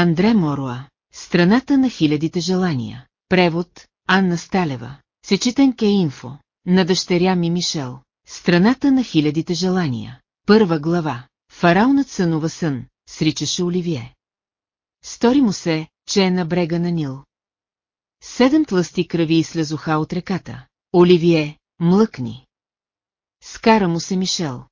Андре Моруа. Страната на хилядите желания. Превод Анна Сталева. Сечитенке инфо. На дъщеря ми Мишел. Страната на хилядите желания. Първа глава. Фараонът сънува сън, сричаше Оливие. Стори му се, че е на брега на Нил. Седем тлъсти кръви излезоха от реката. Оливие, млъкни. Скара му се Мишел.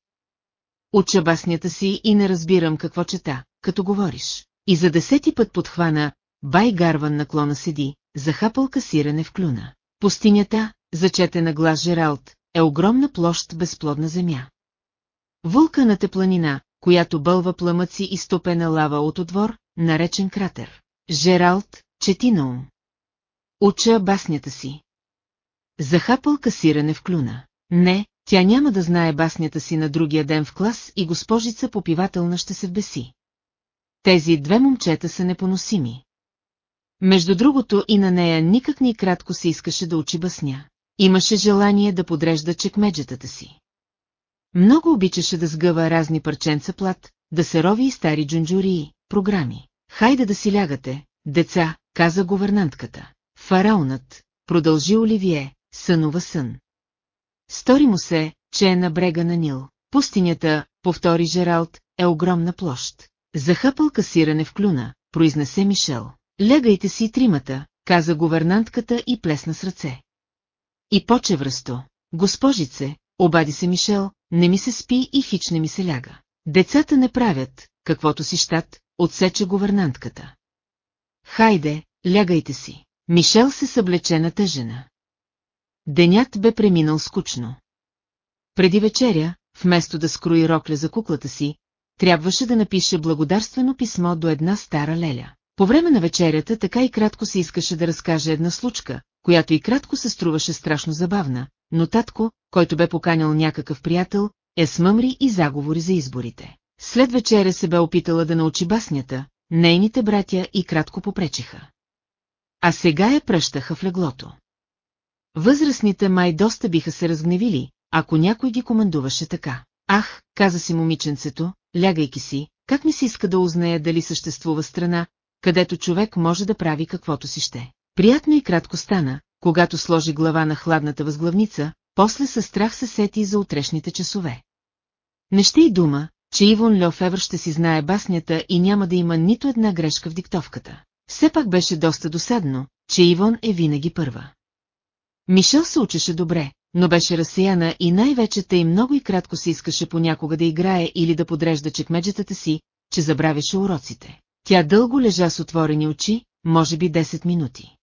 Уча баснята си и не разбирам какво чета, като говориш. И за десети път подхвана, бай Гарван наклона седи, захапал касиране в клюна. Пустинята, зачете на глас Жералт, е огромна площ безплодна земя. Вулканата планина, която бълва пламъци и стопена лава от отвор, наречен кратер. Жералт, чети ум. Уча баснята си. Захапал касиране в клюна. Не, тя няма да знае баснята си на другия ден в клас и госпожица попивателна ще се вбеси. Тези две момчета са непоносими. Между другото и на нея никак ни кратко се искаше да учи басня. Имаше желание да подрежда чекмеджетата си. Много обичаше да сгъва разни парченца плат, да се рови и стари джунджурии, програми. Хайде да си лягате, деца, каза говернантката. Фараонът, продължи Оливие, сънува сън. Стори му се, че е на брега на Нил. Пустинята, повтори Жералд, е огромна площ. Захъпал касиране в клюна, произнесе Мишел. Лягайте си тримата, каза говернантката и плесна с ръце. И поче връсто. Госпожице, обади се Мишел, не ми се спи и хич не ми се ляга. Децата не правят, каквото си щат, отсече говернантката. Хайде, лягайте си. Мишел се съблече на тъжена. Денят бе преминал скучно. Преди вечеря, вместо да скрои рокля за куклата си, трябваше да напише благодарствено писмо до една стара леля. По време на вечерята така и кратко се искаше да разкаже една случка, която и кратко се струваше страшно забавна, но татко, който бе поканял някакъв приятел, е смъмри и заговори за изборите. След вечеря се бе опитала да научи баснята, нейните братя и кратко попречиха. А сега я пръщаха в леглото. Възрастните май доста биха се разгневили, ако някой ги командуваше така. Ах, каза си момиченцето, лягайки си, как ми се иска да узная дали съществува страна, където човек може да прави каквото си ще. Приятно и кратко стана, когато сложи глава на хладната възглавница, после със страх се сети за утрешните часове. Не ще и дума, че Ивон Льофевър ще си знае баснята и няма да има нито една грешка в диктовката. Все пак беше доста досадно, че Ивон е винаги първа. Мишел се учеше добре, но беше разсеяна и най-вече тъй много и кратко се искаше понякога да играе или да подрежда чекмеджетата си, че забравяше уроците. Тя дълго лежа с отворени очи, може би 10 минути.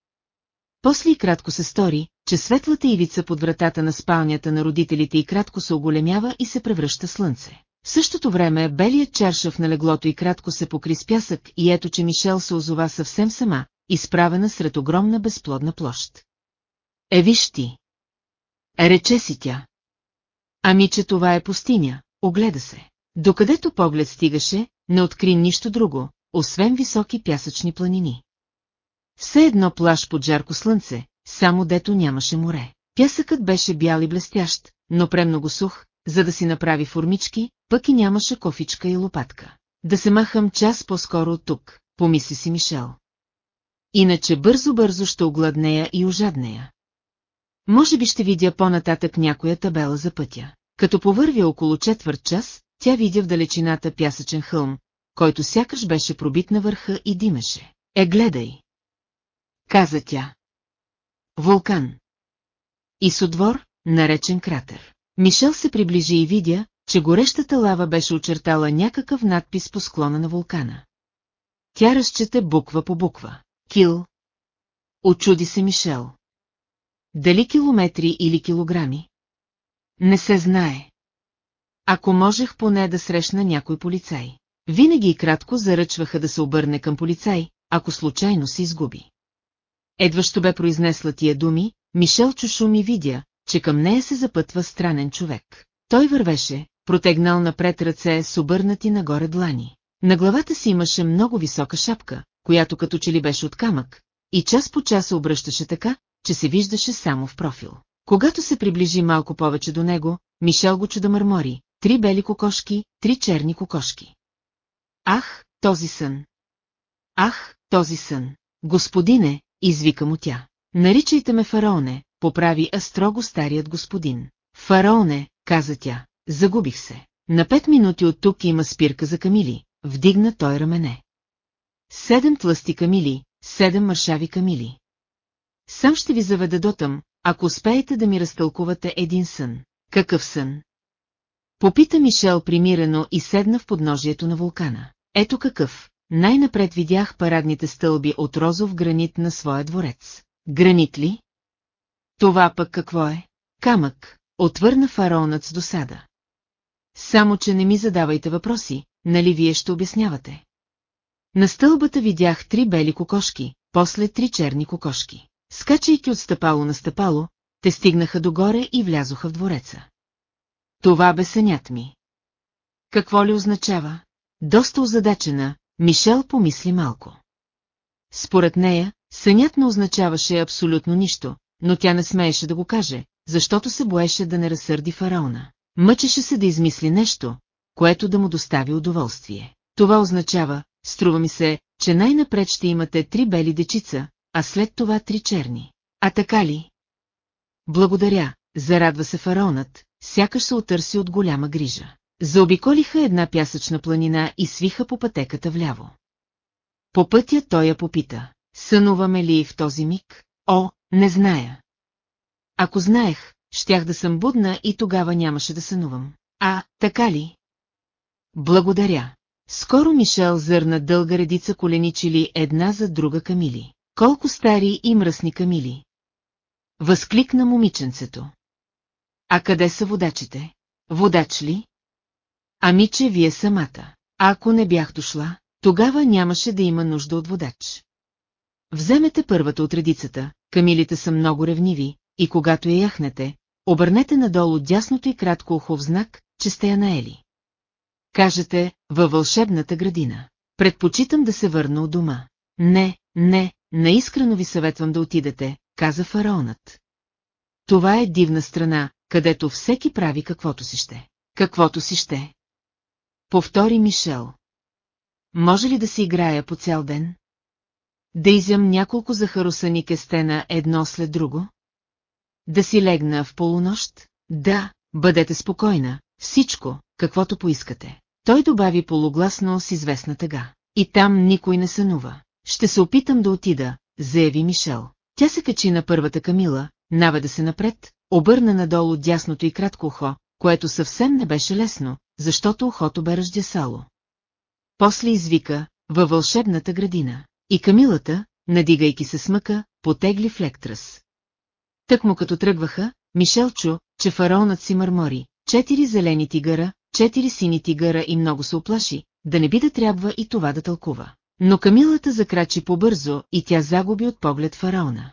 После и кратко се стори, че светлата ивица под вратата на спалнята на родителите и кратко се оголемява и се превръща слънце. В същото време белият чаршав на леглото и кратко се покри с пясък и ето, че Мишел се озова съвсем сама, изправена сред огромна безплодна площ. Е, виж ти! Рече си тя. Ами, че това е пустиня, огледа се. Докъдето поглед стигаше, не откри нищо друго, освен високи пясъчни планини. Все едно плаш под жарко слънце, само дето нямаше море. Пясъкът беше бял и блестящ, но премного сух, за да си направи формички, пък и нямаше кофичка и лопатка. Да се махам час по-скоро от тук, помисли си Мишел. Иначе бързо-бързо ще огладнея и ожаднея. Може би ще видя по-нататък някоя табела за пътя. Като повървя около четвърт час, тя видя в далечината пясъчен хълм, който сякаш беше пробит на върха и димеше. Е, гледай! Каза тя. Вулкан. И с наречен кратер. Мишел се приближи и видя, че горещата лава беше очертала някакъв надпис по склона на вулкана. Тя разчете буква по буква. Кил. Очуди се Мишел. Дали километри или килограми? Не се знае. Ако можех поне да срещна някой полицай. Винаги и кратко заръчваха да се обърне към полицай, ако случайно се изгуби. Едващо бе произнесла тия думи, Мишел Чушуми видя, че към нея се запътва странен човек. Той вървеше, протегнал напред ръце с обърнати нагоре длани. На главата си имаше много висока шапка, която като че ли беше от камък, и час по час се обръщаше така, че се виждаше само в профил. Когато се приближи малко повече до него, Мишел го чуда мърмори. Три бели кокошки, три черни кокошки. Ах, този сън! Ах, този сън! Господине, извика му тя. Наричайте ме фараоне, поправи а строго старият господин. Фараоне, каза тя, загубих се. На пет минути от тук има спирка за камили, вдигна той рамене. Седем тлъсти камили, седем маршави камили. Сам ще ви заведа дотъм, ако успеете да ми разтълкувате един сън. Какъв сън? Попита Мишел примирено и седна в подножието на вулкана. Ето какъв. Най-напред видях парадните стълби от розов гранит на своя дворец. Гранит ли? Това пък какво е? Камък, отвърна фараонът с досада. Само, че не ми задавайте въпроси, нали вие ще обяснявате? На стълбата видях три бели кокошки, после три черни кокошки. Скачайки от стъпало на стъпало, те стигнаха догоре и влязоха в двореца. Това бе сънят ми. Какво ли означава? Доста озадачена, Мишел помисли малко. Според нея, сънят не означаваше абсолютно нищо, но тя не смееше да го каже, защото се боеше да не разсърди фараона. Мъчеше се да измисли нещо, което да му достави удоволствие. Това означава, струва ми се, че най-напред ще имате три бели дечица, а след това три черни. А така ли? Благодаря, зарадва се фараонът, сякаш се отърси от голяма грижа. Заобиколиха една пясъчна планина и свиха по пътеката вляво. По пътя той я попита. Сънуваме ли в този миг? О, не зная. Ако знаех, щях да съм будна и тогава нямаше да сънувам. А, така ли? Благодаря. Скоро Мишел зърна дълга редица коленичили една за друга камили. Колко стари и мръсни камили. Възкликна момиченцето. А къде са водачите? Водач ли? Ами, че вие самата. А ако не бях дошла, тогава нямаше да има нужда от водач. Вземете първата от редицата, камилите са много ревниви, и когато я яхнете, обърнете надолу дясното и кратко ухо знак, че сте я наели. Кажете, във вълшебната градина. Предпочитам да се върна от дома. Не, не, наискрено ви съветвам да отидете, каза фараонът. Това е дивна страна, където всеки прави каквото си ще. Каквото си ще. Повтори Мишел. Може ли да си играя по цял ден? Да изям няколко захаросани кестена едно след друго? Да си легна в полунощ? Да, бъдете спокойна, всичко, каквото поискате. Той добави полугласно с известна тъга. И там никой не сънува. Ще се опитам да отида, заяви Мишел. Тя се качи на първата камила, наведа се напред, обърна надолу дясното и кратко ухо, което съвсем не беше лесно, защото ухото бе ръждясало. После извика, във вълшебната градина. И камилата, надигайки се смъка, потегли в лектрас. Тък му като тръгваха, Мишел чу, че фараонът си мърмори, четири зелени тигъра, четири сини тигъра и много се оплаши, да не би да трябва и това да тълкува. Но Камилата закрачи побързо и тя загуби от поглед фараона.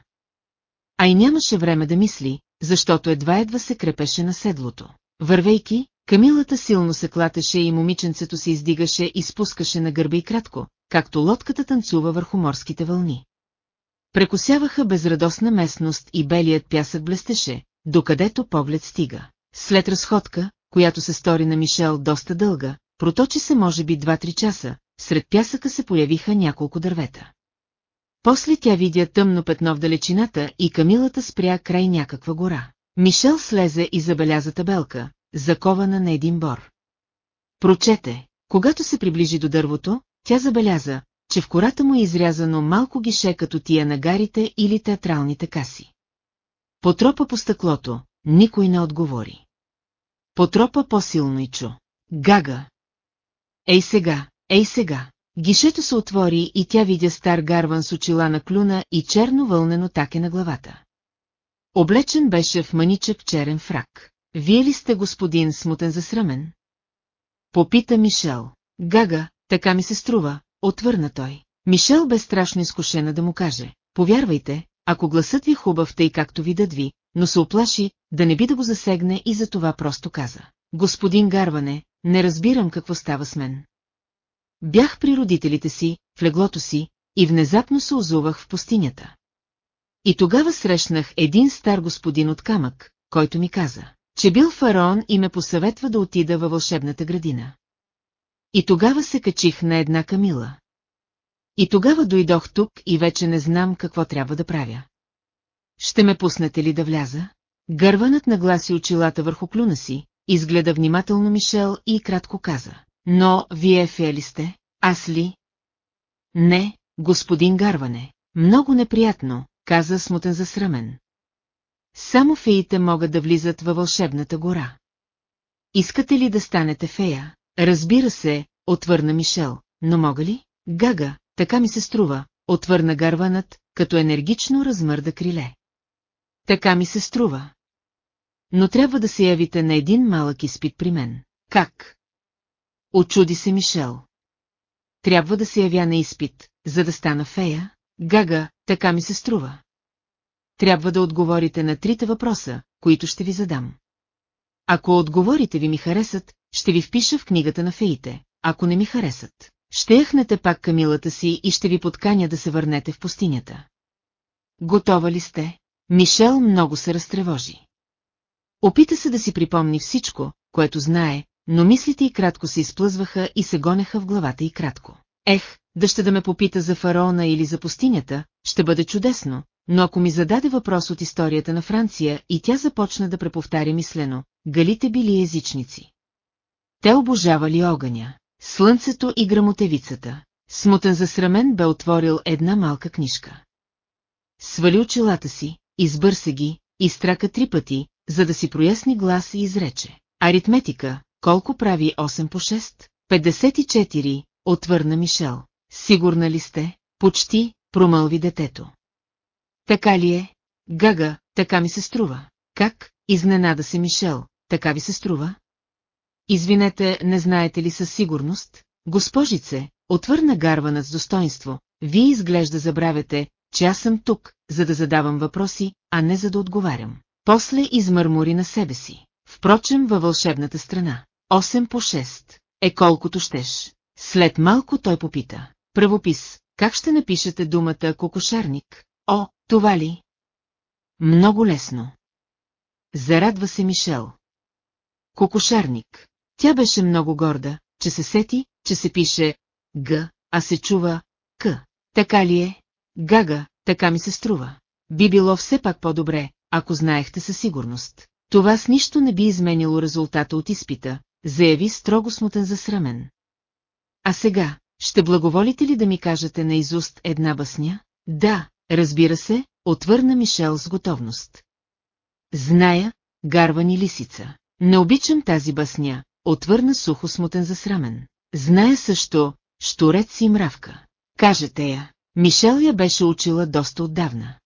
А и нямаше време да мисли, защото едва-едва се крепеше на седлото. Вървейки, Камилата силно се клатеше и момиченцето се издигаше и спускаше на гърба и кратко, както лодката танцува върху морските вълни. Прекосяваха безрадостна местност и белият пясък блестеше, докъдето поглед стига. След разходка, която се стори на Мишел доста дълга, проточи се може би 2-3 часа, сред пясъка се появиха няколко дървета. После тя видя тъмно петно в далечината и Камилата спря край някаква гора. Мишел слезе и забеляза табелка, закована на един бор. Прочете, когато се приближи до дървото, тя забеляза, че в кората му е изрязано малко гише като тия на гарите или театралните каси. Потропа по стъклото, никой не отговори. Потропа по-силно и чу. Гага! Ей сега, ей сега! Гишето се отвори и тя видя стар гарван с очила на клюна и черно вълнено таке на главата. Облечен беше в маничък черен фрак. Вие ли сте господин смутен засрамен? Попита Мишел. Гага, така ми се струва, отвърна той. Мишел бе страшно изкушена да му каже. Повярвайте, ако гласът ви хубав тъй както ви, но се оплаши, да не би да го засегне и за това просто каза. Господин Гарване, не разбирам какво става с мен. Бях при родителите си, в леглото си, и внезапно се озувах в пустинята. И тогава срещнах един стар господин от камък, който ми каза, че бил фараон и ме посъветва да отида във вълшебната градина. И тогава се качих на една камила. И тогава дойдох тук и вече не знам какво трябва да правя. Ще ме пуснете ли да вляза? Гърванът нагласи очилата върху клюна си, изгледа внимателно Мишел и кратко каза. Но, вие фея сте? Аз ли? Не, господин Гарване. Много неприятно, каза смутен засрамен. Само феите могат да влизат във вълшебната гора. Искате ли да станете фея? Разбира се, отвърна Мишел, но мога ли? Гага, така ми се струва, отвърна гарванът, като енергично размърда криле. Така ми се струва. Но трябва да се явите на един малък изпит при мен. Как? Очуди се Мишел. Трябва да се явя на изпит, за да стана фея? Гага, така ми се струва. Трябва да отговорите на трите въпроса, които ще ви задам. Ако отговорите ви ми харесат, ще ви впиша в книгата на феите. Ако не ми харесат, ще яхнете пак камилата си и ще ви подканя да се върнете в пустинята. Готова ли сте? Мишел много се разтревожи. Опита се да си припомни всичко, което знае, но мислите и кратко се изплъзваха и се гонеха в главата и кратко. Ех, да ще да ме попита за фараона или за пустинята, ще бъде чудесно, но ако ми зададе въпрос от историята на Франция и тя започна да преповтаря мислено, галите били езичници. Те обожавали огъня, слънцето и грамотевицата. Смутен засрамен бе отворил една малка книжка. Свали очилата си, избърса ги, изтрака три пъти, за да си проясни глас и изрече. Аритметика, колко прави 8 по 6? 54, отвърна Мишел. Сигурна ли сте? Почти, промълви детето. Така ли е? Гага, така ми се струва. Как? Изненада се Мишел. Така ви се струва? Извинете, не знаете ли със сигурност? Госпожице, отвърна гарванът с достоинство, вие изглежда забравяте, че аз съм тук, за да задавам въпроси, а не за да отговарям. После измърмори на себе си. Впрочем във вълшебната страна. 8 по 6 е колкото щеш. След малко той попита. Правопис, как ще напишете думата кокошарник? О, това ли? Много лесно. Зарадва се Мишел. Кокошарник. Тя беше много горда, че се сети, че се пише Г, а се чува К. Така ли е? Гага, така ми се струва. Би било все пак по-добре, ако знаехте със сигурност. Това с нищо не би изменило резултата от изпита, заяви строго смутен засрамен. А сега, ще благоволите ли да ми кажете наизуст една басня? Да, разбира се, отвърна Мишел с готовност. Зная, гарвани лисица. Не обичам тази басня, отвърна сухо смутен засрамен. Зная също, штурец и мравка. Кажете я. Мишел я беше учила доста отдавна.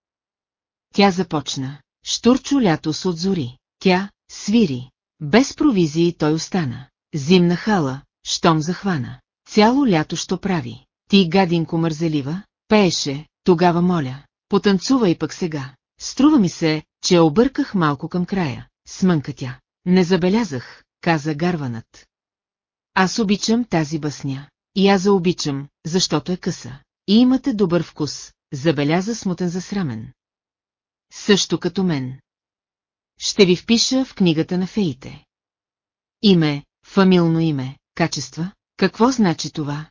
Тя започна. Штурчо лято с отзори. Тя свири. Без провизии той остана. Зимна хала, щом захвана. Цяло лято що прави. Ти, гадинко мързелива, пееше, тогава моля. Потанцувай пък сега. Струва ми се, че обърках малко към края. Смънка тя. Не забелязах, каза гарванът. Аз обичам тази басня. И аз заобичам, защото е къса. И имате добър вкус, забеляза смутен засрамен. Също като мен. Ще ви впиша в книгата на феите. Име, фамилно име, качества, какво значи това?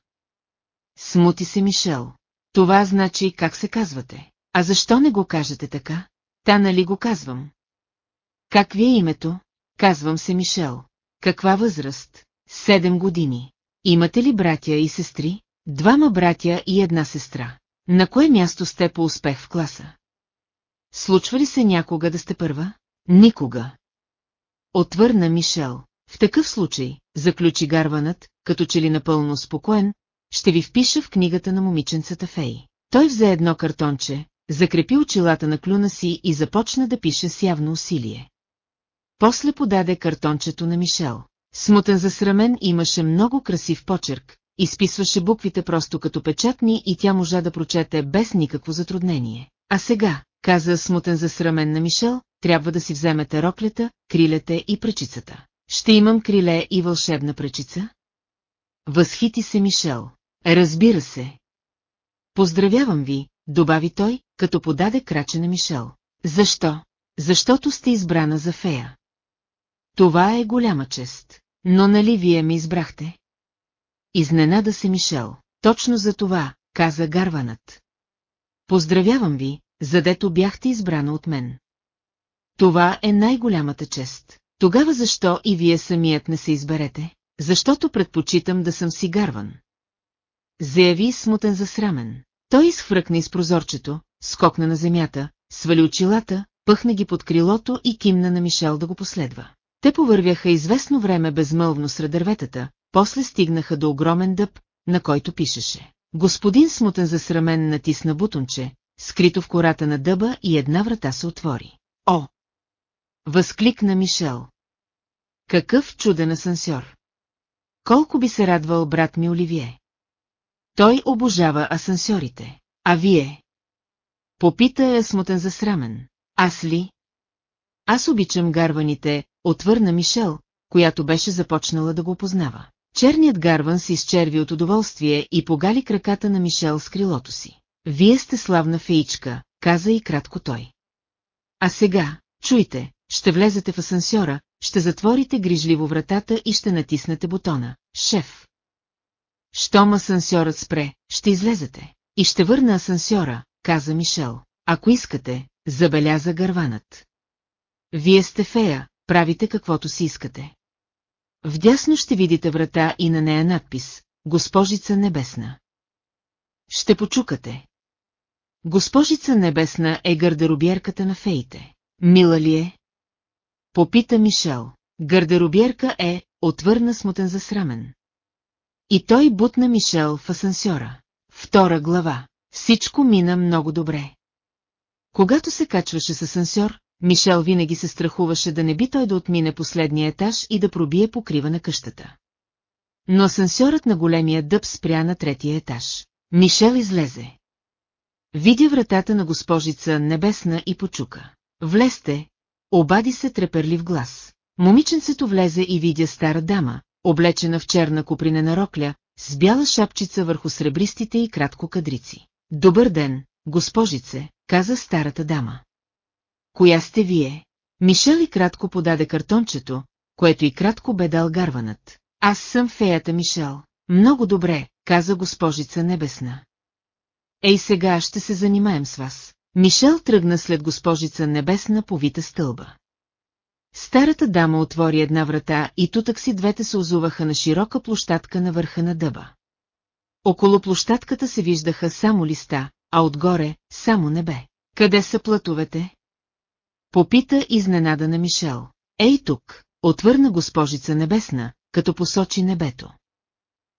Смути се Мишел. Това значи как се казвате. А защо не го кажете така? Та нали го казвам? Как ви е името? Казвам се Мишел. Каква възраст? Седем години. Имате ли братя и сестри? Двама братя и една сестра. На кое място сте по успех в класа? Случва ли се някога да сте първа? Никога. Отвърна Мишел. В такъв случай, заключи гарванът, като че ли напълно спокоен, ще ви впиша в книгата на момиченцата Фей. Той взе едно картонче, закрепи очилата на клюна си и започна да пише с явно усилие. После подаде картончето на Мишел. Смутен засрамен имаше много красив почерк, изписваше буквите просто като печатни и тя можа да прочете без никакво затруднение. А сега, каза смутен засрамен на Мишел, трябва да си вземете роклята, крилете и пречицата. Ще имам криле и вълшебна пречица? Възхити се Мишел. Разбира се. Поздравявам ви, добави той, като подаде краче на Мишел. Защо? Защото сте избрана за фея. Това е голяма чест. Но нали вие ме избрахте? Изненада се Мишел. Точно за това, каза гарванът. Поздравявам ви, задето бяхте избрана от мен. Това е най-голямата чест. Тогава защо и вие самият не се изберете? Защото предпочитам да съм си гарван. Заяви смутен засрамен. Той изхвръкна из прозорчето, скокна на земята, свали очилата, пъхна ги под крилото и кимна на Мишел да го последва. Те повървяха известно време безмълвно сред дърветата, после стигнаха до огромен дъб, на който пишеше. Господин смутен засрамен натисна бутонче, скрито в кората на дъба и една врата се отвори. О! Възкликна Мишел. Какъв чуден асансьор! Колко би се радвал брат ми Оливие! Той обожава асансьорите. А вие? Попита е смутен засрамен. Аз ли? Аз обичам гарваните, отвърна Мишел, която беше започнала да го познава. Черният гарван се изчерви от удоволствие и погали краката на Мишел с крилото си. Вие сте славна феичка, каза и кратко той. А сега, чуйте, ще влезете в асансьора, ще затворите грижливо вратата и ще натиснете бутона. Шеф. Щом асансьорът спре, ще излезете. И ще върна асансьора, каза Мишел. Ако искате, забеляза гърванът. Вие сте фея, правите каквото си искате. Вдясно ще видите врата и на нея надпис «Госпожица небесна». Ще почукате. Госпожица небесна е гардеробierката на феите. Мила ли е? Попита Мишел. Гардеробierка е, отвърна смутен засрамен. И той бутна Мишел в асансьора. Втора глава. Всичко мина много добре. Когато се качваше с асансьор, Мишел винаги се страхуваше да не би той да отмине последния етаж и да пробие покрива на къщата. Но асансьорът на големия дъб спря на третия етаж. Мишел излезе. Видя вратата на госпожица небесна и почука. Влезте, обади се треперлив глас. Момиченцето влезе и видя стара дама, облечена в черна купринена рокля, с бяла шапчица върху сребристите и кратко кадрици. Добър ден, госпожице, каза старата дама. Коя сте вие? Мишел и кратко подаде картончето, което и кратко бе дал гарванът. Аз съм феята Мишел. Много добре, каза госпожица Небесна. Ей сега ще се занимаем с вас. Мишел тръгна след госпожица Небесна по вита стълба. Старата дама отвори една врата и тутък си двете се озуваха на широка площадка на върха на дъба. Около площадката се виждаха само листа, а отгоре – само небе. Къде са платовете? Попита изненада на Мишел. Ей тук, отвърна госпожица небесна, като посочи небето.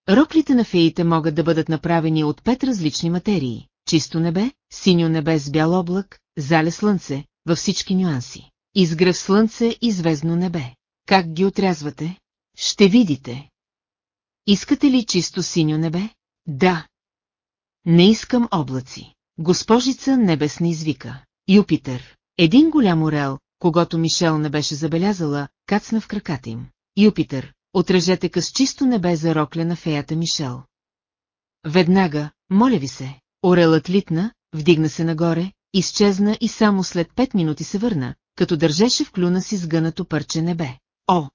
Роклите на феите могат да бъдат направени от пет различни материи. Чисто небе, синьо небе с бял облак, зале слънце, във всички нюанси. Изгръв слънце и звездно небе. Как ги отрязвате? Ще видите. Искате ли чисто синьо небе? Да. Не искам облаци. Госпожица небесна извика. Юпитер. Един голям орел, когато Мишел не беше забелязала, кацна в краката им. Юпитер, отрежете къс чисто небе за рокля на феята Мишел. Веднага, моля ви се, орелът литна, вдигна се нагоре, изчезна и само след пет минути се върна, като държеше в клюна си сгънато парче небе. О!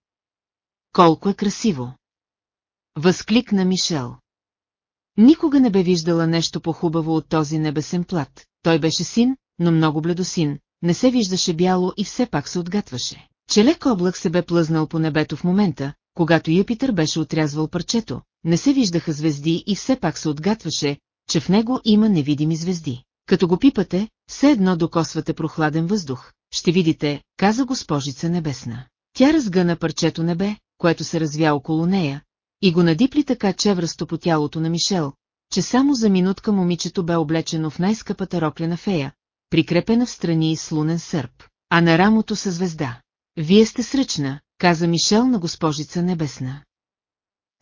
Колко е красиво! Възкликна Мишел. Никога не бе виждала нещо по-хубаво от този небесен плат. Той беше син, но много бледосин, не се виждаше бяло и все пак се отгатваше. Че лек облак се бе плъзнал по небето в момента, когато Юпитър беше отрязвал парчето, не се виждаха звезди и все пак се отгатваше, че в него има невидими звезди. Като го пипате, все едно докосвате прохладен въздух, ще видите, каза госпожица небесна. Тя разгъна парчето небе, което се развя около нея, и го надипли така чевръсто по тялото на Мишел, че само за минутка момичето бе облечено в най-скъпата рокля на фея, прикрепена в страни с лунен сърп, а на рамото са звезда. Вие сте сръчна, каза Мишел на госпожица небесна.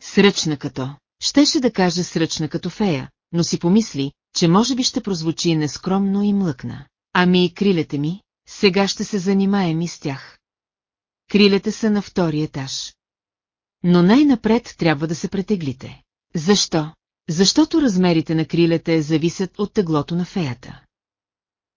Сръчна като. Щеше да каже сръчна като фея, но си помисли, че може би ще прозвучи нескромно и млъкна. Ами и крилете ми, сега ще се занимаем и с тях. Крилете са на втори етаж. Но най-напред трябва да се претеглите. Защо? Защото размерите на крилете зависят от теглото на феята.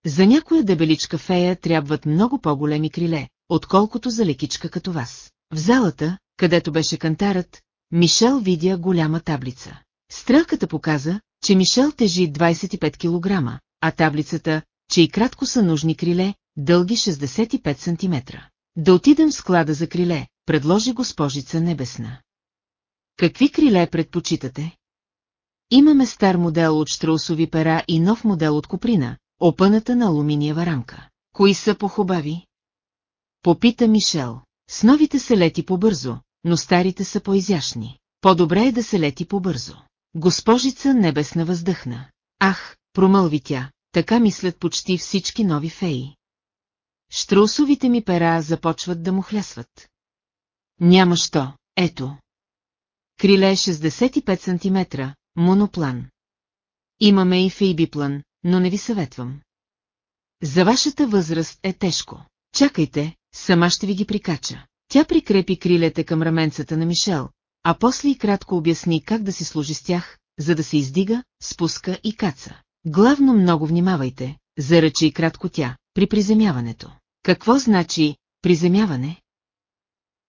За някоя дебеличка фея трябват много по-големи криле, отколкото за лекичка като вас. В залата, където беше кантарът, Мишел видя голяма таблица. Стрелката показа, че Мишел тежи 25 кг, а таблицата, че и кратко са нужни криле, дълги 65 см. Да отидем в склада за криле, предложи госпожица Небесна. Какви криле предпочитате? Имаме стар модел от штраусови пера и нов модел от куприна, опъната на алуминиева рамка. Кои са похубави? Попита Мишел. С новите се лети по-бързо, но старите са по-изящни. По-добре е да се лети по-бързо. Госпожица небесна въздъхна. Ах, промълви тя, така мислят почти всички нови феи. Штраусовите ми пера започват да му хлясват. Няма що, ето. Криле 65 см, моноплан. Имаме и фейбиплан, но не ви съветвам. За вашата възраст е тежко. Чакайте, сама ще ви ги прикача. Тя прикрепи крилете към раменцата на Мишел, а после и кратко обясни как да си служи с тях, за да се издига, спуска и каца. Главно много внимавайте, заръчи и кратко тя, при приземяването. Какво значи приземяване?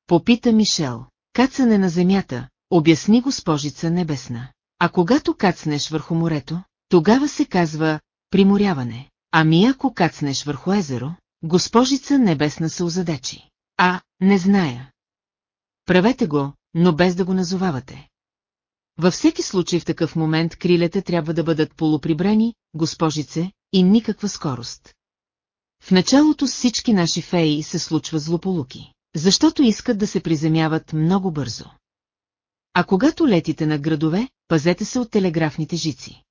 Попита Мишел. Кацане на земята, обясни госпожица небесна. А когато кацнеш върху морето, тогава се казва приморяване. Ами ако кацнеш върху езеро, госпожица небесна се озадечи. А, не зная. Правете го, но без да го назовавате. Във всеки случай в такъв момент крилете трябва да бъдат полуприбрани, госпожице, и никаква скорост. В началото всички наши феи се случва злополуки, защото искат да се приземяват много бързо. А когато летите на градове, пазете се от телеграфните жици.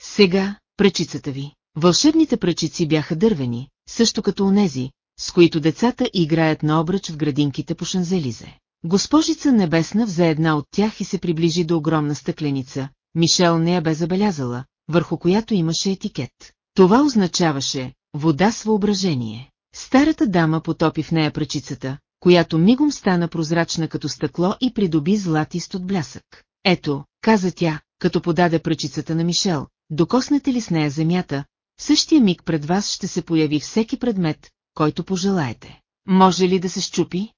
Сега, пречицата ви. Вълшебните пречици бяха дървени, също като онези, с които децата играят на обръч в градинките по Шанзелизе. Госпожица Небесна взе една от тях и се приближи до огромна стъкленица. Мишел не я бе забелязала, върху която имаше етикет. Това означаваше вода с въображение. Старата дама потопи в нея пречицата, която мигом стана прозрачна като стъкло и придоби златист от блясък. Ето, каза тя, като подаде пръчицата на Мишел, докоснете ли с нея земята, в същия миг пред вас ще се появи всеки предмет, който пожелаете. Може ли да се щупи?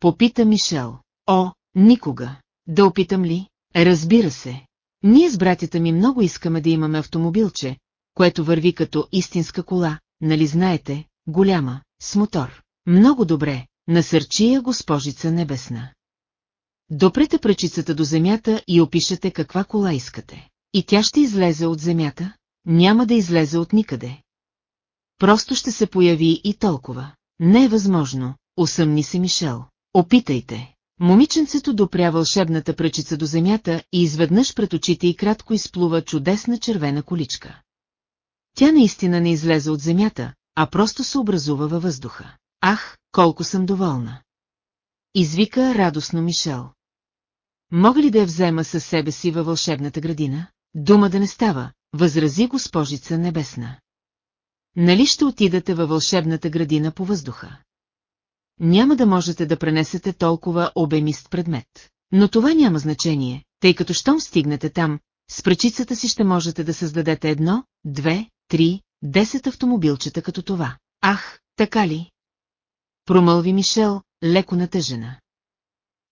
Попита Мишел. О, никога. Да опитам ли? Разбира се. Ние с братята ми много искаме да имаме автомобилче, което върви като истинска кола, нали знаете, голяма, с мотор. Много добре, насърчи я госпожица небесна. Допрете пръчицата до земята и опишете каква кола искате. И тя ще излезе от земята? Няма да излезе от никъде. Просто ще се появи и толкова. Не е възможно, усъмни се Мишел. Опитайте. Момиченцето допря вълшебната пръчица до земята и изведнъж пред очите и кратко изплува чудесна червена количка. Тя наистина не излезе от земята, а просто се образува във въздуха. Ах, колко съм доволна! Извика радостно Мишел. Мога ли да я взема със себе си във вълшебната градина? Дума да не става, възрази госпожица небесна. Нали ще отидете във вълшебната градина по въздуха? Няма да можете да пренесете толкова обемист предмет. Но това няма значение, тъй като щом стигнете там, с пречицата си ще можете да създадете едно, две, три, десет автомобилчета като това. Ах, така ли? Промълви Мишел, леко натъжена.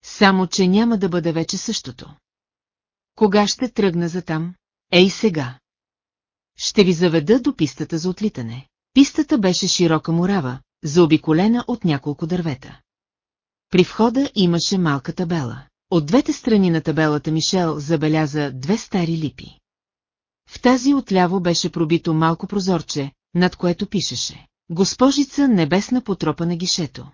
Само, че няма да бъде вече същото. Кога ще тръгна за там? Ей сега! Ще ви заведа до пистата за отлитане. Пистата беше широка мурава, заобиколена от няколко дървета. При входа имаше малка табела. От двете страни на табелата Мишел забеляза две стари липи. В тази отляво беше пробито малко прозорче, над което пишеше. Госпожица небесна потропа на гишето.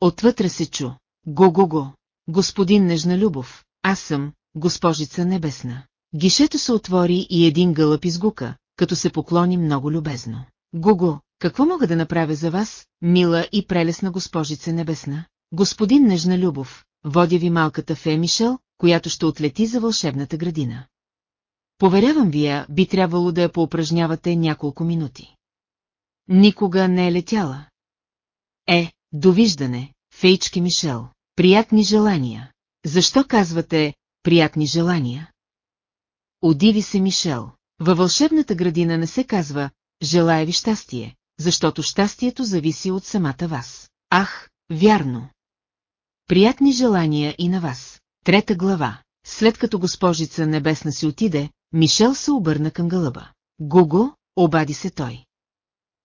Отвътре се чу. Го-го-го. Господин Нежна Любов, аз съм, госпожица небесна. Гишето се отвори и един гълъб изгука, като се поклони много любезно. Гого, какво мога да направя за вас, мила и прелесна госпожица небесна? Господин Нежна Любов, водя ви малката фея Мишел, която ще отлети за вълшебната градина. Поверявам ви я, би трябвало да я поупражнявате няколко минути. Никога не е летяла. Е, довиждане, фейчки Мишел. Приятни желания. Защо казвате приятни желания? Удиви се Мишел. Във вълшебната градина не се казва «Желая ви щастие», защото щастието зависи от самата вас. Ах, вярно. Приятни желания и на вас. Трета глава. след като госпожица Небесна си отиде, Мишел се обърна към гълъба. Гуго, обади се той.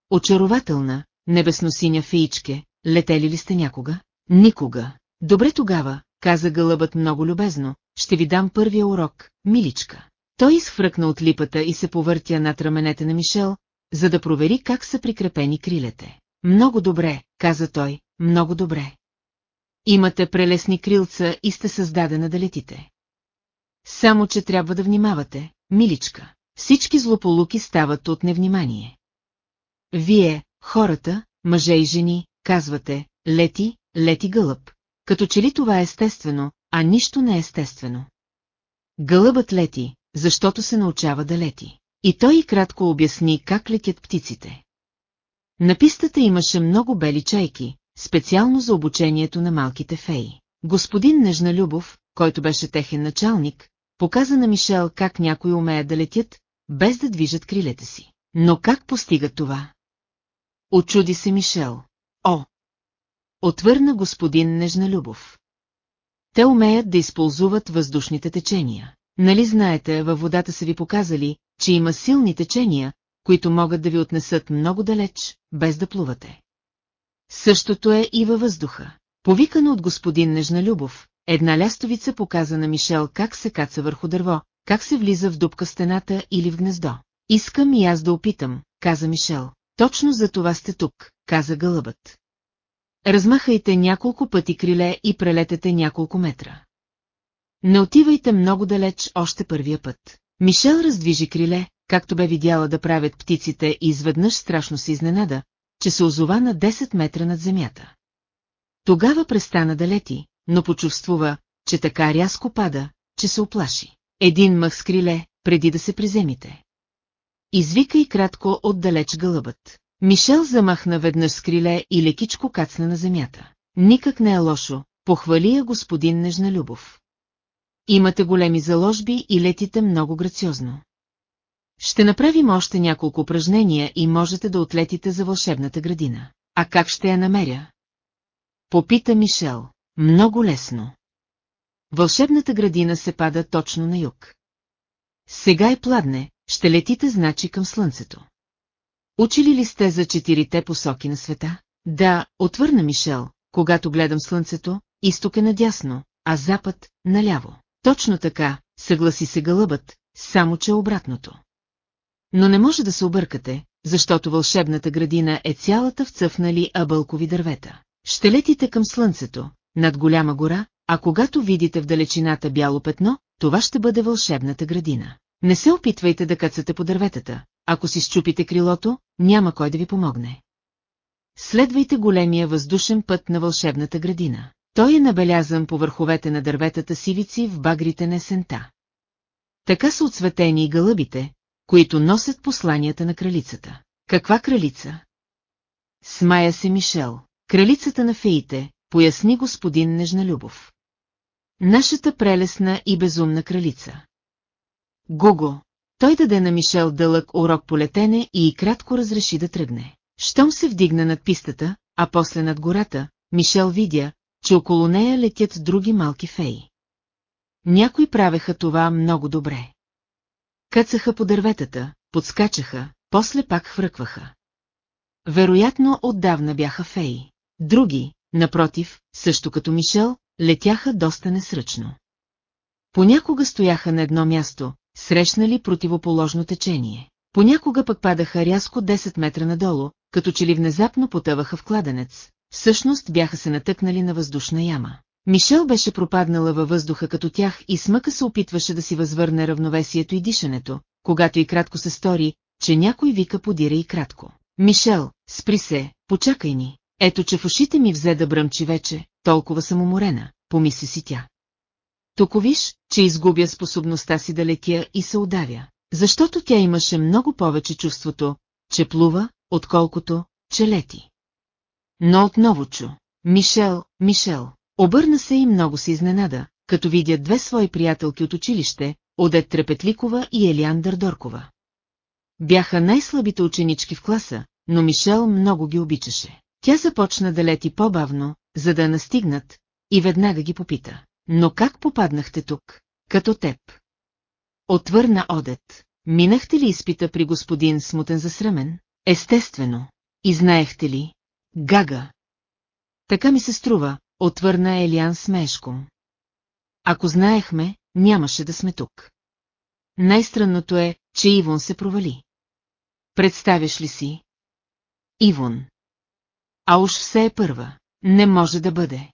Очарователна, небесносиня феичке, летели ли сте някога? Никога. Добре тогава, каза гълъбът много любезно, ще ви дам първия урок, миличка. Той изхвръкна от липата и се повъртя над раменете на Мишел, за да провери как са прикрепени крилете. Много добре, каза той, много добре. Имате прелесни крилца и сте създадена да летите. Само, че трябва да внимавате, миличка. Всички злополуки стават от невнимание. Вие, хората, мъже и жени, казвате, лети, лети гълъб. Като че ли това е естествено, а нищо не е естествено. Гълъбът лети, защото се научава да лети. И той и кратко обясни как летят птиците. На пистата имаше много бели чайки, специално за обучението на малките феи. Господин Нежна Любов, който беше техен началник, показа на Мишел как някои умеят да летят, без да движат крилете си. Но как постигат това? Очуди се Мишел. О! Отвърна господин Нежналюбов. Те умеят да използват въздушните течения. Нали знаете, във водата са ви показали, че има силни течения, които могат да ви отнесат много далеч, без да плувате. Същото е и във въздуха. Повикано от господин Нежналюбов, една лястовица показа на Мишел как се каца върху дърво, как се влиза в дупка стената или в гнездо. Искам и аз да опитам, каза Мишел. Точно за това сте тук, каза гълъбът. Размахайте няколко пъти криле и прелетете няколко метра. Не отивайте много далеч още първия път. Мишел раздвижи криле, както бе видяла да правят птиците и изведнъж страшно се изненада, че се озова на 10 метра над земята. Тогава престана да лети, но почувствува, че така рязко пада, че се оплаши. Един мъх с криле, преди да се приземите. Извика и кратко отдалеч гълъбът. Мишел замахна веднъж с криле и лекичко кацна на земята. Никак не е лошо, похвали я господин Нежналюбов. Имате големи заложби и летите много грациозно. Ще направим още няколко упражнения и можете да отлетите за вълшебната градина. А как ще я намеря? Попита Мишел. Много лесно. Вълшебната градина се пада точно на юг. Сега е пладне, ще летите значи към слънцето. Учили ли сте за четирите посоки на света? Да, отвърна Мишел, когато гледам слънцето, изток е надясно, а запад – наляво. Точно така, съгласи се гълъбът, само че обратното. Но не може да се объркате, защото вълшебната градина е цялата вцъфнали абълкови дървета. Ще летите към слънцето, над голяма гора, а когато видите в далечината бяло петно, това ще бъде вълшебната градина. Не се опитвайте да кацате по дърветата, ако си щупите крилото, няма кой да ви помогне. Следвайте големия въздушен път на вълшебната градина. Той е набелязан по върховете на дърветата сивици в багрите на есента. Така са отсветени и гълъбите, които носят посланията на кралицата. Каква кралица? Смая се Мишел. Кралицата на феите, поясни господин Нежналюбов. Нашата прелесна и безумна кралица. Гого, той даде на Мишел дълъг урок по летене и кратко разреши да тръгне. Щом се вдигна над пистата, а после над гората, Мишел видя, че около нея летят други малки феи. Някои правеха това много добре. Къцаха по дърветата, подскачаха, после пак хвъркваха. Вероятно отдавна бяха феи. Други, напротив, също като Мишел, летяха доста несръчно. Понякога стояха на едно място, срещнали противоположно течение. Понякога пък падаха рязко 10 метра надолу, като че ли внезапно потъваха в кладенец. Всъщност бяха се натъкнали на въздушна яма. Мишел беше пропаднала във въздуха като тях и смъка се опитваше да си възвърне равновесието и дишането, когато и кратко се стори, че някой вика подира и кратко. Мишел, спри се, почакай ни. Ето, че в ушите ми взе да бръмчи вече, толкова съм уморена, помисли си тя. Токо виж, че изгубя способността си да летя и се удавя, защото тя имаше много повече чувството, че плува, отколкото, че лети. Но отново чу. Мишел, Мишел. Обърна се и много се изненада, като видя две свои приятелки от училище, Одет Трепетликова и Елиандър Доркова. Бяха най-слабите ученички в класа, но Мишел много ги обичаше. Тя започна да лети по-бавно, за да настигнат, и веднага ги попита. Но как попаднахте тук? като теб. Отвърна Одет. Минахте ли изпита при господин смутен засрамен? Естествено. И знаехте ли? Гага. Така ми се струва, отвърна Елиан смешком. Ако знаехме, нямаше да сме тук. Най-странното е, че Ивон се провали. Представяш ли си? Ивон. А уж все е първа. Не може да бъде.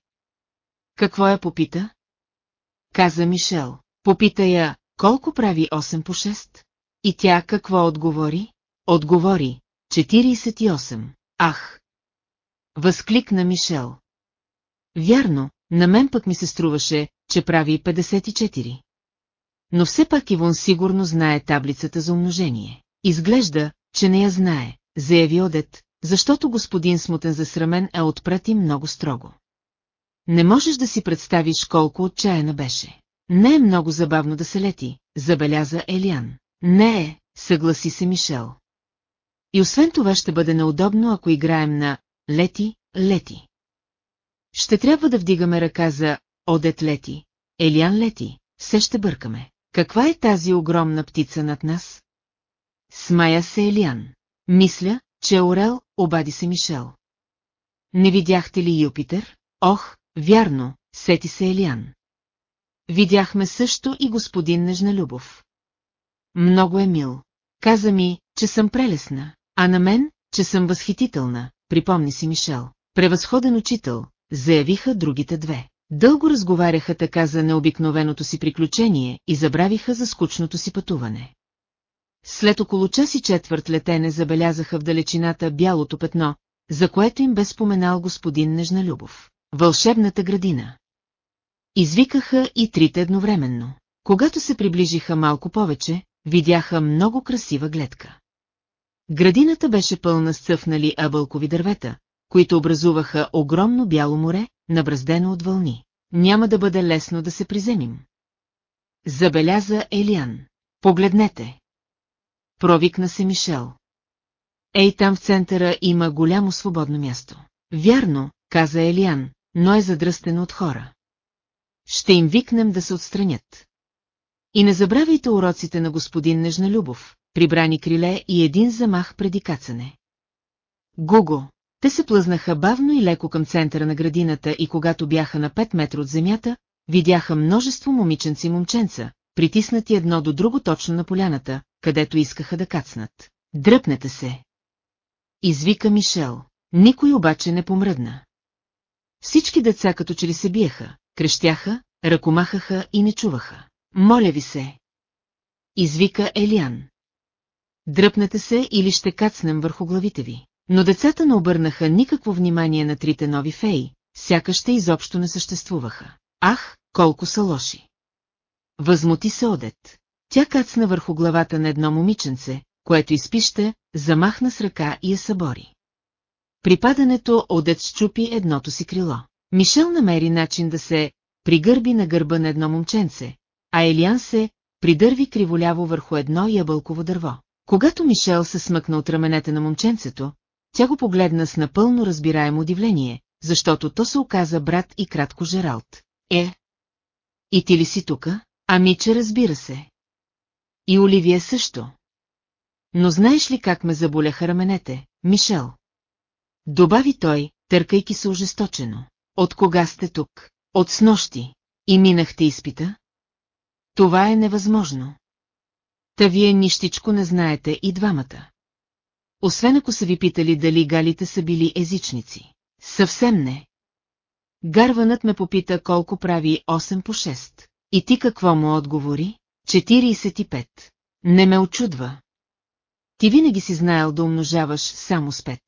Какво я попита? Каза Мишел. Попита я, колко прави 8 по 6? И тя какво отговори? Отговори, 48. Ах! Възкликна Мишел. Вярно, на мен пък ми се струваше, че прави 54. Но все пак Ивон сигурно знае таблицата за умножение. Изглежда, че не я знае, заяви Одет, защото господин смутен засрамен е отпрати много строго. Не можеш да си представиш колко отчаяна беше. Не е много забавно да се лети, забеляза Елиан. Не е, съгласи се Мишел. И освен това ще бъде неудобно, ако играем на «Лети, лети». Ще трябва да вдигаме ръка за «Одет лети», «Елиан лети», все ще бъркаме. Каква е тази огромна птица над нас? Смая се Елиан. Мисля, че е Орел, обади се Мишел. Не видяхте ли Юпитер? Ох, вярно, сети се Елиан. Видяхме също и господин Нежналюбов. Много е мил. Каза ми, че съм прелесна, а на мен, че съм възхитителна, припомни си Мишел. Превъзходен учител, заявиха другите две. Дълго разговаряха така за необикновеното си приключение и забравиха за скучното си пътуване. След около час и четвърт летене забелязаха в далечината бялото петно, за което им бе споменал господин Нежналюбов. Вълшебната градина. Извикаха и трите едновременно. Когато се приближиха малко повече, видяха много красива гледка. Градината беше пълна с цъфнали абълкови дървета, които образуваха огромно бяло море, набраздено от вълни. Няма да бъде лесно да се приземим. Забеляза Елиан. Погледнете. Провикна се Мишел. Ей там в центъра има голямо свободно място. Вярно, каза Елиан, но е задръстено от хора. Ще им викнем да се отстранят. И не забравяйте уроците на господин Нежналюбов, прибрани криле и един замах преди кацане. Гуго, те се плъзнаха бавно и леко към центъра на градината и когато бяха на 5 метра от земята, видяха множество момиченци и момченца, притиснати едно до друго точно на поляната, където искаха да кацнат. Дръпнете се! Извика Мишел. Никой обаче не помръдна. Всички деца като че ли се биеха, крещяха, ръкомахаха и не чуваха. Моля ви се! Извика Елиан. Дръпнете се или ще кацнем върху главите ви. Но децата не обърнаха никакво внимание на трите нови феи, сякаш те изобщо не съществуваха. Ах, колко са лоши! Възмути се Одет. Тя кацна върху главата на едно момиченце, което изпища, замахна с ръка и я събори. При падането Одет щупи едното си крило. Мишел намери начин да се пригърби на гърба на едно момченце, а Елиан се придърви криволяво върху едно ябълково дърво. Когато Мишел се смъкна от раменете на момченцето, тя го погледна с напълно разбираемо удивление, защото то се оказа брат и кратко Жералт. Е? И ти ли си тука? Ами, че разбира се. И Оливия също. Но знаеш ли как ме заболяха раменете, Мишел? Добави той, търкайки се ожесточено. От кога сте тук? От снощи. И минахте изпита? Това е невъзможно. Та вие нищичко не знаете и двамата. Освен ако са ви питали дали галите са били езичници. Съвсем не. Гарванът ме попита колко прави 8 по 6. И ти какво му отговори? 45. Не ме очудва. Ти винаги си знаел да умножаваш само с 5.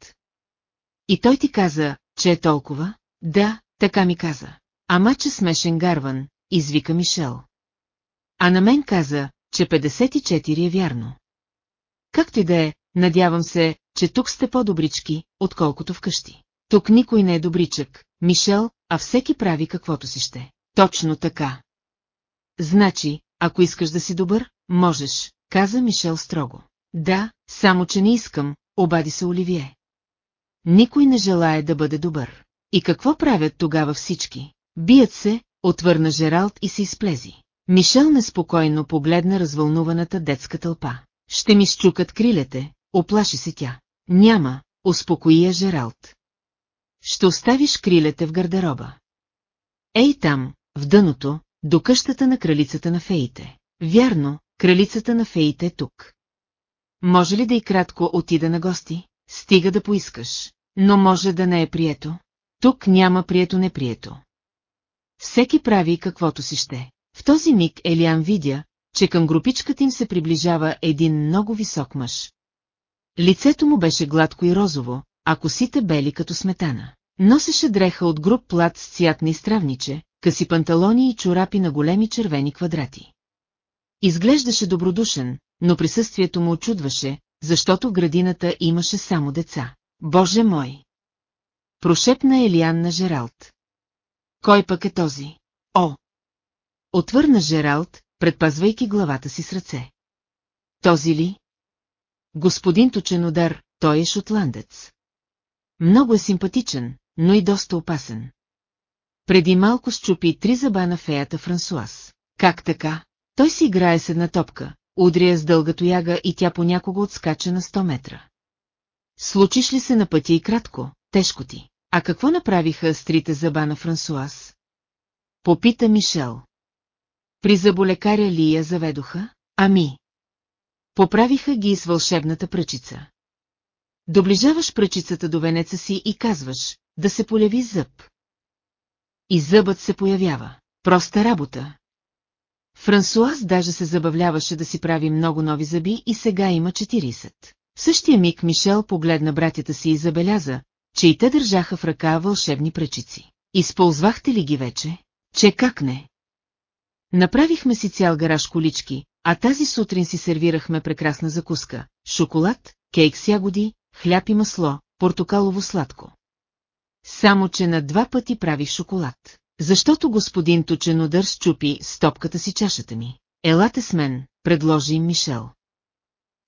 И той ти каза, че е толкова? Да, така ми каза. Ама че смешен Гарван, извика Мишел. А на мен каза, че 54 е вярно. Както и да е, надявам се, че тук сте по-добрички, отколкото вкъщи. Тук никой не е добричък, Мишел, а всеки прави каквото си ще. Точно така. Значи, ако искаш да си добър, можеш, каза Мишел строго. Да, само че не искам, обади се Оливие. Никой не желая да бъде добър. И какво правят тогава всички? Бият се, отвърна Жералд и се изплези. Мишел неспокойно погледна развълнуваната детска тълпа. Ще ми щукат крилете, оплаши се тя. Няма, успокои я Жералд. Ще оставиш крилете в гардероба. Ей там, в дъното, до къщата на кралицата на феите. Вярно, кралицата на феите е тук. Може ли да и кратко отида на гости? Стига да поискаш. Но може да не е прието. Тук няма прието-неприето. Всеки прави каквото си ще. В този миг Елиан видя, че към групичката им се приближава един много висок мъж. Лицето му беше гладко и розово, а косите бели като сметана. Носеше дреха от груб плат с цвят на изтравниче, къси панталони и чорапи на големи червени квадрати. Изглеждаше добродушен, но присъствието му очудваше, защото в градината имаше само деца. Боже мой! Прошепна Елиан на Жералд. Кой пък е този? О! Отвърна Жералд, предпазвайки главата си с ръце. Този ли? Господин Точенодар, той е шотландец. Много е симпатичен, но и доста опасен. Преди малко щупи три зъба на феята Франсуаз. Как така? Той си играе с една топка, удря с дълга тояга и тя понякога отскача на 100 метра. Случиш ли се на пътя и кратко, тежко ти. А какво направиха с трите зъба на Франсуаз? Попита Мишел. При заболекаря ли я заведоха? Ами. Поправиха ги с вълшебната пръчица. Доближаваш пръчицата до венеца си и казваш, да се поляви зъб. И зъбът се появява. Проста работа. Франсуаз даже се забавляваше да си прави много нови зъби и сега има 40. В същия миг Мишел погледна братята си и забеляза, че и те държаха в ръка вълшебни пръчици. Използвахте ли ги вече? Че как не? Направихме си цял гараж колички, а тази сутрин си сервирахме прекрасна закуска – шоколад, кейк с ягоди, хляб и масло, портокалово сладко. Само, че на два пъти правих шоколад. Защото господин Точенодър счупи стопката си чашата ми. Елате с мен, предложи им Мишел.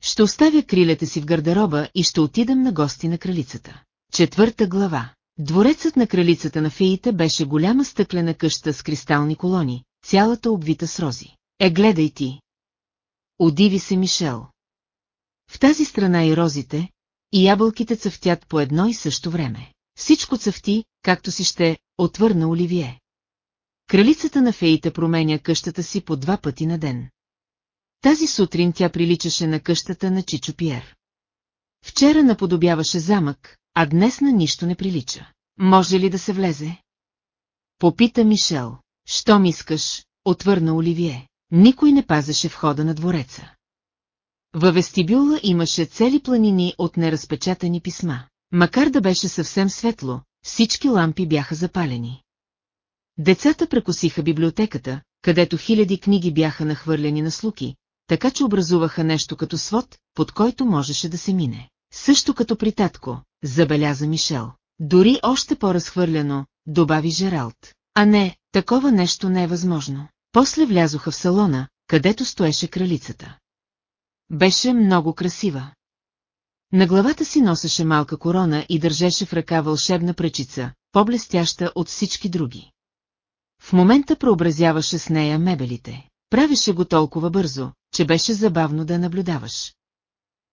Ще оставя крилете си в гардероба и ще отидем на гости на кралицата. Четвърта глава. Дворецът на кралицата на феите беше голяма стъклена къща с кристални колони, цялата обвита с рози. Е, гледай ти! Удиви се Мишел. В тази страна и розите, и ябълките цъфтят по едно и също време. Всичко цъфти, както си ще, отвърна Оливие. Кралицата на феите променя къщата си по два пъти на ден. Тази сутрин тя приличаше на къщата на Чичо Пиер. Вчера наподобяваше замък, а днес на нищо не прилича. Може ли да се влезе? Попита Мишел. Щом искаш, отвърна Оливие. Никой не пазеше входа на двореца. Във вестибюла имаше цели планини от неразпечатани писма. Макар да беше съвсем светло, всички лампи бяха запалени. Децата прекосиха библиотеката, където хиляди книги бяха нахвърлени на слуки, така че образуваха нещо като свод, под който можеше да се мине. Също като при татко, забеляза Мишел. Дори още по-разхвърляно, добави Жералд. А не, такова нещо не е възможно. После влязоха в салона, където стоеше кралицата. Беше много красива. На главата си носеше малка корона и държеше в ръка вълшебна пръчица, по-блестяща от всички други. В момента преобразяваше с нея мебелите. Правеше го толкова бързо, че беше забавно да наблюдаваш.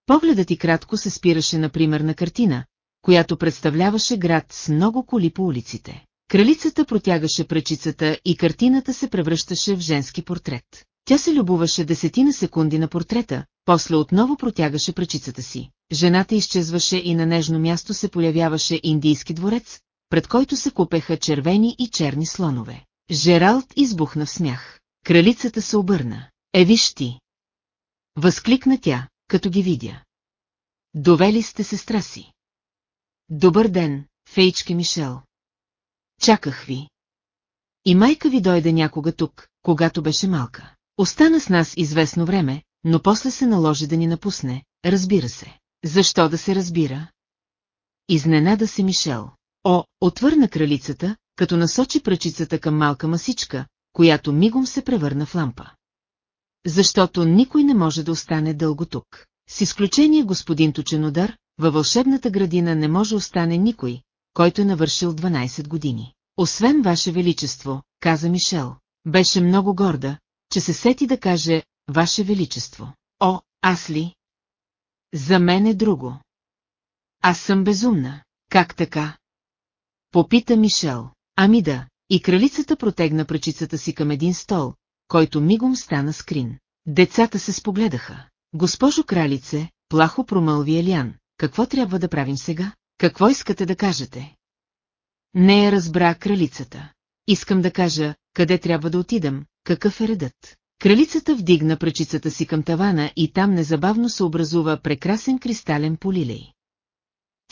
Погледът и кратко се спираше например на картина, която представляваше град с много коли по улиците. Кралицата протягаше пръчицата и картината се превръщаше в женски портрет. Тя се любоваше десетина секунди на портрета, после отново протягаше пръчицата си. Жената изчезваше и на нежно място се появяваше индийски дворец, пред който се купеха червени и черни слонове. Жералд избухна в смях. Кралицата се обърна. Е, виж ти! Възкликна тя, като ги видя. Довели сте сестра си. Добър ден, фейчки Мишел. Чаках ви. И майка ви дойде някога тук, когато беше малка. Остана с нас известно време, но после се наложи да ни напусне, разбира се. Защо да се разбира? Изненада се Мишел. О, отвърна кралицата, като насочи пръчицата към малка масичка, която мигом се превърна в лампа. Защото никой не може да остане дълго тук. С изключение господин Точенодар, във вълшебната градина не може остане никой, който е навършил 12 години. Освен Ваше Величество, каза Мишел, беше много горда, че се сети да каже Ваше Величество. О, аз ли? За мен е друго. Аз съм безумна. Как така? Попита Мишел. Ами да, и кралицата протегна пръчицата си към един стол, който мигом стана скрин. Децата се спогледаха. Госпожо кралице, плахо промълви Елиан, какво трябва да правим сега? Какво искате да кажете? Не я разбра кралицата. Искам да кажа, къде трябва да отидем, какъв е редът. Кралицата вдигна пръчицата си към тавана и там незабавно се образува прекрасен кристален полилей.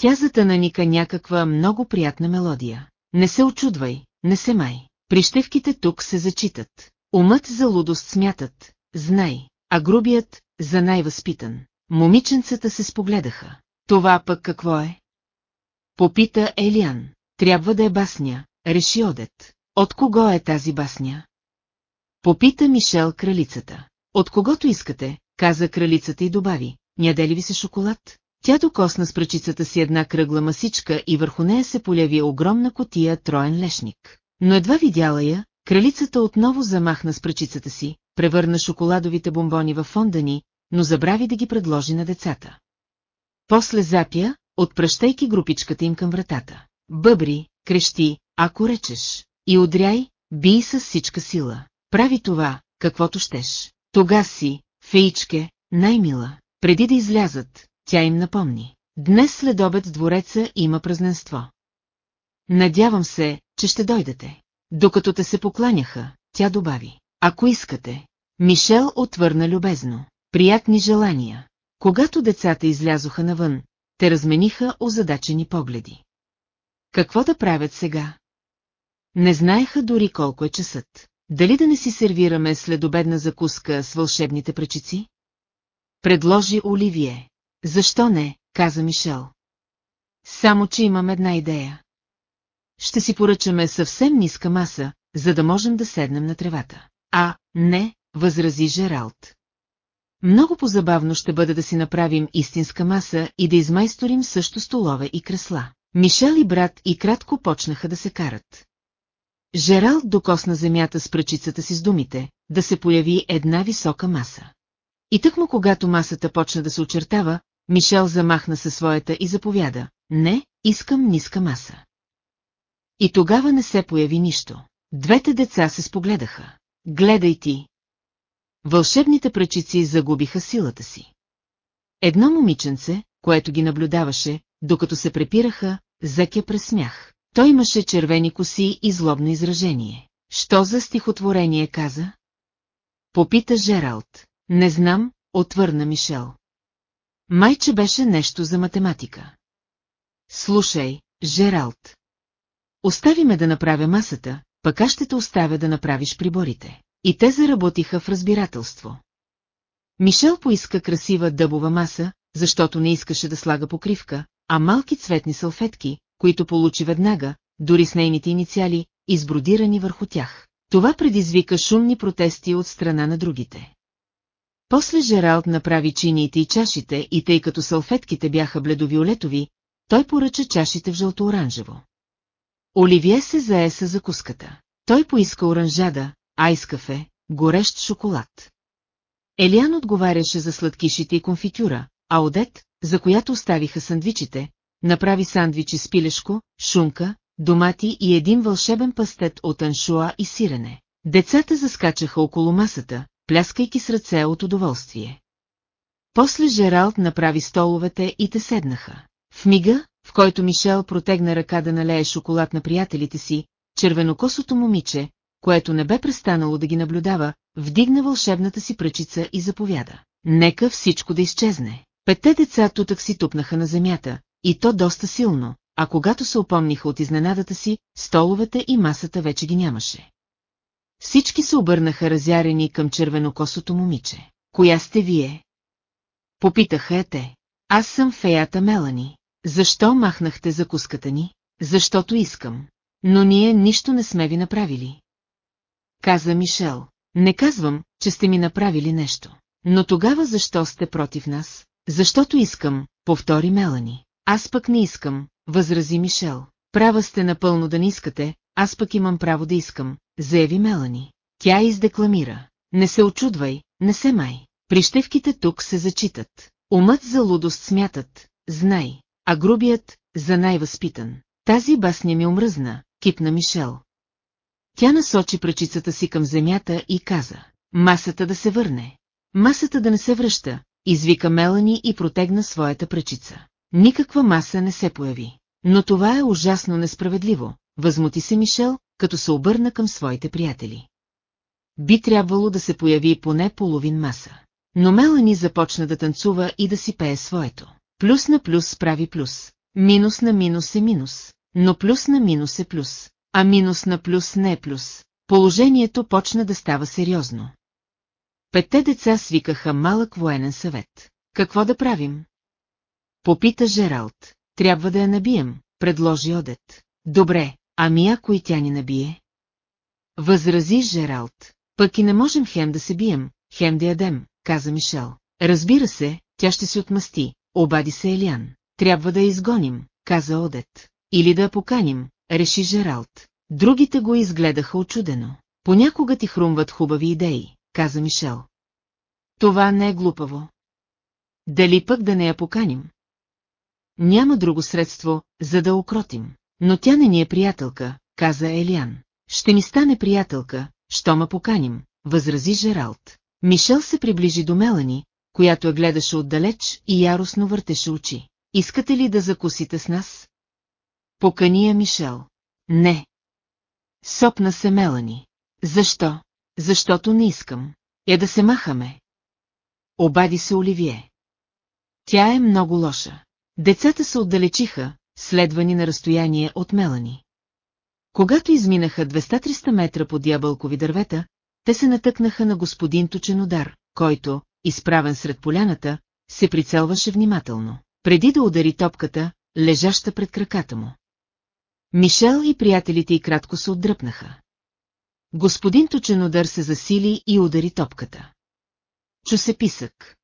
Тя затънаника някаква много приятна мелодия. Не се очудвай, не се май. Прищевките тук се зачитат. Умът за лудост смятат, знай, а грубият за най-възпитан. Момиченцата се спогледаха. Това пък какво е? Попита Елиан. Трябва да е басня, реши Одет. От кого е тази басня? Попита Мишел кралицата. От когото искате, каза кралицата и добави. Няде ли ви се шоколад? Тя докосна с пръчицата си една кръгла масичка и върху нея се поляви огромна котия троен лешник. Но едва видяла я, кралицата отново замахна с пръчицата си, превърна шоколадовите бомбони в фондани, но забрави да ги предложи на децата. После запя, отпращайки групичката им към вратата. Бъбри, крещи, ако речеш, и удряй, бий с всичка сила. Прави това, каквото щеш. Тога си, феичке, най-мила. Преди да излязат, тя им напомни. Днес след обед в двореца има празненство. Надявам се, че ще дойдете. Докато те се покланяха, тя добави. Ако искате. Мишел отвърна любезно. Приятни желания. Когато децата излязоха навън, те размениха озадачени погледи. Какво да правят сега? Не знаеха дори колко е часът. Дали да не си сервираме следобедна закуска с вълшебните пречици? Предложи Оливие. Защо не, каза Мишел. Само, че имам една идея. Ще си поръчаме съвсем ниска маса, за да можем да седнем на тревата. А, не, възрази Жералд. Много позабавно ще бъде да си направим истинска маса и да измайсторим също столове и кресла. Мишел и брат и кратко почнаха да се карат. Жералд докосна земята с пръчицата си с думите, да се появи една висока маса. И тъкмо когато масата почна да се очертава, Мишел замахна със своята и заповяда. Не, искам ниска маса. И тогава не се появи нищо. Двете деца се спогледаха. Гледай ти. Вълшебните пръчици загубиха силата си. Едно момиченце, което ги наблюдаваше, докато се препираха, закя през смях. Той имаше червени коси и злобно изражение. Що за стихотворение каза? Попита Жералд. Не знам, отвърна Мишел. Майче беше нещо за математика. Слушай, Жералд. Остави ме да направя масата, пък аз ще те оставя да направиш приборите. И те заработиха в разбирателство. Мишел поиска красива дъбова маса, защото не искаше да слага покривка, а малки цветни салфетки, които получи веднага, дори с нейните инициали, избродирани върху тях. Това предизвика шумни протести от страна на другите. После Жералд направи чиниите и чашите и тъй като салфетките бяха бледовиолетови, той поръча чашите в жълто-оранжево. Оливие се зае с закуската. Той поиска оранжада, айс кафе, горещ шоколад. Елиан отговаряше за сладкишите и конфитюра, а Одет, за която оставиха сандвичите, направи сандвичи с пилешко, шунка, домати и един вълшебен пастет от аншуа и сирене. Децата заскачаха около масата, пляскайки с ръце от удоволствие. После Жералд направи столовете и те седнаха. В мига, в който Мишел протегна ръка да налее шоколад на приятелите си, червенокосото момиче, което не бе престанало да ги наблюдава, вдигна вълшебната си пръчица и заповяда. Нека всичко да изчезне. Петте деца тутък си тупнаха на земята, и то доста силно, а когато се опомниха от изненадата си, столовете и масата вече ги нямаше. Всички се обърнаха разярени към червенокосото момиче. Коя сте вие? Попитаха е те. Аз съм феята Мелани. Защо махнахте закуската ни? Защото искам. Но ние нищо не сме ви направили. Каза Мишел. Не казвам, че сте ми направили нещо. Но тогава защо сте против нас? Защото искам, повтори Мелани. Аз пък не искам, възрази Мишел. Права сте напълно да не искате, аз пък имам право да искам, заяви Мелани. Тя издекламира. Не се очудвай, не се май. Прищевките тук се зачитат. Умът за лудост смятат, знай, а грубият за най-възпитан. Тази басня ми омръзна, кипна Мишел. Тя насочи пръчицата си към земята и каза, масата да се върне. Масата да не се връща, извика Мелани и протегна своята пръчица. Никаква маса не се появи. Но това е ужасно несправедливо, възмути се Мишел, като се обърна към своите приятели. Би трябвало да се появи поне половин маса. Но Мелани започна да танцува и да си пее своето. Плюс на плюс прави плюс. Минус на минус е минус. Но плюс на минус е плюс. А минус на плюс не е плюс. Положението почна да става сериозно. Петте деца свикаха малък военен съвет. Какво да правим? Попита Жералд. Трябва да я набием, предложи Одет. Добре, ами ако и тя ни набие? Възрази Жералд. Пък и не можем хем да се бием, хем да ядем, каза Мишел. Разбира се, тя ще се отмъсти, обади се Елиан. Трябва да я изгоним, каза Одет. Или да я поканим, реши Жералд. Другите го изгледаха очудено. Понякога ти хрумват хубави идеи, каза Мишел. Това не е глупаво. Дали пък да не я поканим? Няма друго средство, за да окротим. Но тя не ни е приятелка, каза Елиан. Ще ни стане приятелка, що ма поканим, възрази Жералд. Мишел се приближи до Мелани, която я гледаше отдалеч и яростно въртеше очи. Искате ли да закусите с нас? Покани я Мишел. Не. Сопна се Мелани. Защо? Защото не искам. Е да се махаме. Обади се Оливие. Тя е много лоша. Децата се отдалечиха, следвани на разстояние от Мелани. Когато изминаха 200-300 метра под ябълкови дървета, те се натъкнаха на господин Точенодар, който, изправен сред поляната, се прицелваше внимателно, преди да удари топката, лежаща пред краката му. Мишел и приятелите й кратко се отдръпнаха. Господин Точенодар се засили и удари топката. Чу се писък.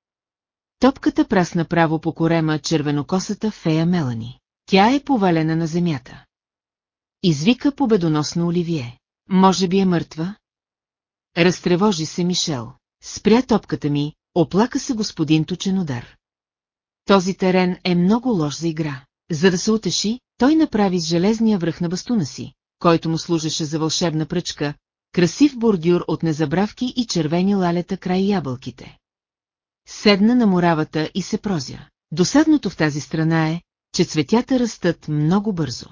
Топката прасна право по корема червенокосата фея Мелани. Тя е повалена на земята. Извика победоносно Оливие. Може би е мъртва? Разтревожи се Мишел. Спря топката ми, оплака се господин Точенодар. Този терен е много лош за игра. За да се утеши, той направи с железния връх на бастуна си, който му служеше за вълшебна пръчка, красив бордюр от незабравки и червени лалета край ябълките. Седна на муравата и се прозя. Досадното в тази страна е, че цветята растат много бързо.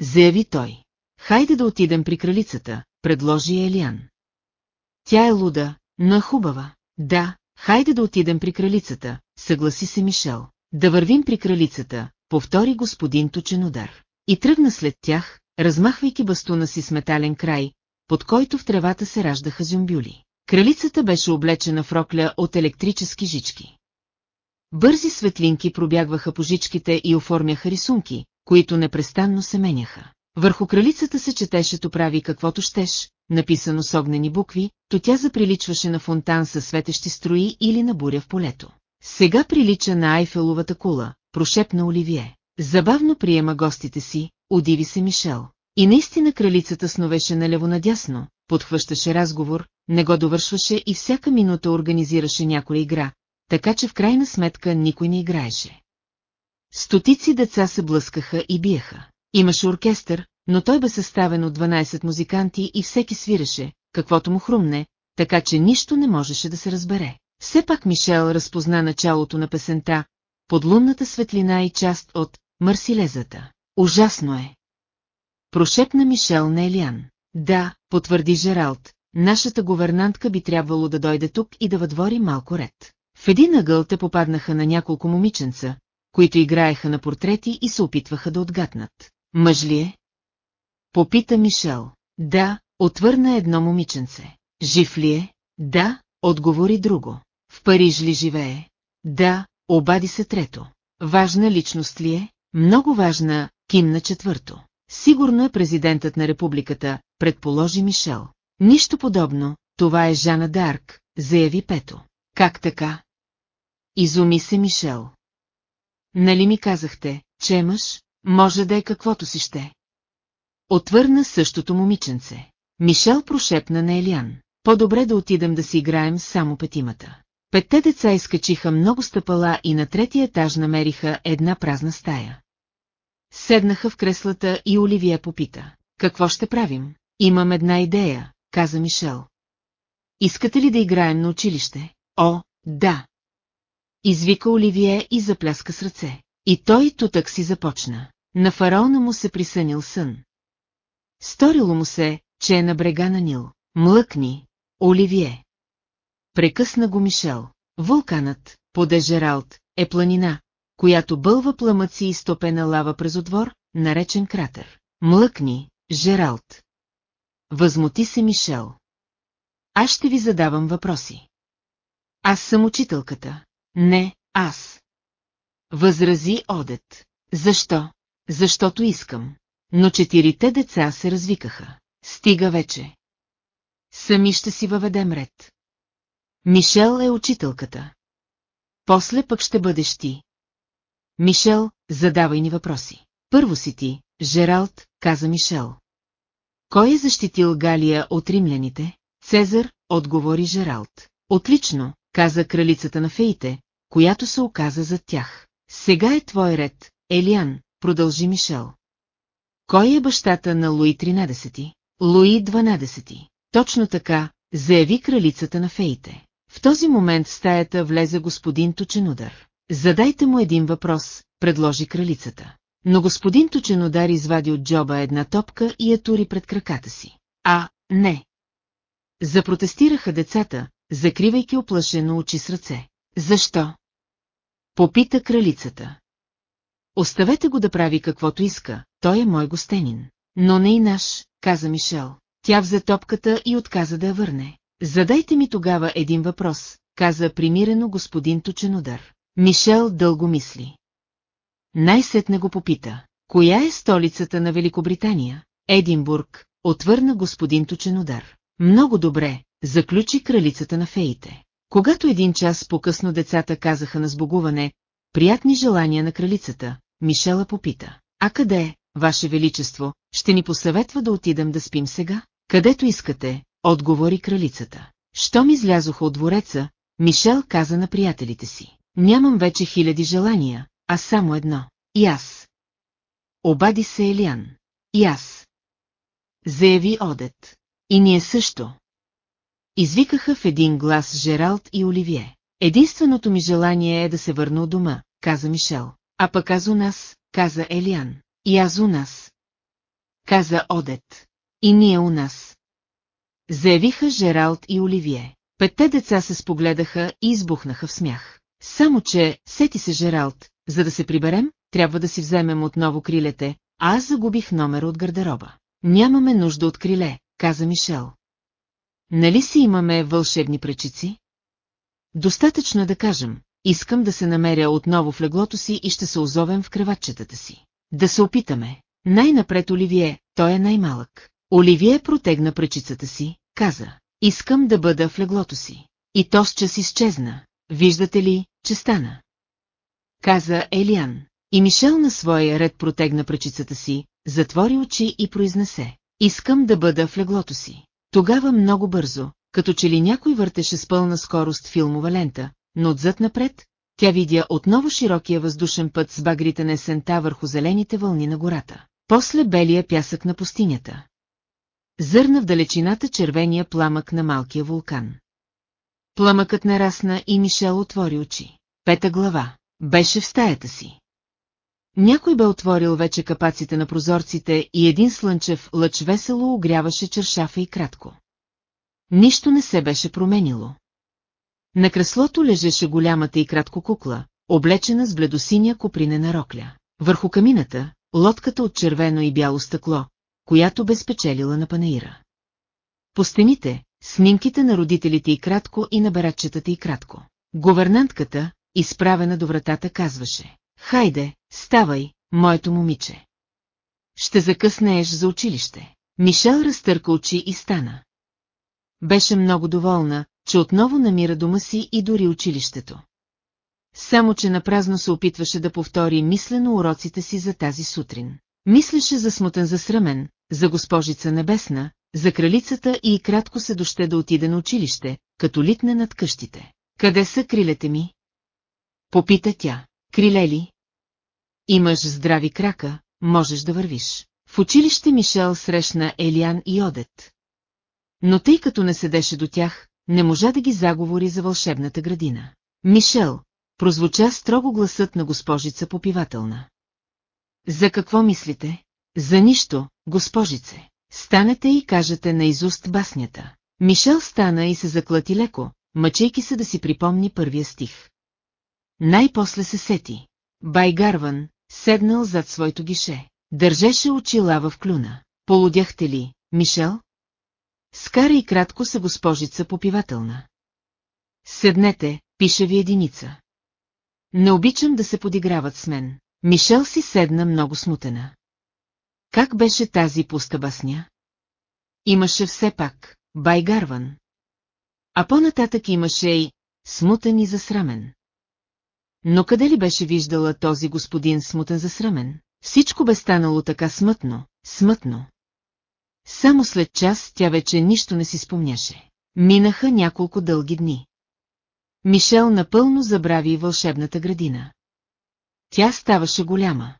Заяви той. Хайде да отидем при кралицата, предложи Елиан. Тя е луда, но е хубава. Да, хайде да отидем при кралицата, съгласи се Мишел. Да вървим при кралицата, повтори господин Точенодар. И тръгна след тях, размахвайки бастуна си с метален край, под който в тревата се раждаха зюмбюли. Кралицата беше облечена в рокля от електрически жички. Бързи светлинки пробягваха по жичките и оформяха рисунки, които непрестанно се меняха. Върху кралицата се четеше то прави каквото щеш, написано с огнени букви, то тя заприличваше на фонтан със светещи строи или на буря в полето. Сега прилича на Айфеловата кула, прошепна Оливие. Забавно приема гостите си, удиви се Мишел. И наистина кралицата сновеше налево-надясно, подхващаше разговор, не го довършваше и всяка минута организираше някоя игра, така че в крайна сметка никой не играеше. Стотици деца се блъскаха и биеха. Имаше оркестър, но той бе съставен от 12 музиканти и всеки свиреше, каквото му хрумне, така че нищо не можеше да се разбере. Все пак Мишел разпозна началото на песента, под лунната светлина и част от Марсилезата. Ужасно е. Прошепна Мишел на Елиан. Да, потвърди Жералд, нашата говернантка би трябвало да дойде тук и да въдвори малко ред. В един ъгъл те попаднаха на няколко момиченца, които играеха на портрети и се опитваха да отгатнат. Мъж ли е? Попита Мишел. Да, отвърна едно момиченце. Жив ли е? Да, отговори друго. В Париж ли живее? Да, обади се трето. Важна личност ли е? Много важна, кимна четвърто. Сигурно е президентът на републиката, предположи Мишел. Нищо подобно, това е Жана Дарк, заяви Пето. Как така? Изуми се Мишел. Нали ми казахте, че е мъж, може да е каквото си ще. Отвърна същото момиченце. Мишел прошепна на Елиан. по-добре да отидем да си играем само петимата. Петте деца изкачиха много стъпала и на третия етаж намериха една празна стая. Седнаха в креслата и Оливия попита. Какво ще правим? Имам една идея, каза Мишел. Искате ли да играем на училище? О, да. Извика Оливие и запляска с ръце. И той тутък си започна. На фараона му се присънил сън. Сторило му се, че е на брега на Нил. Млъкни, Оливие. Прекъсна го Мишел. Вулканът, поде Жералд, е планина, която бълва пламъци и стопена лава през отвор, наречен кратер. Млъкни, Жералд. Възмути се Мишел. Аз ще ви задавам въпроси. Аз съм учителката. Не, аз. Възрази Одет. Защо? Защото искам. Но четирите деца се развикаха. Стига вече. Сами ще си въведем ред. Мишел е учителката. После пък ще бъдеш ти. Мишел, задавай ни въпроси. Първо си ти, Жералд, каза Мишел. Кой е защитил Галия от римляните? Цезар, отговори Жералд. Отлично, каза кралицата на феите, която се оказа зад тях. Сега е твой ред, Елиан, продължи Мишел. Кой е бащата на Луи 13? Луи 12. Точно така, заяви кралицата на феите. В този момент в стаята влезе господин Точенудар. Задайте му един въпрос, предложи кралицата. Но господин Точенудар извади от джоба една топка и я тури пред краката си. А, не. Запротестираха децата, закривайки оплашено очи с ръце. Защо? Попита кралицата. Оставете го да прави каквото иска, той е мой гостенин. Но не и наш, каза Мишел. Тя взе топката и отказа да я върне. Задайте ми тогава един въпрос, каза примирено господин Точенодар. Мишел дълго мисли. Най-сетне го попита. Коя е столицата на Великобритания? Единбург, отвърна господин Точенодар. Много добре, заключи кралицата на феите. Когато един час по-късно децата казаха на сбогуване, приятни желания на кралицата, Мишела попита. А къде, Ваше Величество, ще ни посъветва да отидем да спим сега? Където искате, отговори кралицата. Щом излязоха от двореца, Мишел каза на приятелите си. Нямам вече хиляди желания, а само едно. И аз. Обади се Елиан. И аз. Заяви Одет. И ние също. Извикаха в един глас Жералд и Оливие. Единственото ми желание е да се върна от дома, каза Мишел. А пък аз у нас, каза Елиан. И аз у нас. Каза Одет. И ние у нас. Заявиха Жералд и Оливие. Петте деца се спогледаха и избухнаха в смях. Само че, сети се Жералд, за да се приберем, трябва да си вземем отново крилете, а аз загубих номер от гардероба. Нямаме нужда от криле, каза Мишел. Нали си имаме вълшебни пречици? Достатъчно е да кажем, искам да се намеря отново в леглото си и ще се озовем в креватчетата си. Да се опитаме. Най-напред Оливие, той е най-малък. Оливие протегна пречицата си, каза. Искам да бъда в леглото си. И то с час изчезна. Виждате ли, че стана? Каза Елиан. И Мишел на своя ред протегна пречицата си, затвори очи и произнесе. Искам да бъда в леглото си. Тогава много бързо, като че ли някой въртеше с пълна скорост филмова лента, но отзад напред, тя видя отново широкия въздушен път с багрите на есента върху зелените вълни на гората. После белия пясък на пустинята. Зърна в далечината червения пламък на малкия вулкан. Пламъкът нарасна и Мишел отвори очи. Пета глава. Беше в стаята си. Някой бе отворил вече капаците на прозорците и един слънчев лъч весело огряваше чершафа и кратко. Нищо не се беше променило. На креслото лежеше голямата и кратко кукла, облечена с бледосиня копринена рокля. Върху камината, лодката от червено и бяло стъкло, която бе спечелила на панаира. По стените, снимките на родителите и кратко и на барачетата и кратко. Говернантката, изправена до вратата, казваше. Хайде, ставай, моето момиче. Ще закъснееш за училище. Мишел разтърка очи и стана. Беше много доволна, че отново намира дома си и дори училището. Само, че напразно се опитваше да повтори мислено уроците си за тази сутрин. Мислеше за смутен засрамен, за госпожица небесна, за кралицата и кратко се доще да отиде на училище, като литне над къщите. Къде са крилете ми? Попита тя. Криле ли? Имаш здрави крака, можеш да вървиш. В училище Мишел срещна Елиан и Одет. Но тъй като не седеше до тях, не можа да ги заговори за вълшебната градина. Мишел, прозвуча строго гласът на госпожица попивателна. За какво мислите? За нищо, госпожице. Станете и кажете наизуст баснята. Мишел стана и се заклати леко, мъчейки се да си припомни първия стих. Най-после се сети. Байгарван, седнал зад своето гише, държеше очила в клюна. Полудяхте ли, Мишел? Скара и кратко са госпожица попивателна. Седнете, пише ви единица. Не обичам да се подиграват с мен. Мишел си седна много смутена. Как беше тази пуста басня? Имаше все пак, Байгарван. А по-нататък имаше и смутен и засрамен. Но къде ли беше виждала този господин смутен засрамен? Всичко бе станало така смътно, смътно. Само след час тя вече нищо не си спомняше. Минаха няколко дълги дни. Мишел напълно забрави вълшебната градина. Тя ставаше голяма.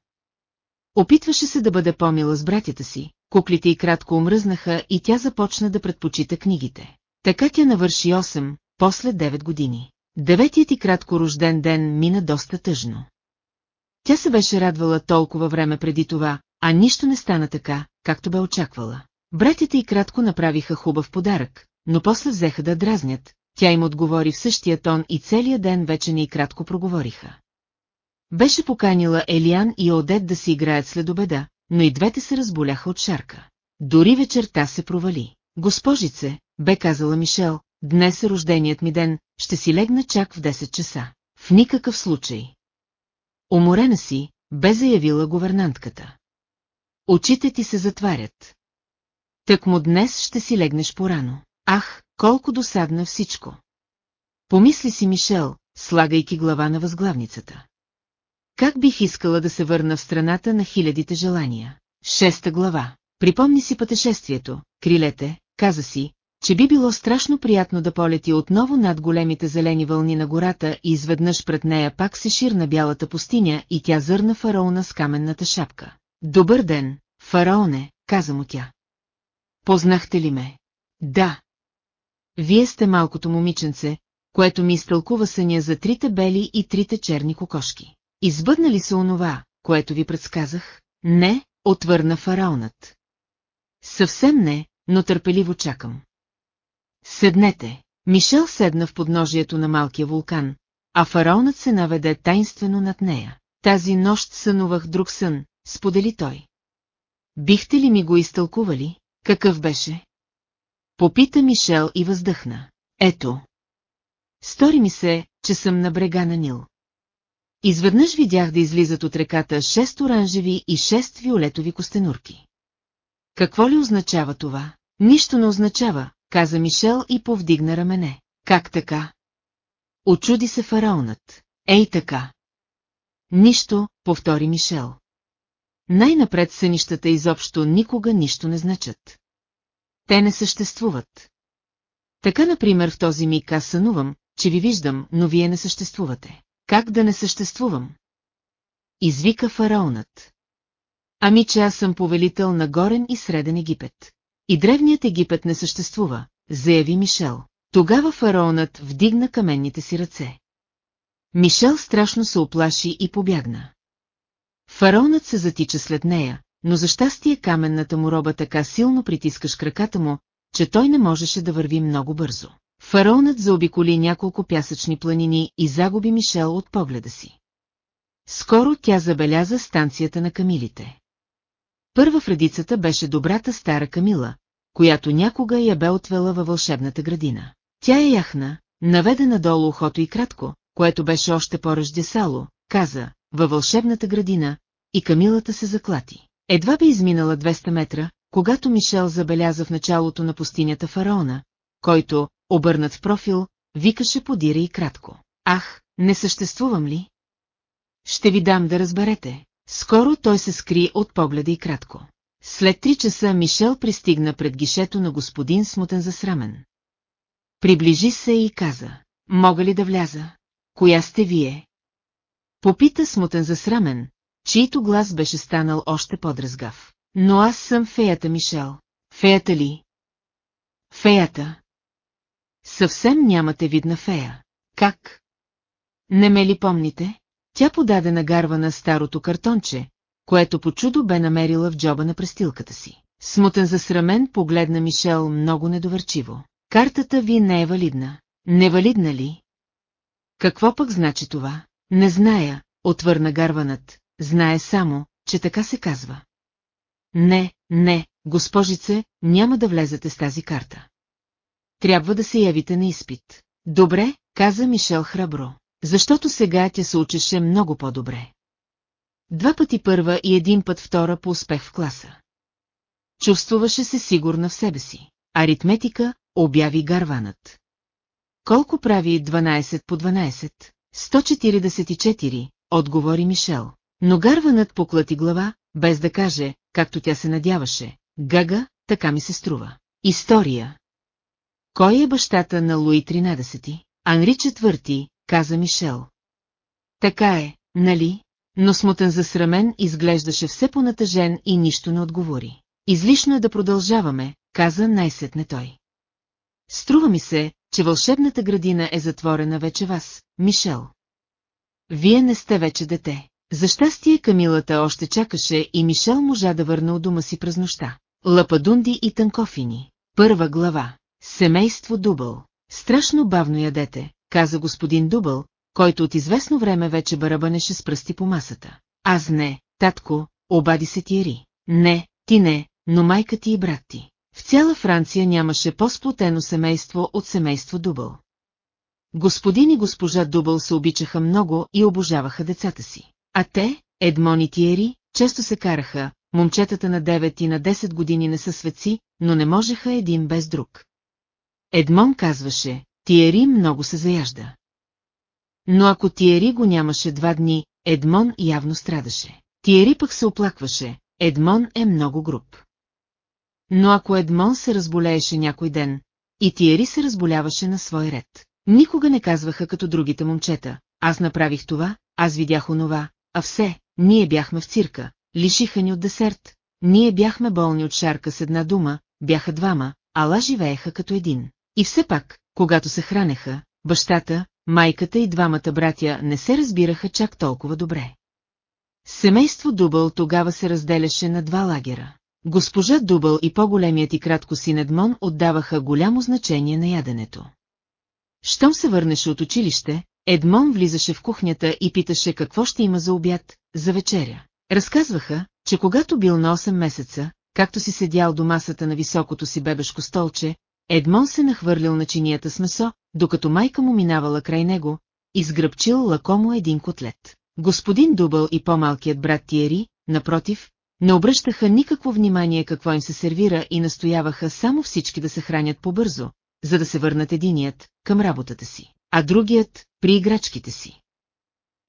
Опитваше се да бъде помила с братята си, куклите и кратко омръзнаха и тя започна да предпочита книгите. Така тя навърши 8, после 9 години. Деветият и кратко рожден ден мина доста тъжно. Тя се беше радвала толкова време преди това, а нищо не стана така, както бе очаквала. Братята и кратко направиха хубав подарък, но после взеха да дразнят, тя им отговори в същия тон и целият ден вече не и кратко проговориха. Беше поканила Елиан и Одет да си играят след обеда, но и двете се разболяха от шарка. Дори вечерта се провали. Госпожице, бе казала Мишел, днес е рожденият ми ден, ще си легна чак в 10 часа. В никакъв случай. Уморена си, бе заявила говернантката. Очите ти се затварят. Так му днес ще си легнеш порано. Ах, колко досадна всичко. Помисли си Мишел, слагайки глава на възглавницата. Как бих искала да се върна в страната на хилядите желания? Шеста глава. Припомни си пътешествието, крилете, каза си, че би било страшно приятно да полети отново над големите зелени вълни на гората и изведнъж пред нея пак се ширна бялата пустиня и тя зърна фараона с каменната шапка. Добър ден, фараоне, каза му тя. Познахте ли ме? Да. Вие сте малкото момиченце, което ми изтълкува съня за трите бели и трите черни кокошки. Избъдна ли се онова, което ви предсказах? Не, отвърна фараонът. Съвсем не, но търпеливо чакам. Седнете. Мишел седна в подножието на малкия вулкан, а фараонът се наведе тайнствено над нея. Тази нощ сънувах друг сън, сподели той. Бихте ли ми го изтълкували? Какъв беше? Попита Мишел и въздъхна. Ето. Стори ми се, че съм на брега на Нил. Изведнъж видях да излизат от реката шест оранжеви и шест виолетови костенурки. Какво ли означава това? Нищо не означава, каза Мишел и повдигна рамене. Как така? Очуди се фараонът. Ей така. Нищо, повтори Мишел. Най-напред сънищата изобщо никога нищо не значат. Те не съществуват. Така, например, в този миг аз сънувам, че ви виждам, но вие не съществувате. Как да не съществувам? Извика фараонът. Ами, че аз съм повелител на горен и среден Египет. И древният Египет не съществува, заяви Мишел. Тогава фараонът вдигна каменните си ръце. Мишел страшно се оплаши и побягна. Фараонът се затича след нея, но за щастие каменната му роба така силно притискаш краката му, че той не можеше да върви много бързо. Фараонът заобиколи няколко пясъчни планини и загуби Мишел от погледа си. Скоро тя забеляза станцията на камилите. Първа в редицата беше добрата стара Камила, която някога я бе отвела във вълшебната градина. Тя я яхна, наведе надолу ухото и кратко, което беше още по-ръждесало, каза, във вълшебната градина, и Камилата се заклати. Едва би изминала 200 метра, когато Мишел забеляза в началото на пустинята фараона, който, обърнат профил, викаше подира и кратко. Ах, не съществувам ли? Ще ви дам да разберете. Скоро той се скри от погледа и кратко. След три часа Мишел пристигна пред гишето на господин смутен засрамен. Приближи се и каза, мога ли да вляза? Коя сте вие? Попита смутен засрамен, чийто глас беше станал още подразгав. Но аз съм феята Мишел. Феята ли? Феята. Съвсем нямате видна фея. Как? Не ме ли помните? Тя подаде на гарвана старото картонче, което по чудо бе намерила в джоба на престилката си. Смутен засрамен погледна Мишел много недоверчиво. Картата ви не е валидна. Невалидна ли? Какво пък значи това? Не зная, отвърна гарванът, знае само, че така се казва. Не, не, госпожице, няма да влезете с тази карта. Трябва да се явите на изпит. Добре, каза Мишел храбро, защото сега тя се учеше много по-добре. Два пъти първа и един път втора по успех в класа. Чувствуваше се сигурна в себе си. Аритметика, обяви гарванът. Колко прави 12 по 12? 144, отговори Мишел. Но гарванът поклати глава, без да каже, както тя се надяваше. Гага, така ми се струва. История. Кой е бащата на Луи 13? Анри IV, каза Мишел. Така е, нали? Но смутен засрамен изглеждаше все понатъжен и нищо не отговори. Излишно е да продължаваме, каза най-сетне той. Струва ми се, че вълшебната градина е затворена вече вас, Мишел. Вие не сте вече дете. За щастие Камилата още чакаше и Мишел можа да върне от дома си през нощта. Лападунди и Танкофини. Първа глава. Семейство Дубъл. Страшно бавно ядете, каза господин Дубъл, който от известно време вече барабанеше с пръсти по масата. Аз не, татко, обади се Тиери. Не, ти не, но майка ти и брат ти. В цяла Франция нямаше по-сплотено семейство от семейство Дубъл. Господин и госпожа Дубъл се обичаха много и обожаваха децата си. А те, Едмон и Тиери, често се караха, момчетата на 9 и на 10 години не са светци, но не можеха един без друг. Едмон казваше, Тиери много се заяжда. Но ако Тиери го нямаше два дни, Едмон явно страдаше. Тиери пък се оплакваше, Едмон е много груб. Но ако Едмон се разболееше някой ден, и Тиери се разболяваше на свой ред. Никога не казваха като другите момчета, аз направих това, аз видях онова, а все, ние бяхме в цирка, лишиха ни от десерт, ние бяхме болни от шарка с една дума, бяха двама, ала живееха като един. И все пак, когато се хранеха, бащата, майката и двамата братя не се разбираха чак толкова добре. Семейство Дубъл тогава се разделяше на два лагера. Госпожа Дубъл и по-големият и кратко син Едмон отдаваха голямо значение на яденето. Щом се върнеше от училище, Едмон влизаше в кухнята и питаше какво ще има за обяд, за вечеря. Разказваха, че когато бил на 8 месеца, както си седял до масата на високото си бебешко столче, Едмон се нахвърлил на чинията с месо, докато майка му минавала край него, изгръбчил лакомо един котлет. Господин Дубъл и по-малкият брат Тиери, напротив, не обръщаха никакво внимание какво им се сервира и настояваха само всички да се хранят побързо, за да се върнат единият към работата си, а другият при играчките си.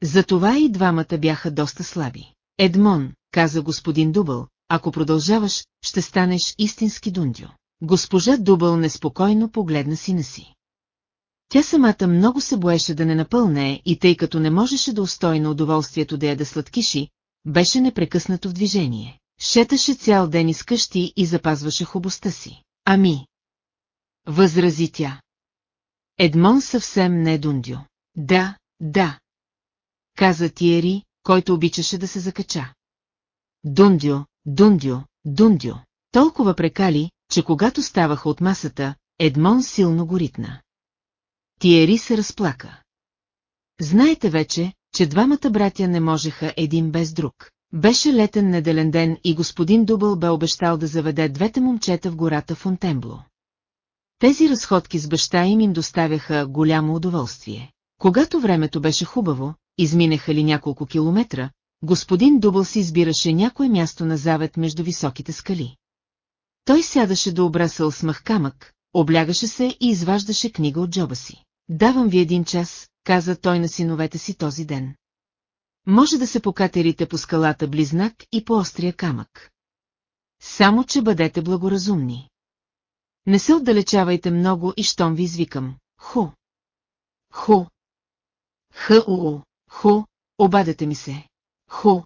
Затова и двамата бяха доста слаби. Едмон, каза господин Дубъл, ако продължаваш, ще станеш истински дундю. Госпожа Дубъл неспокойно погледна сина си. Тя самата много се боеше да не напълне и тъй като не можеше да устои на удоволствието да яде сладкиши, беше непрекъснато в движение. Шеташе цял ден из къщи и запазваше хубостта си. Ами. Възрази тя. Едмон съвсем не е дундю. Да, да. Каза Тиери, който обичаше да се закача. Дундю, дундю, дундю. Толкова прекали, че когато ставаха от масата, Едмон силно го ритна. Тиери се разплака. Знаете вече, че двамата братя не можеха един без друг. Беше летен неделен ден и господин Дубъл бе обещал да заведе двете момчета в гората Фонтенбло. Тези разходки с баща им им доставяха голямо удоволствие. Когато времето беше хубаво, изминеха ли няколко километра, господин Дубъл си избираше някое място на завет между високите скали. Той сядаше до обрасъл с мъх камък, облягаше се и изваждаше книга от джоба си. Давам ви един час, каза той на синовете си този ден. Може да се покатерите по скалата Близнак и по острия камък. само че бъдете благоразумни. Не се отдалечавайте много и щом ви извикам. Ху. Ху. Ху. Ху. Обадете ми се. Ху.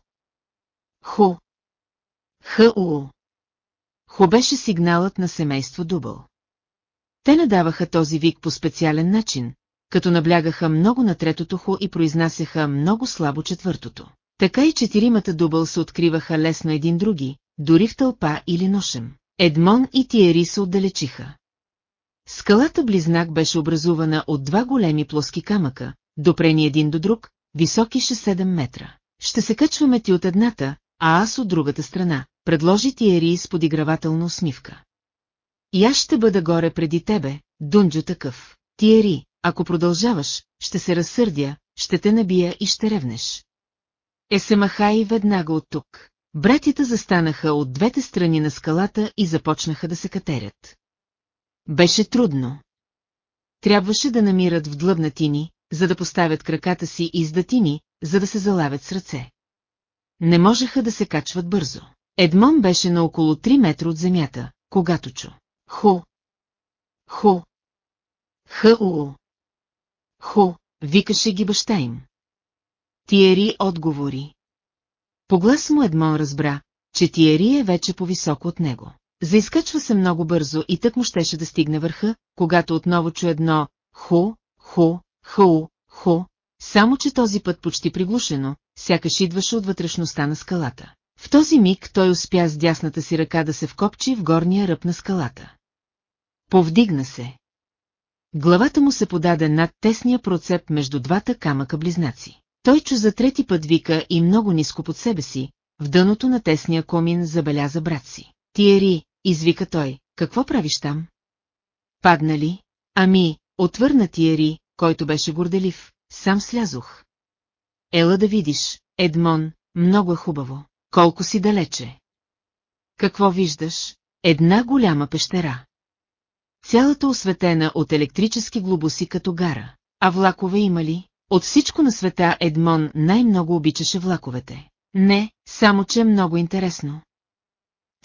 Ху. Ху. Ху беше сигналът на семейство Дубъл. Те надаваха този вик по специален начин, като наблягаха много на третото ху и произнасяха много слабо четвъртото. Така и четиримата дубъл се откриваха лесно един други, дори в тълпа или ношем. Едмон и Тиери се отдалечиха. Скалата близнак беше образувана от два големи плоски камъка, допрени един до друг, високи 6-7 метра. Ще се качваме ти от едната, а аз от другата страна, предложи Тиери с подигравателна усмивка. И аз ще бъда горе преди тебе, Дунджо такъв. Тиери, ако продължаваш, ще се разсърдя, ще те набия и ще ревнеш. Е се махай веднага от тук. Братята застанаха от двете страни на скалата и започнаха да се катерят. Беше трудно. Трябваше да намират в длъбнатини, за да поставят краката си и издатини, за да се залавят с ръце. Не можеха да се качват бързо. Едмон беше на около 3 метра от земята, когато чу. Ху! Ху! Ху! Ху! Викаше ги баща им. Тиери отговори. По глас му Едмон разбра, че Тиери е вече по-високо от него. Заискачва се много бързо и тък му щеше да стигне върха, когато отново чу едно «ху, ху, ху, ху», само че този път почти приглушено, сякаш идваше от вътрешността на скалата. В този миг той успя с дясната си ръка да се вкопчи в горния ръб на скалата. Повдигна се. Главата му се подаде над тесния процеп между двата камъка близнаци. Той чу за трети път вика и много ниско под себе си, в дъното на тесния комин забеляза брат си. Тиери, извика той, какво правиш там? Падна ли? Ами, отвърна Тиери, който беше горделив, сам слязох. Ела да видиш, Едмон, много е хубаво. Колко си далече. Какво виждаш? Една голяма пещера. Цялата осветена от електрически глобуси като гара. А влакове има ли? От всичко на света Едмон най-много обичаше влаковете. Не, само че е много интересно.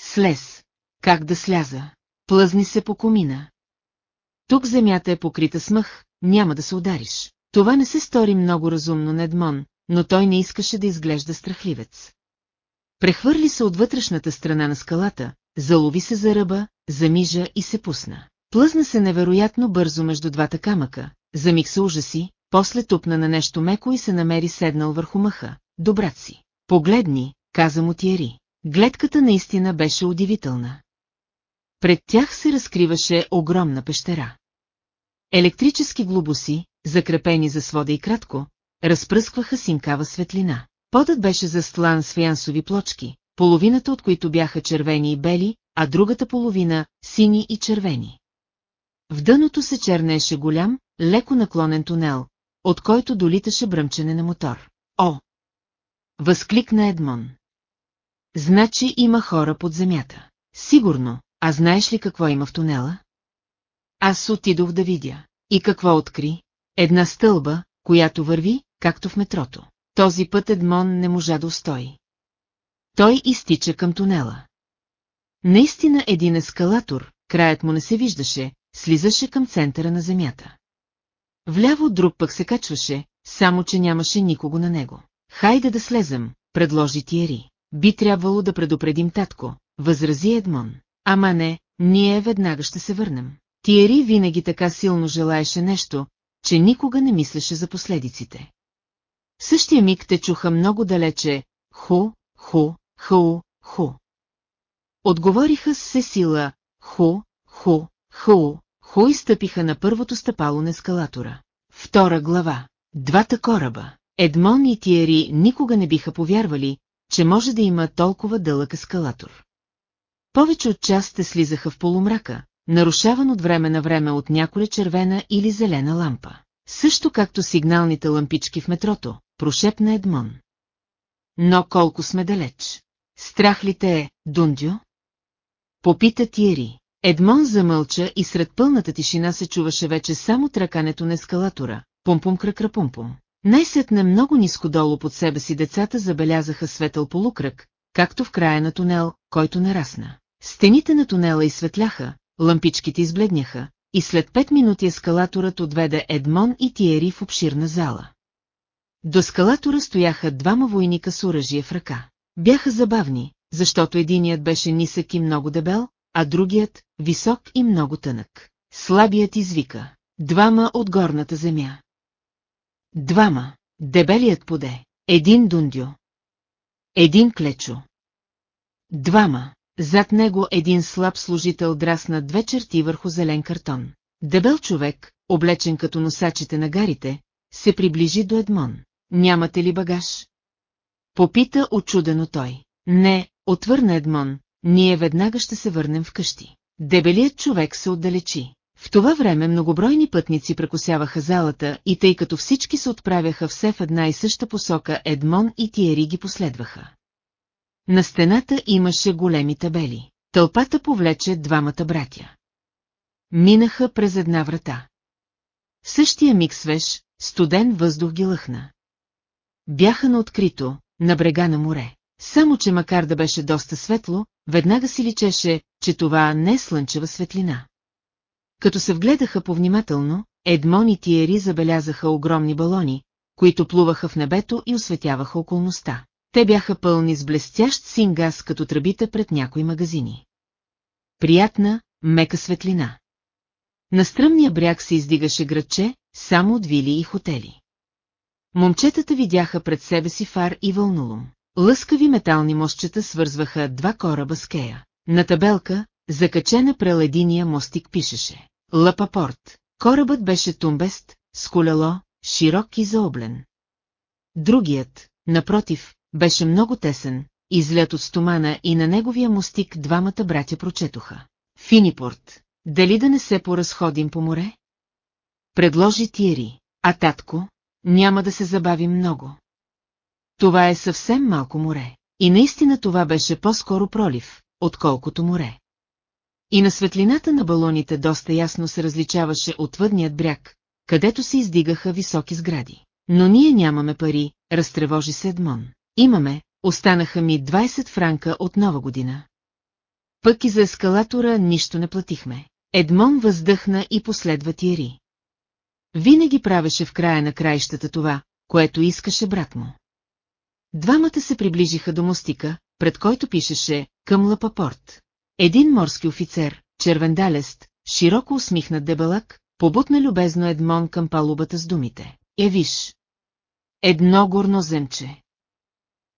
Слез. Как да сляза? Плъзни се по комина. Тук земята е покрита с мъх, няма да се удариш. Това не се стори много разумно на Едмон, но той не искаше да изглежда страхливец. Прехвърли се от вътрешната страна на скалата, залови се за ръба, замижа и се пусна. Плъзна се невероятно бързо между двата камъка, замиг се ужаси, после тупна на нещо меко и се намери седнал върху мъха. Добрат си. Погледни, каза му Тиери. Гледката наистина беше удивителна. Пред тях се разкриваше огромна пещера. Електрически глобуси, закрепени за свода и кратко, разпръскваха синкава светлина. Подът беше застлан с фиансови плочки, половината от които бяха червени и бели, а другата половина – сини и червени. В дъното се чернеше голям, леко наклонен тунел, от който долиташе бръмчене на мотор. О! Възкликна Едмон. Значи има хора под земята. Сигурно, а знаеш ли какво има в тунела? Аз отидох да видя. И какво откри? Една стълба, която върви, както в метрото. Този път Едмон не можа да устои. Той изтича към тунела. Наистина един ескалатор, краят му не се виждаше, слизаше към центъра на земята. Вляво друг пък се качваше, само че нямаше никого на него. Хайде да слезем, предложи Тиери. Би трябвало да предупредим татко, възрази Едмон. Ама не, ние веднага ще се върнем. Тиери винаги така силно желаеше нещо, че никога не мислеше за последиците. В същия миг те чуха много далече «ху, ху, ху, ху». Отговориха с сила «ху, ху, ху, ху» и стъпиха на първото стъпало на ескалатора. Втора глава. Двата кораба. Едмон и Тиери никога не биха повярвали, че може да има толкова дълъг ескалатор. Повече от час те слизаха в полумрака, нарушаван от време на време от няколя червена или зелена лампа. Също както сигналните лампички в метрото, прошепна Едмон. Но колко сме далеч. Страх ли те е, Дундю? Попита Тиери. Едмон замълча и сред пълната тишина се чуваше вече само тракането на ескалатора. Пумпум кръкра пумпум. Най-сетне много ниско долу под себе си децата забелязаха светъл полукръг, както в края на тунел, който нарасна. Стените на тунела изсветляха, лампичките избледняха, и след пет минути ескалаторът отведе Едмон и Тиери в обширна зала. До ескалатора стояха двама войника с оръжие в ръка. Бяха забавни, защото единият беше нисък и много дебел, а другият – висок и много тънък. Слабият извика. Двама от горната земя. Двама. Дебелият поде. Един дундю. Един клечо. Двама. Зад него един слаб служител драсна две черти върху зелен картон. Дебел човек, облечен като носачите на гарите, се приближи до Едмон. Нямате ли багаж? Попита очудено той. Не, отвърна Едмон, ние веднага ще се върнем вкъщи. Дебелият човек се отдалечи. В това време многобройни пътници прекосяваха залата и тъй като всички се отправяха все в една и съща посока, Едмон и Тиери ги последваха. На стената имаше големи табели. Тълпата повлече двамата братя. Минаха през една врата. В същия миг свеж, студен въздух ги лъхна. Бяха на открито, на брега на море. Само, че макар да беше доста светло, веднага си личеше, че това не е слънчева светлина. Като се вгледаха повнимателно, Едмон и Тиери забелязаха огромни балони, които плуваха в небето и осветяваха околността. Те бяха пълни с блестящ син газ като тръбите пред някои магазини. Приятна, мека светлина. На стръмния бряг се издигаше градче, само от вили и хотели. Момчетата видяха пред себе си фар и вълнулум. Лъскави метални мостчета свързваха два кораба с кея. На табелка, закачена прел единия мостик пишеше. Лапапорт. Корабът беше тумбест, с колело, широк и заоблен. Другият, напротив, беше много тесен, излят от стомана и на неговия мостик двамата братя прочетоха. Финипорт. Дали да не се поразходим по море? Предложи Тиери. А татко? Няма да се забавим много. Това е съвсем малко море. И наистина това беше по-скоро пролив, отколкото море. И на светлината на балоните доста ясно се различаваше отвъдният бряг, където се издигаха високи сгради. Но ние нямаме пари, разтревожи се Едмон. Имаме, останаха ми 20 франка от нова година. Пък и за ескалатора нищо не платихме. Едмон въздъхна и последва Тиери. Винаги правеше в края на краищата това, което искаше брат му. Двамата се приближиха до мостика, пред който пишеше «Към Лапапорт». Един морски офицер, червендалест, широко усмихнат дебелак, побутна любезно Едмон към палубата с думите. Е, виж! Едно горно земче.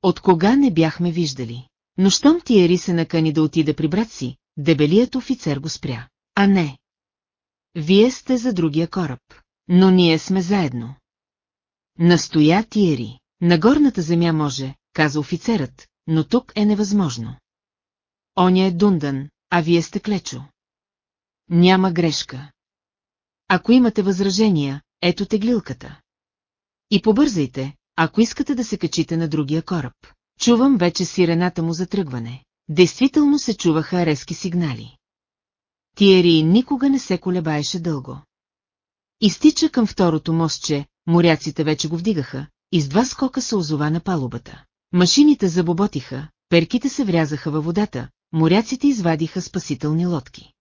От кога не бяхме виждали? Но щом Тиери се накани да отида при брат си, дебелият офицер го спря. А не. Вие сте за другия кораб. Но ние сме заедно. Настоя Тиери. На горната земя може, каза офицерът, но тук е невъзможно. Оня е Дундан, а вие сте Клечо. Няма грешка. Ако имате възражения, ето теглилката. И побързайте, ако искате да се качите на другия кораб. Чувам вече сирената му за тръгване. Действително се чуваха резки сигнали. Тиери никога не се колебаеше дълго. Изтича към второто мостче, моряците вече го вдигаха, и с два скока се озова на палубата. Машините забоботиха, перките се врязаха във водата, моряците извадиха спасителни лодки.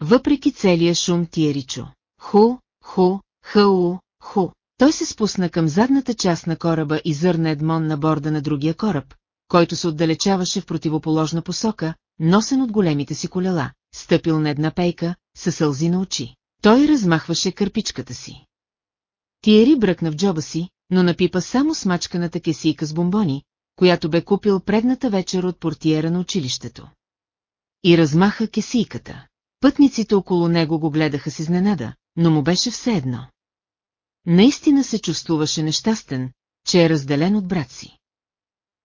Въпреки целия шум Тиеричо. Ху, ху, хау, ху. Той се спусна към задната част на кораба и зърна Едмон на борда на другия кораб, който се отдалечаваше в противоположна посока, носен от големите си колела, стъпил на една пейка, със сълзи на очи. Той размахваше кърпичката си. Тиери бръкна в джоба си, но напипа само смачканата кесийка с бомбони, която бе купил предната вечер от портиера на училището. И размаха кесийката. Пътниците около него го гледаха с изненада, но му беше все едно. Наистина се чувствуваше нещастен, че е разделен от брат си.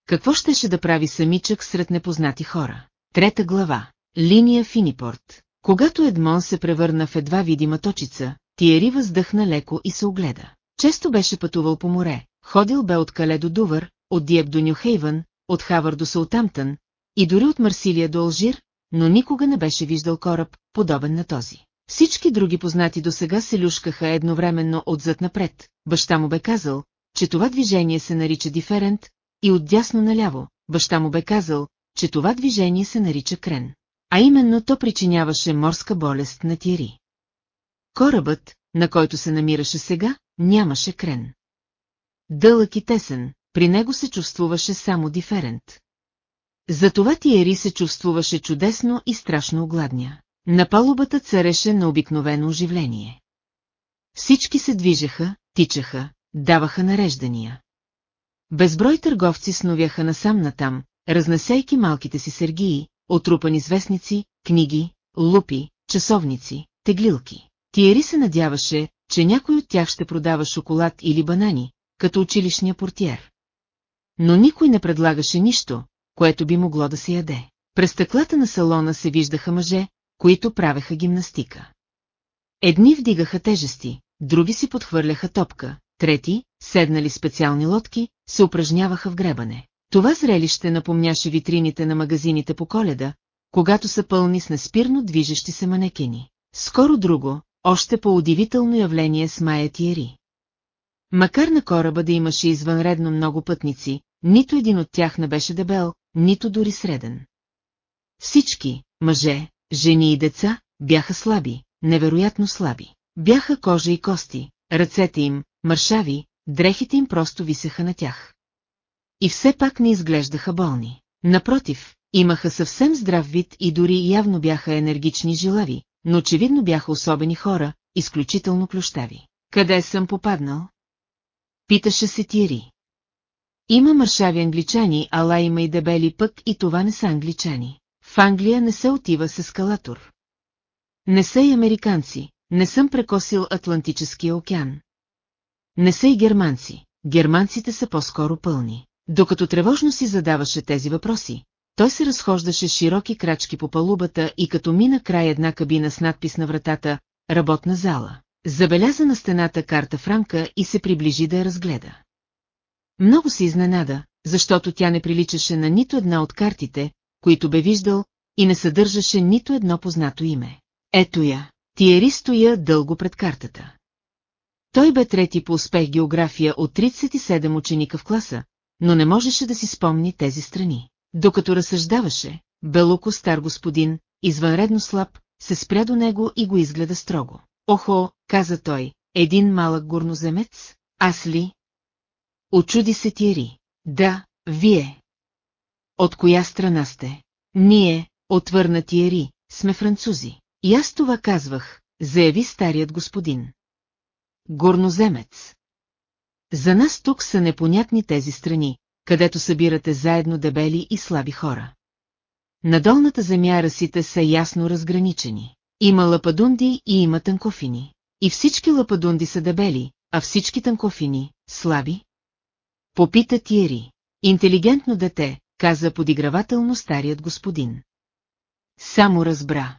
Какво щеше да прави самичък сред непознати хора? Трета глава. Линия Финипорт. Когато Едмон се превърна в едва видима точица, Тиери въздъхна леко и се огледа. Често беше пътувал по море, ходил бе от Кале до Дувър, от Диеп до Нюхейвън, от Хавър до Саутамтън и дори от Марсилия до Алжир, но никога не беше виждал кораб, подобен на този. Всички други познати до сега се люшкаха едновременно отзад напред. Баща му бе казал, че това движение се нарича диферент, и от дясно наляво, баща му бе казал, че това движение се нарича крен. А именно то причиняваше морска болест на Тири. Корабът, на който се намираше сега, нямаше крен. Дълъг и тесен, при него се чувствуваше само диферент. Затова Тиери се чувствуваше чудесно и страшно огладня. На палубата цареше на обикновено оживление. Всички се движеха, тичаха, даваха нареждания. Безброй търговци сновяха насам натам, разнесейки малките си сергии, отрупани с вестници, книги, лупи, часовници, теглилки. Тиери се надяваше, че някой от тях ще продава шоколад или банани, като училищния портиер. Но никой не предлагаше нищо, което би могло да се яде. През стъклата на салона се виждаха мъже, които правеха гимнастика. Едни вдигаха тежести, други си подхвърляха топка, трети, седнали специални лодки, се упражняваха в гребане. Това зрелище напомняше витрините на магазините по коледа, когато са пълни с неспирно движещи се манекени. Скоро друго, още по-удивително явление с Майя Тиери. Макар на кораба да имаше извънредно много пътници, нито един от тях не беше дебел, нито дори среден. Всички, мъже, жени и деца, бяха слаби, невероятно слаби. Бяха кожа и кости, ръцете им, мършави, дрехите им просто висеха на тях. И все пак не изглеждаха болни. Напротив, имаха съвсем здрав вид и дори явно бяха енергични жилави, но очевидно бяха особени хора, изключително плющави. Къде съм попаднал? Питаше се Тири. Има мършави англичани, ала има и дебели пък и това не са англичани. В Англия не се отива с ескалатор. Не са и американци, не съм прекосил Атлантическия океан. Не са и германци, германците са по-скоро пълни. Докато тревожно си задаваше тези въпроси, той се разхождаше широки крачки по палубата и като мина край една кабина с надпис на вратата «Работна зала», забеляза на стената карта Франка и се приближи да я разгледа. Много се изненада, защото тя не приличаше на нито една от картите, които бе виждал, и не съдържаше нито едно познато име. Ето я, Тиери стоя дълго пред картата. Той бе трети по успех география от 37 ученика в класа, но не можеше да си спомни тези страни. Докато разсъждаваше, Белуко стар господин, извънредно слаб, се спря до него и го изгледа строго. Охо, каза той, един малък горноземец? Аз ли? Очуди се Тиери. Да, вие. От коя страна сте? Ние, отвърна Тиери, сме французи. И аз това казвах, заяви старият господин. Горноземец. За нас тук са непонятни тези страни, където събирате заедно дебели и слаби хора. На долната земя расите са ясно разграничени. Има лападунди и има тънкофини. И всички лападунди са дебели, а всички тънкофини – слаби. Попита Тиери. Интелигентно дете, каза подигравателно старият господин. Само разбра.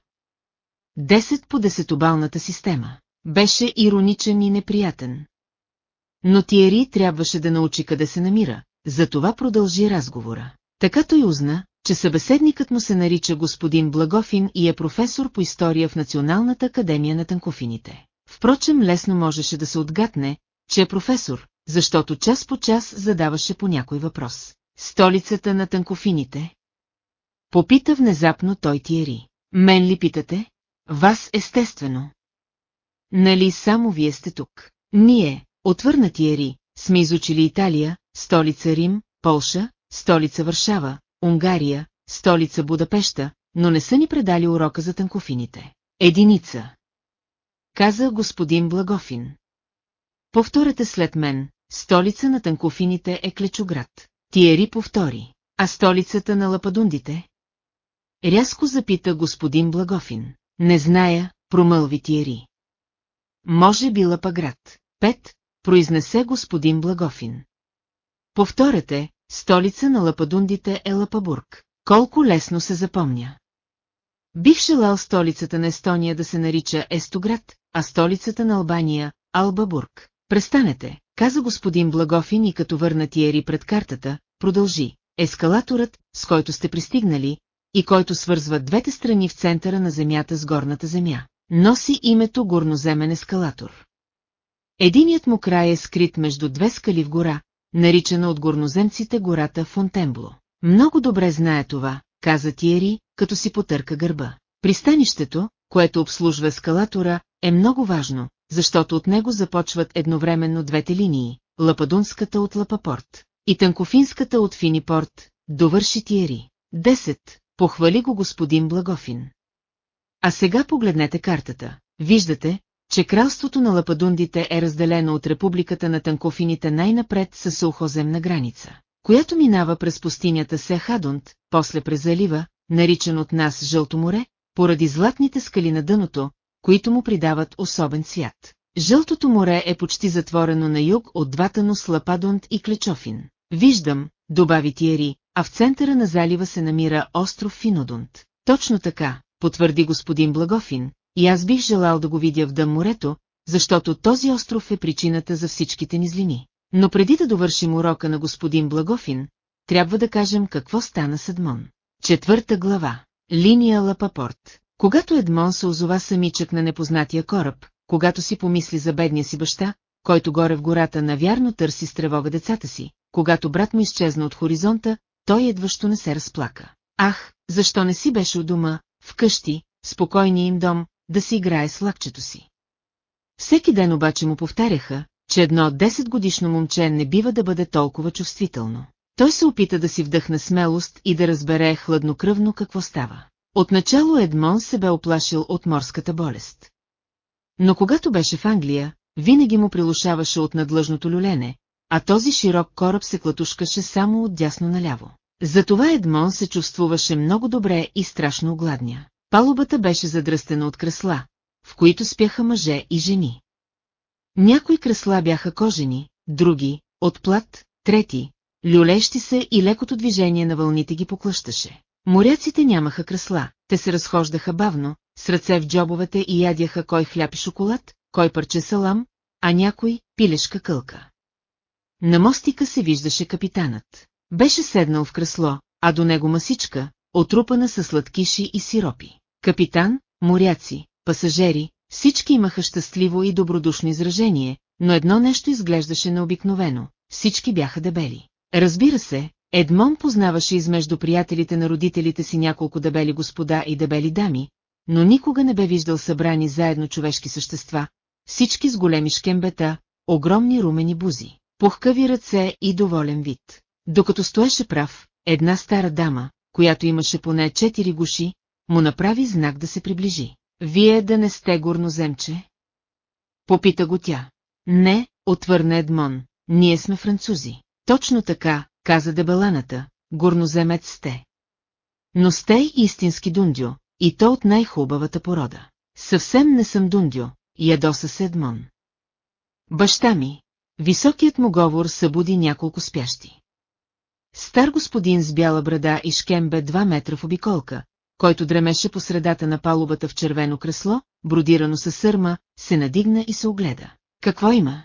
Десет по десетобалната система. Беше ироничен и неприятен. Но Тиери трябваше да научи къде се намира, затова продължи разговора. Така той узна, че събеседникът му се нарича господин Благофин и е професор по история в Националната академия на танкофините. Впрочем, лесно можеше да се отгатне, че е професор, защото час по час задаваше по някой въпрос. Столицата на танкофините? Попита внезапно той Тиери. Мен ли питате? Вас естествено. Нали само вие сте тук? Ние, отвърна Тиери, сме изучили Италия, столица Рим, Полша, столица Варшава, Унгария, столица Будапеща, но не са ни предали урока за танкофините. Единица. Каза господин Благофин. Повторете след мен, столица на танкофините е Клечоград. Тиери повтори. А столицата на лападундите? Рязко запита господин Благофин. Не зная, промълви Тиери. Може би Лапаград. Пет, произнесе господин Благофин. Повторете, столица на лападундите е Лапабург. Колко лесно се запомня. Бих желал столицата на Естония да се нарича Естоград, а столицата на Албания – Албабург. Престанете, каза господин Благофин и като върна Тиери пред картата, продължи. Ескалаторът, с който сте пристигнали, и който свързва двете страни в центъра на Земята с горната Земя, носи името горноземен ескалатор. Единият му край е скрит между две скали в гора, наричана от горноземците гората Фонтенбло. Много добре знае това, каза Тиери, като си потърка гърба. Пристанището, което обслужва ескалатора, е много важно, защото от него започват едновременно двете линии, Лападунската от Лапапорт и Танкофинската от Финипорт, довърши Тиери. Десет, похвали го господин Благофин. А сега погледнете картата. Виждате, че кралството на Лападундите е разделено от републиката на Танкофините най-напред със сухоземна граница, която минава през пустинята Сехадунт, после през залива, наричан от нас Жълто море, поради златните скали на дъното, които му придават особен цвят. Жълтото море е почти затворено на юг от двата нос Лападунт и Клечофин. Виждам, добави Тиери, а в центъра на залива се намира остров Финодунт. Точно така, потвърди господин Благофин, и аз бих желал да го видя в дъм морето, защото този остров е причината за всичките ни злини. Но преди да довършим урока на господин Благофин, трябва да кажем какво стана с Едмон. Четвърта глава. Линия Лапапорт. Когато Едмон се озова самичък на непознатия кораб, когато си помисли за бедния си баща, който горе в гората навярно търси с тревога децата си, когато брат му изчезна от хоризонта, той едващо не се разплака. Ах, защо не си беше у дома, вкъщи, спокойния им дом, да си играе с лакчето си. Всеки ден обаче му повтаряха, че едно 10 годишно момче не бива да бъде толкова чувствително. Той се опита да си вдъхне смелост и да разбере хладнокръвно какво става. Отначало Едмон се бе оплашил от морската болест. Но когато беше в Англия, винаги му прилушаваше от надлъжното люлене, а този широк кораб се клатушкаше само от дясно наляво. Затова Едмон се чувствуваше много добре и страшно огладня. Палубата беше задръстена от кресла, в които спяха мъже и жени. Някои кресла бяха кожени, други – от плат, трети – люлещи се и лекото движение на вълните ги поклъщаше. Моряците нямаха кресла, те се разхождаха бавно, с ръце в джобовете и ядяха кой хляб и шоколад, кой парче салам, а някой – пилешка кълка. На мостика се виждаше капитанът. Беше седнал в кресло, а до него масичка, отрупана със сладкиши и сиропи. Капитан, моряци, пасажери, всички имаха щастливо и добродушно изражение, но едно нещо изглеждаше необикновено. Всички бяха дебели. Разбира се, Едмон познаваше измежду приятелите на родителите си няколко дебели господа и дебели дами, но никога не бе виждал събрани заедно човешки същества, всички с големи шкембета, огромни румени бузи, пухкави ръце и доволен вид. Докато стоеше прав, една стара дама, която имаше поне четири гуши, му направи знак да се приближи. Вие да не сте горноземче? Попита го тя. Не, отвърна Едмон, ние сме французи. Точно така, каза дебеланата, горноземец сте. Но сте истински дундю, и то от най-хубавата порода. Съвсем не съм дундю, ядоса се Едмон. Баща ми, високият му говор събуди няколко спящи. Стар господин с бяла брада и шкембе два метра в обиколка, който дремеше по средата на палубата в червено кресло, бродирано със сърма, се надигна и се огледа. Какво има?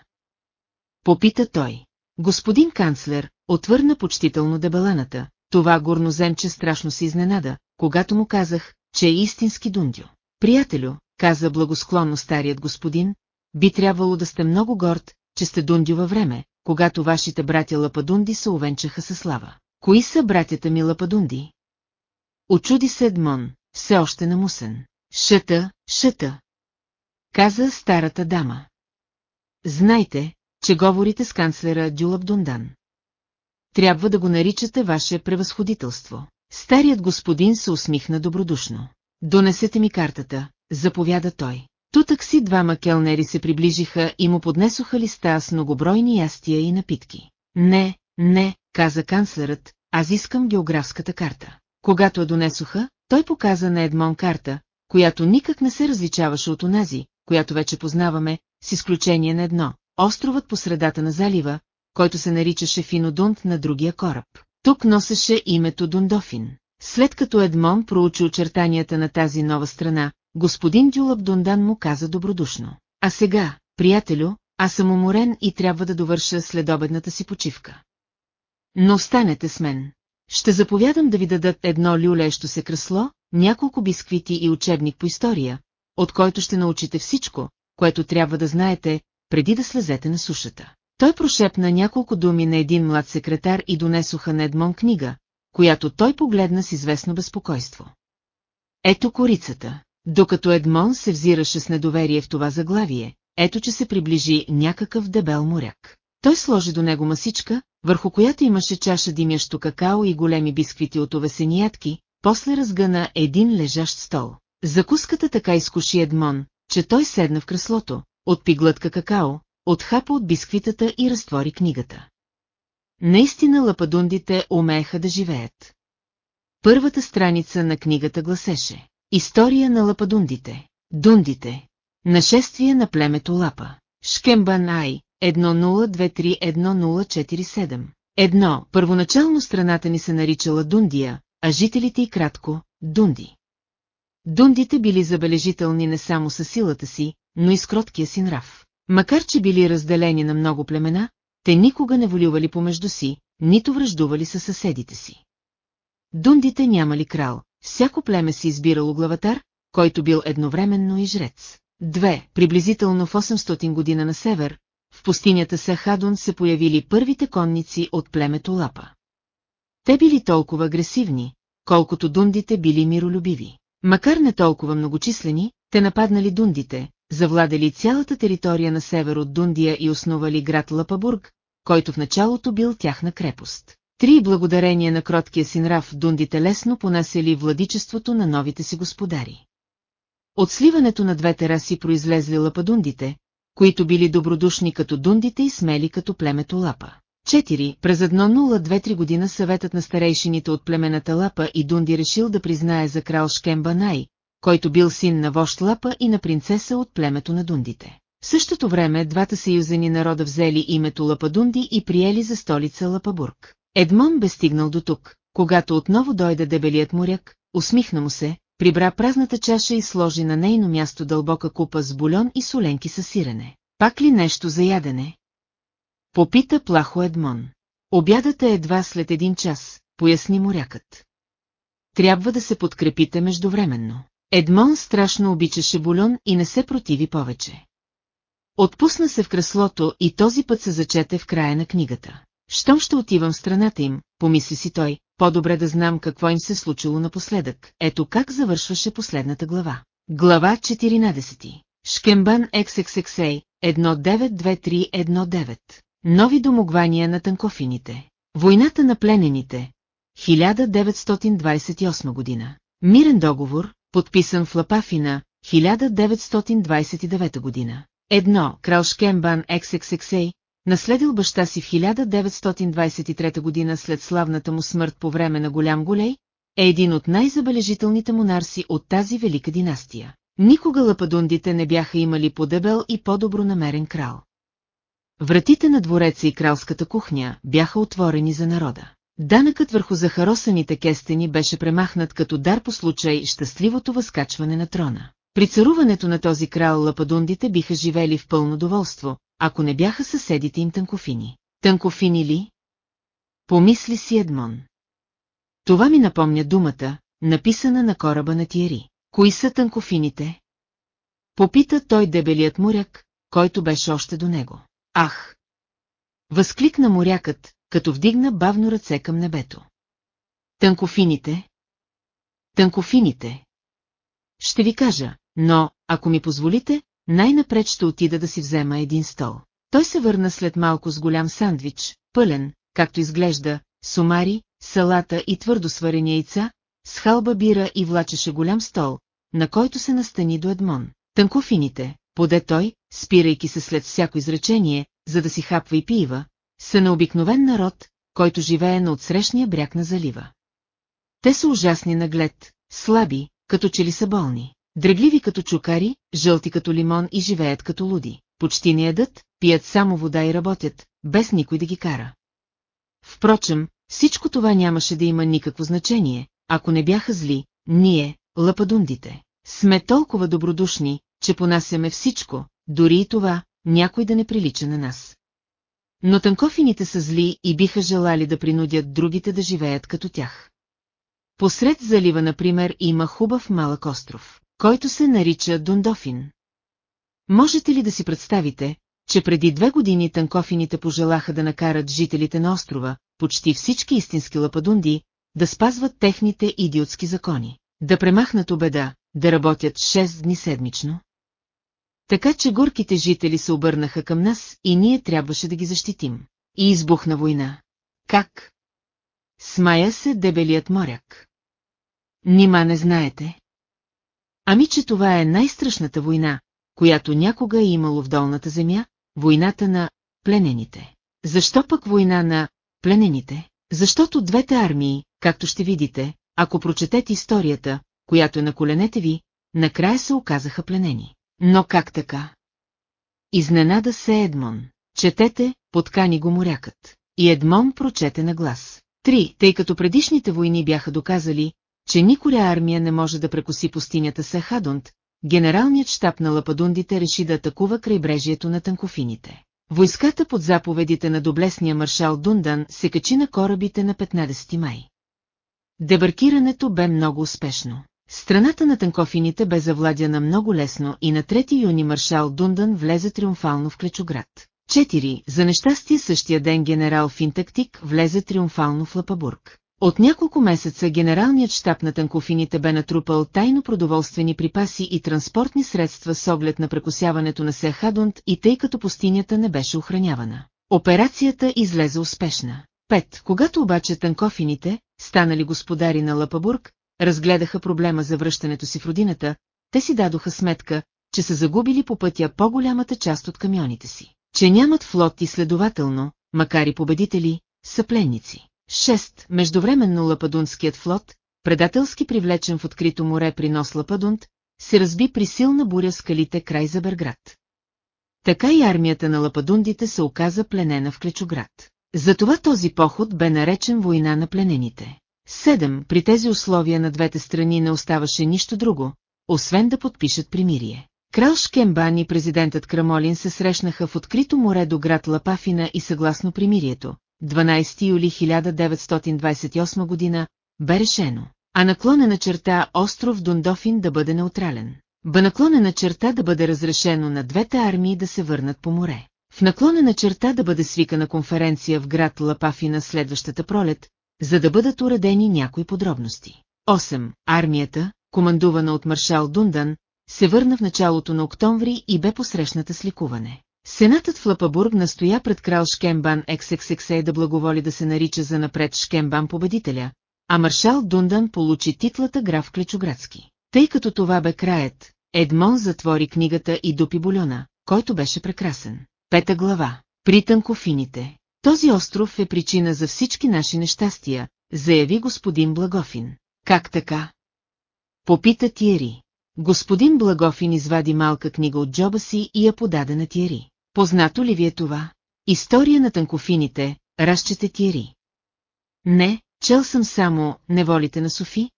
Попита той. Господин канцлер, отвърна почтително дебеланата, това горноземче страшно се изненада, когато му казах, че е истински дундю. Приятелю, каза благосклонно старият господин, би трябвало да сте много горд, че сте дундю във време, когато вашите братя Лападунди се увенчаха със слава. Кои са братята ми Лападунди? Очуди се Едмон, все още намусен. Шъта, шъта. Каза старата дама. Знайте, че говорите с канцлера Дюлап Дундан. Трябва да го наричате ваше превъзходителство. Старият господин се усмихна добродушно. Донесете ми картата, заповяда той. Тутък си двама келнери се приближиха и му поднесоха листа с многобройни ястия и напитки. Не, не, каза канцлерът, аз искам географската карта. Когато я донесоха, той показа на Едмон карта, която никак не се различаваше от онази, която вече познаваме, с изключение на едно – островът по средата на залива, който се наричаше Финодунт на другия кораб. Тук носеше името Дундофин. След като Едмон проучи очертанията на тази нова страна, господин Дюлап Дундан му каза добродушно. А сега, приятелю, аз съм уморен и трябва да довърша следобедната си почивка. Но останете с мен. Ще заповядам да ви дадат едно люлещо се кресло, няколко бисквити и учебник по история, от който ще научите всичко, което трябва да знаете, преди да слезете на сушата. Той прошепна няколко думи на един млад секретар и донесоха на Едмон книга, която той погледна с известно безпокойство. Ето корицата. Докато Едмон се взираше с недоверие в това заглавие, ето че се приближи някакъв дебел моряк. Той сложи до него масичка, върху която имаше чаша димящо какао и големи бисквити от овесени ядки, после разгъна един лежащ стол. Закуската така изкуши Едмон, че той седна в креслото, отпи глътка какао, отхапа от бисквитата и разтвори книгата. Наистина лападундите умееха да живеят. Първата страница на книгата гласеше История на лападундите. Дундите. Нашествие на племето Лапа. Шкембан Ай, 10231047. Едно, първоначално страната ни се наричала Дундия, а жителите и кратко – Дунди. Дундите били забележителни не само със силата си, но и с кроткия си нрав. Макар че били разделени на много племена, те никога не волювали помежду си, нито връждували със съседите си. Дундите нямали крал, всяко племе си избирало главатар, който бил едновременно и жрец. Две, приблизително в 800 година на север, пустинята Сахадун се появили първите конници от племето Лапа. Те били толкова агресивни, колкото дундите били миролюбиви. Макар не толкова многочислени, те нападнали дундите, завладели цялата територия на север от Дундия и основали град Лапабург, който в началото бил тяхна крепост. Три благодарения на кроткия си нрав дундите лесно понасяли владичеството на новите си господари. От сливането на двете раси произлезли лападундите, които били добродушни като дундите и смели като племето Лапа. 4. През 1023 година съветът на старейшините от племената Лапа и Дунди решил да признае за крал Шкемба Най, който бил син на вожд Лапа и на принцеса от племето на Дундите. В същото време двата съюзени народа взели името Лападунди и приели за столица Лапабург. Едмон бе стигнал до тук, когато отново дойде дебелият моряк, усмихна му се, прибра празната чаша и сложи на нейно място дълбока купа с бульон и соленки със сирене. Пак ли нещо за ядене? Попита плахо Едмон. Обядът е едва след един час, поясни морякът. Трябва да се подкрепите междувременно. Едмон страшно обичаше бульон и не се противи повече. Отпусна се в креслото и този път се зачете в края на книгата. Щом ще отивам в страната им, помисли си той, по-добре да знам какво им се случило напоследък. Ето как завършваше последната глава. Глава 14. Шкембан XXXA 192319. Нови домогвания на танкофините. Войната на пленените. 1928 година. Мирен договор, подписан в Лапафина, 1929 година. Едно, крал Шкембан XXXA, наследил баща си в 1923 година след славната му смърт по време на голям голей, е един от най-забележителните монарси от тази велика династия. Никога лападундите не бяха имали по-дебел и по-добро намерен крал. Вратите на двореца и кралската кухня бяха отворени за народа. Данъкът върху захаросаните кестени беше премахнат като дар по случай щастливото възкачване на трона. При царуването на този крал лападундите биха живели в пълно доволство, ако не бяха съседите им тънкофини. Тънкофини ли? Помисли си Едмон. Това ми напомня думата, написана на кораба на Тиери. Кои са тънкофините? Попита той дебелият моряк, който беше още до него. Ах! Възкликна морякът, като вдигна бавно ръце към небето. Тънкофините? Тънкофините. Ще ви кажа, но, ако ми позволите, най-напред ще отида да си взема един стол. Той се върна след малко с голям сандвич, пълен, както изглежда, сумари, салата и твърдо сварени яйца, с халба бира и влачеше голям стол, на който се настани до Едмон. Тънкофините, поде той, спирайки се след всяко изречение, за да си хапва и пива, са на обикновен народ, който живее на отсрещния бряг на залива. Те са ужасни на глед, слаби, като че ли са болни, дрегливи като чукари, жълти като лимон и живеят като луди. Почти не ядат, пият само вода и работят, без никой да ги кара. Впрочем, всичко това нямаше да има никакво значение, ако не бяха зли, ние, лападундите, сме толкова добродушни, че понасяме всичко, дори и това, някой да не прилича на нас. Но танкофините са зли и биха желали да принудят другите да живеят като тях. Посред залива, например, има хубав малък остров, който се нарича Дондофин. Можете ли да си представите, че преди две години танкофините пожелаха да накарат жителите на острова, почти всички истински лападунди, да спазват техните идиотски закони, да премахнат обеда, да работят 6 дни седмично. Така че горките жители се обърнаха към нас и ние трябваше да ги защитим. И избухна война. Как? Смая се дебелият моряк. Нима не знаете? Ами, че това е най-страшната война, която някога е имало в долната земя, войната на пленените. Защо пък война на пленените? Защото двете армии, както ще видите, ако прочетете историята, която е на коленете ви, накрая се оказаха пленени. Но как така? Изненада се Едмон. Четете, подкани го морякът. И Едмон прочете на глас. Три, тъй като предишните войни бяха доказали, че никоя армия не може да прекоси пустинята Сахадунт, генералният щаб на лападундите реши да атакува крайбрежието на танкофините. Войската под заповедите на доблесния маршал Дундан се качи на корабите на 15 май. Дебаркирането бе много успешно. Страната на танкофините бе завладяна много лесно и на 3 юни маршал Дундан влезе триумфално в Клечоград. 4. За нещастие същия ден генерал Финтактик влезе триумфално в Лапабург. От няколко месеца генералният щаб на танкофините бе натрупал тайно продоволствени припаси и транспортни средства с оглед на прекусяването на Сехадунт и тъй като пустинята не беше охранявана. Операцията излезе успешна. Пет, когато обаче танкофините, станали господари на Лапабург, разгледаха проблема за връщането си в родината, те си дадоха сметка, че са загубили по пътя по-голямата част от камионите си, че нямат флот и следователно, макар и победители, са пленници. 6. Междувременно Лападунският флот, предателски привлечен в открито море при нос Лападунт, се разби при силна буря скалите край за Берград. Така и армията на лападундите се оказа пленена в Клечоград. Затова този поход бе наречен война на пленените. Седем, при тези условия на двете страни не оставаше нищо друго, освен да подпишат примирие. Крал Шкембан и президентът Крамолин се срещнаха в открито море до град Лапафина и съгласно примирието, 12 юли 1928 година, бе решено, а наклонена черта остров Дундофин да бъде неутрален. Бе наклонена черта да бъде разрешено на двете армии да се върнат по море. В наклонена черта да бъде свикана конференция в град Лапафина следващата пролет, за да бъдат уредени някои подробности. 8. Армията, командувана от маршал Дундан, се върна в началото на октомври и бе посрещната с ликуване. Сенатът в Лапабург настоя пред крал Шкембан XXXE да благоволи да се нарича за напред Шкембан победителя, а маршал Дундан получи титлата граф Клечоградски. Тъй като това бе краят, Едмон затвори книгата и допи бульона, който беше прекрасен. Пета глава. При тънкофините. Този остров е причина за всички наши нещастия, заяви господин Благофин. Как така? Попита Тиери. Господин Благофин извади малка книга от джоба си и я подаде на Тиери. Познато ли ви е това? История на тънкофините, разчете Тиери. Не, чел съм само неволите на Софи,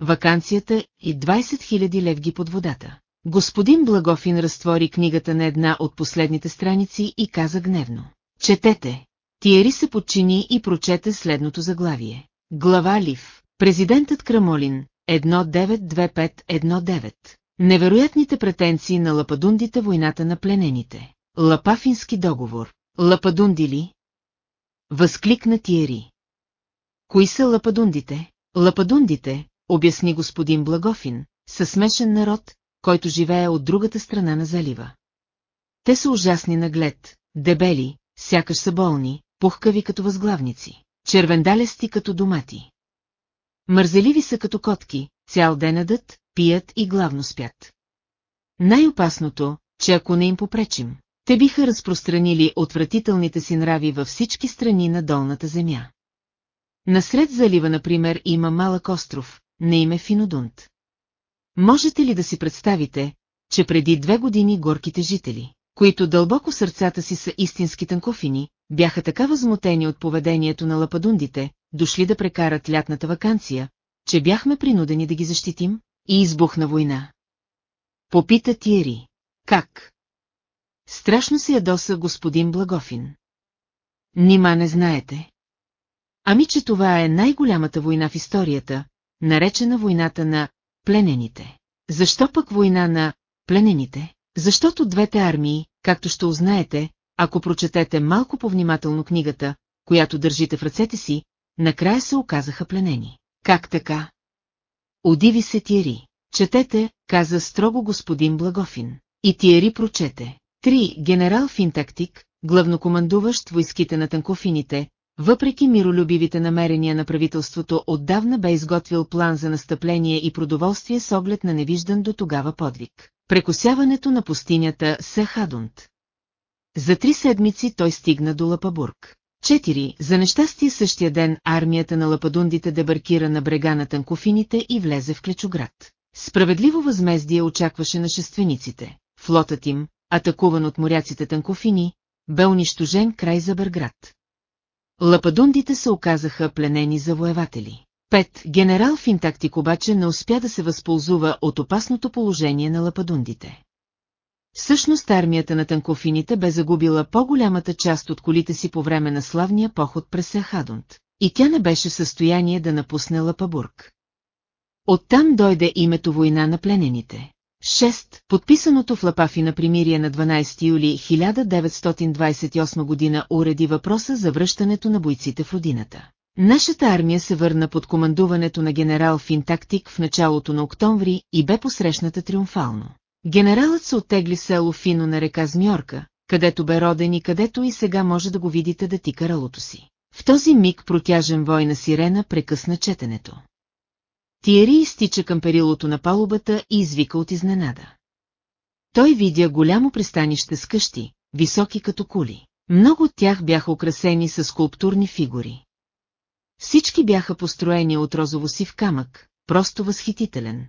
вакансията и 20 000 левги под водата. Господин Благофин разтвори книгата на една от последните страници и каза гневно. Четете. Тиери се подчини и прочете следното заглавие. Глава Лив. Президентът Крамолин, 192519. Невероятните претенции на лападундите войната на пленените. Лапафински договор. Лападунди ли? Възкликна Тиери. Кои са лападундите? Лападундите, обясни господин Благофин, са смешен народ, който живее от другата страна на залива. Те са ужасни наглед, дебели, сякаш са болни, пухкави като възглавници, червендалести като домати. Мързеливи са като котки, цял ден ядат, пият и главно спят. Най-опасното, че ако не им попречим, те биха разпространили отвратителните си нрави във всички страни на долната земя. Насред залива, например, има малък остров, на име Финодунт. Можете ли да си представите, че преди две години горките жители, които дълбоко сърцата си са истински танкофини, бяха така възмутени от поведението на лападундите, дошли да прекарат лятната вакансия, че бяхме принудени да ги защитим, и избухна война. Попита Тиери. Как? Страшно се ядоса господин Благофин. Нима не знаете. Ами, че това е най-голямата война в историята, наречена войната на пленените. Защо пък война на пленените? Защото двете армии, както ще узнаете, ако прочетете малко повнимателно книгата, която държите в ръцете си, накрая се оказаха пленени. Как така? Удиви се Тиери. Четете, каза строго господин Благофин. И Тиери прочете. Три, генерал Финтактик, главнокомандуващ войските на танкофините, въпреки миролюбивите намерения на правителството, отдавна бе изготвил план за настъпление и продоволствие с оглед на невиждан до тогава подвиг. Прекосяването на пустинята Сехадунт. За три седмици той стигна до Лапабург. Четири, за нещастие същия ден армията на лападундите дебаркира на брега на танкофините и влезе в Клечоград. Справедливо възмездие очакваше нашествениците. Флотът им, атакуван от моряците танкофини, бе унищожен край за Бърград. Лападундите се оказаха пленени завоеватели. Пет, генерал Финтактик обаче не успя да се възползва от опасното положение на лападундите. Всъщност армията на танкофините бе загубила по-голямата част от колите си по време на славния поход през Сехадунт, и тя не беше в състояние да напусне Лапабург. Оттам дойде името война на пленените. 6. Подписаното в Лапафи на примирие на 12 юли 1928 година уреди въпроса за връщането на бойците в родината. Нашата армия се върна под командуването на генерал Финтактик в началото на октомври и бе посрещната триумфално. Генералът се оттегли село Фино на река Змьорка, където бе роден и където и сега може да го видите да тика ралото си. В този миг протяжен война сирена прекъсна четенето. Тиери изтича към перилото на палубата и извика от изненада. Той видя голямо пристанище с къщи, високи като кули. Много от тях бяха украсени с скулптурни фигури. Всички бяха построени от розово сив камък, просто възхитителен.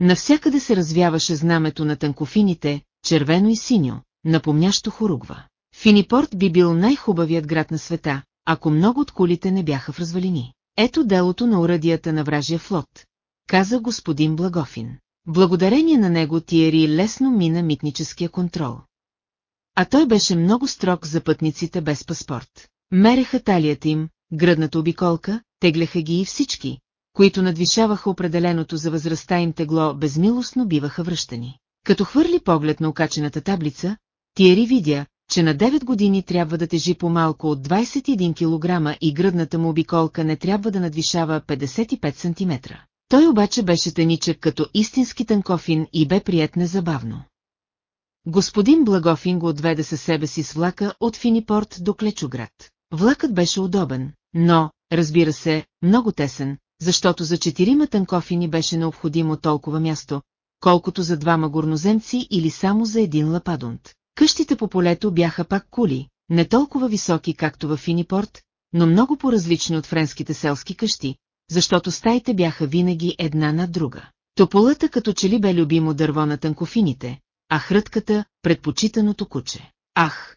Навсякъде се развяваше знамето на танкофините, червено и синьо, напомнящо хоругва. Финипорт би бил най-хубавият град на света, ако много от кулите не бяха в развалини. Ето делото на урадията на вражия флот, каза господин Благофин. Благодарение на него Тиери лесно мина митническия контрол. А той беше много строг за пътниците без паспорт. Мереха талията им, гръдната обиколка, тегляха ги и всички, които надвишаваха определеното за възрастта им тегло, безмилостно биваха връщани. Като хвърли поглед на окачената таблица, Тиери видя, че на 9 години трябва да тежи по-малко от 21 кг и гръдната му обиколка не трябва да надвишава 55 см. Той обаче беше теничък като истински танкофин и бе прият незабавно. Господин Благофин го отведе със себе си с влака от Финипорт до Клечоград. Влакът беше удобен, но, разбира се, много тесен, защото за четирима танкофини беше необходимо толкова място, колкото за двама горноземци или само за един лападунт. Къщите по полето бяха пак кули, не толкова високи както в Финипорт, но много по-различни от френските селски къщи, защото стаите бяха винаги една над друга. Тополата като че ли бе любимо дърво на танкофините, а хрътката – предпочитаното куче. Ах!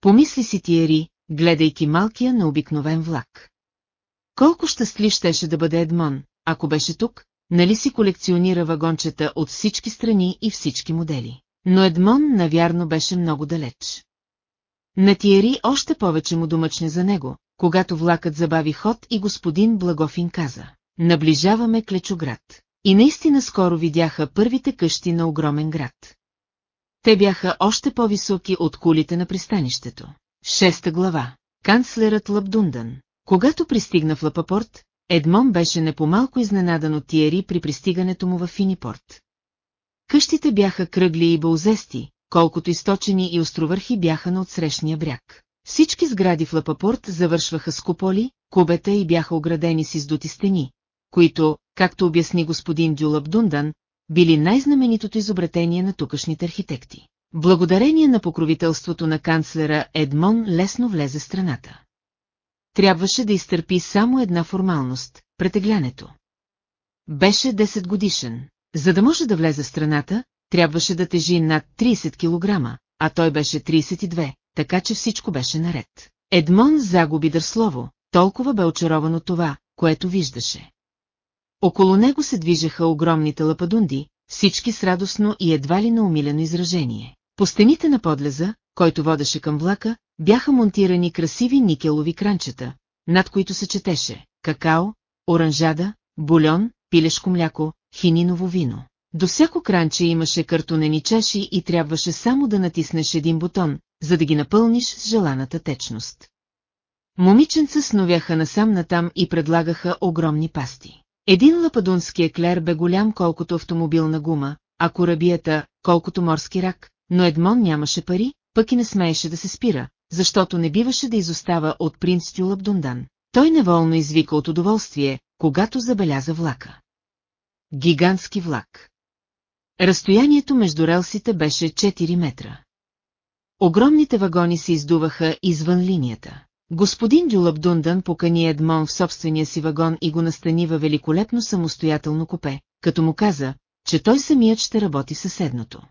Помисли си Тиери, гледайки малкия на обикновен влак. Колко щастлив щеше да бъде Едмон, ако беше тук, нали си колекционира вагончета от всички страни и всички модели. Но Едмон навярно беше много далеч. На Тиери още повече му домъчне за него, когато влакът забави ход и господин Благофин каза. Наближаваме Клечоград. И наистина скоро видяха първите къщи на огромен град. Те бяха още по-високи от кулите на пристанището. Шеста глава. Канцлерът Лабдундан. Когато пристигна в Лапапорт, Едмон беше непомалко изненадан от Тиери при пристигането му в Финипорт. Къщите бяха кръгли и бълзести, колкото източени и островърхи бяха на отсрещния бряг. Всички сгради в Лапапорт завършваха с куполи, кубета и бяха оградени с издути стени, които, както обясни господин Дюлаб Дундан, били най-знаменитото изобретение на тукашните архитекти. Благодарение на покровителството на канцлера Едмон лесно влезе страната. Трябваше да изтърпи само една формалност – претеглянето. Беше 10 годишен. За да може да влезе в страната, трябваше да тежи над 30 кг, а той беше 32, така че всичко беше наред. Едмон загуби дърслово, толкова бе очарован от това, което виждаше. Около него се движеха огромните лападунди, всички с радостно и едва ли на умилено изражение. По стените на подлеза, който водеше към влака, бяха монтирани красиви никелови кранчета, над които се четеше какао, оранжада, бульон, пилешко мляко, хининово вино. До всяко кранче имаше картонени чаши и трябваше само да натиснеш един бутон, за да ги напълниш с желаната течност. Момиченца сновяха насам-натам и предлагаха огромни пасти. Един лападунски еклер бе голям колкото автомобилна гума, а корабията, колкото морски рак, но Едмон нямаше пари, пък и не смееше да се спира, защото не биваше да изостава от принц Тюлап Дундан. Той неволно извика от удоволствие, когато забеляза влака. Гигантски влак. Разстоянието между релсите беше 4 метра. Огромните вагони се издуваха извън линията. Господин Дюлап Дундан покани Едмон в собствения си вагон и го настани във великолепно самостоятелно купе, като му каза, че той самият ще работи съседното.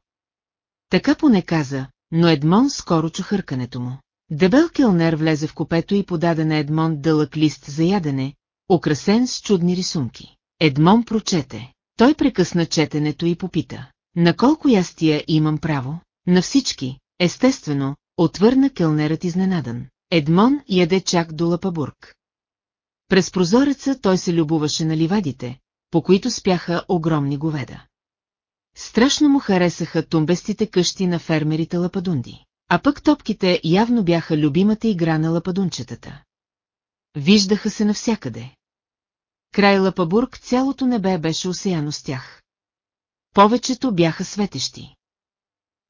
Така поне каза, но Едмон скоро чу хъркането му. Дебел келнер влезе в купето и подаде на Едмон дълъг лист за ядене, украсен с чудни рисунки. Едмон прочете. Той прекъсна четенето и попита. На колко ястия имам право? На всички, естествено, отвърна келнерът изненадан. Едмон яде чак до Лапабург. През прозореца той се любуваше на ливадите, по които спяха огромни говеда. Страшно му харесаха тумбестите къщи на фермерите лападунди. А пък топките явно бяха любимата игра на лападунчетата. Виждаха се навсякъде. Край Лапабург цялото небе беше осеяно с тях. Повечето бяха светещи.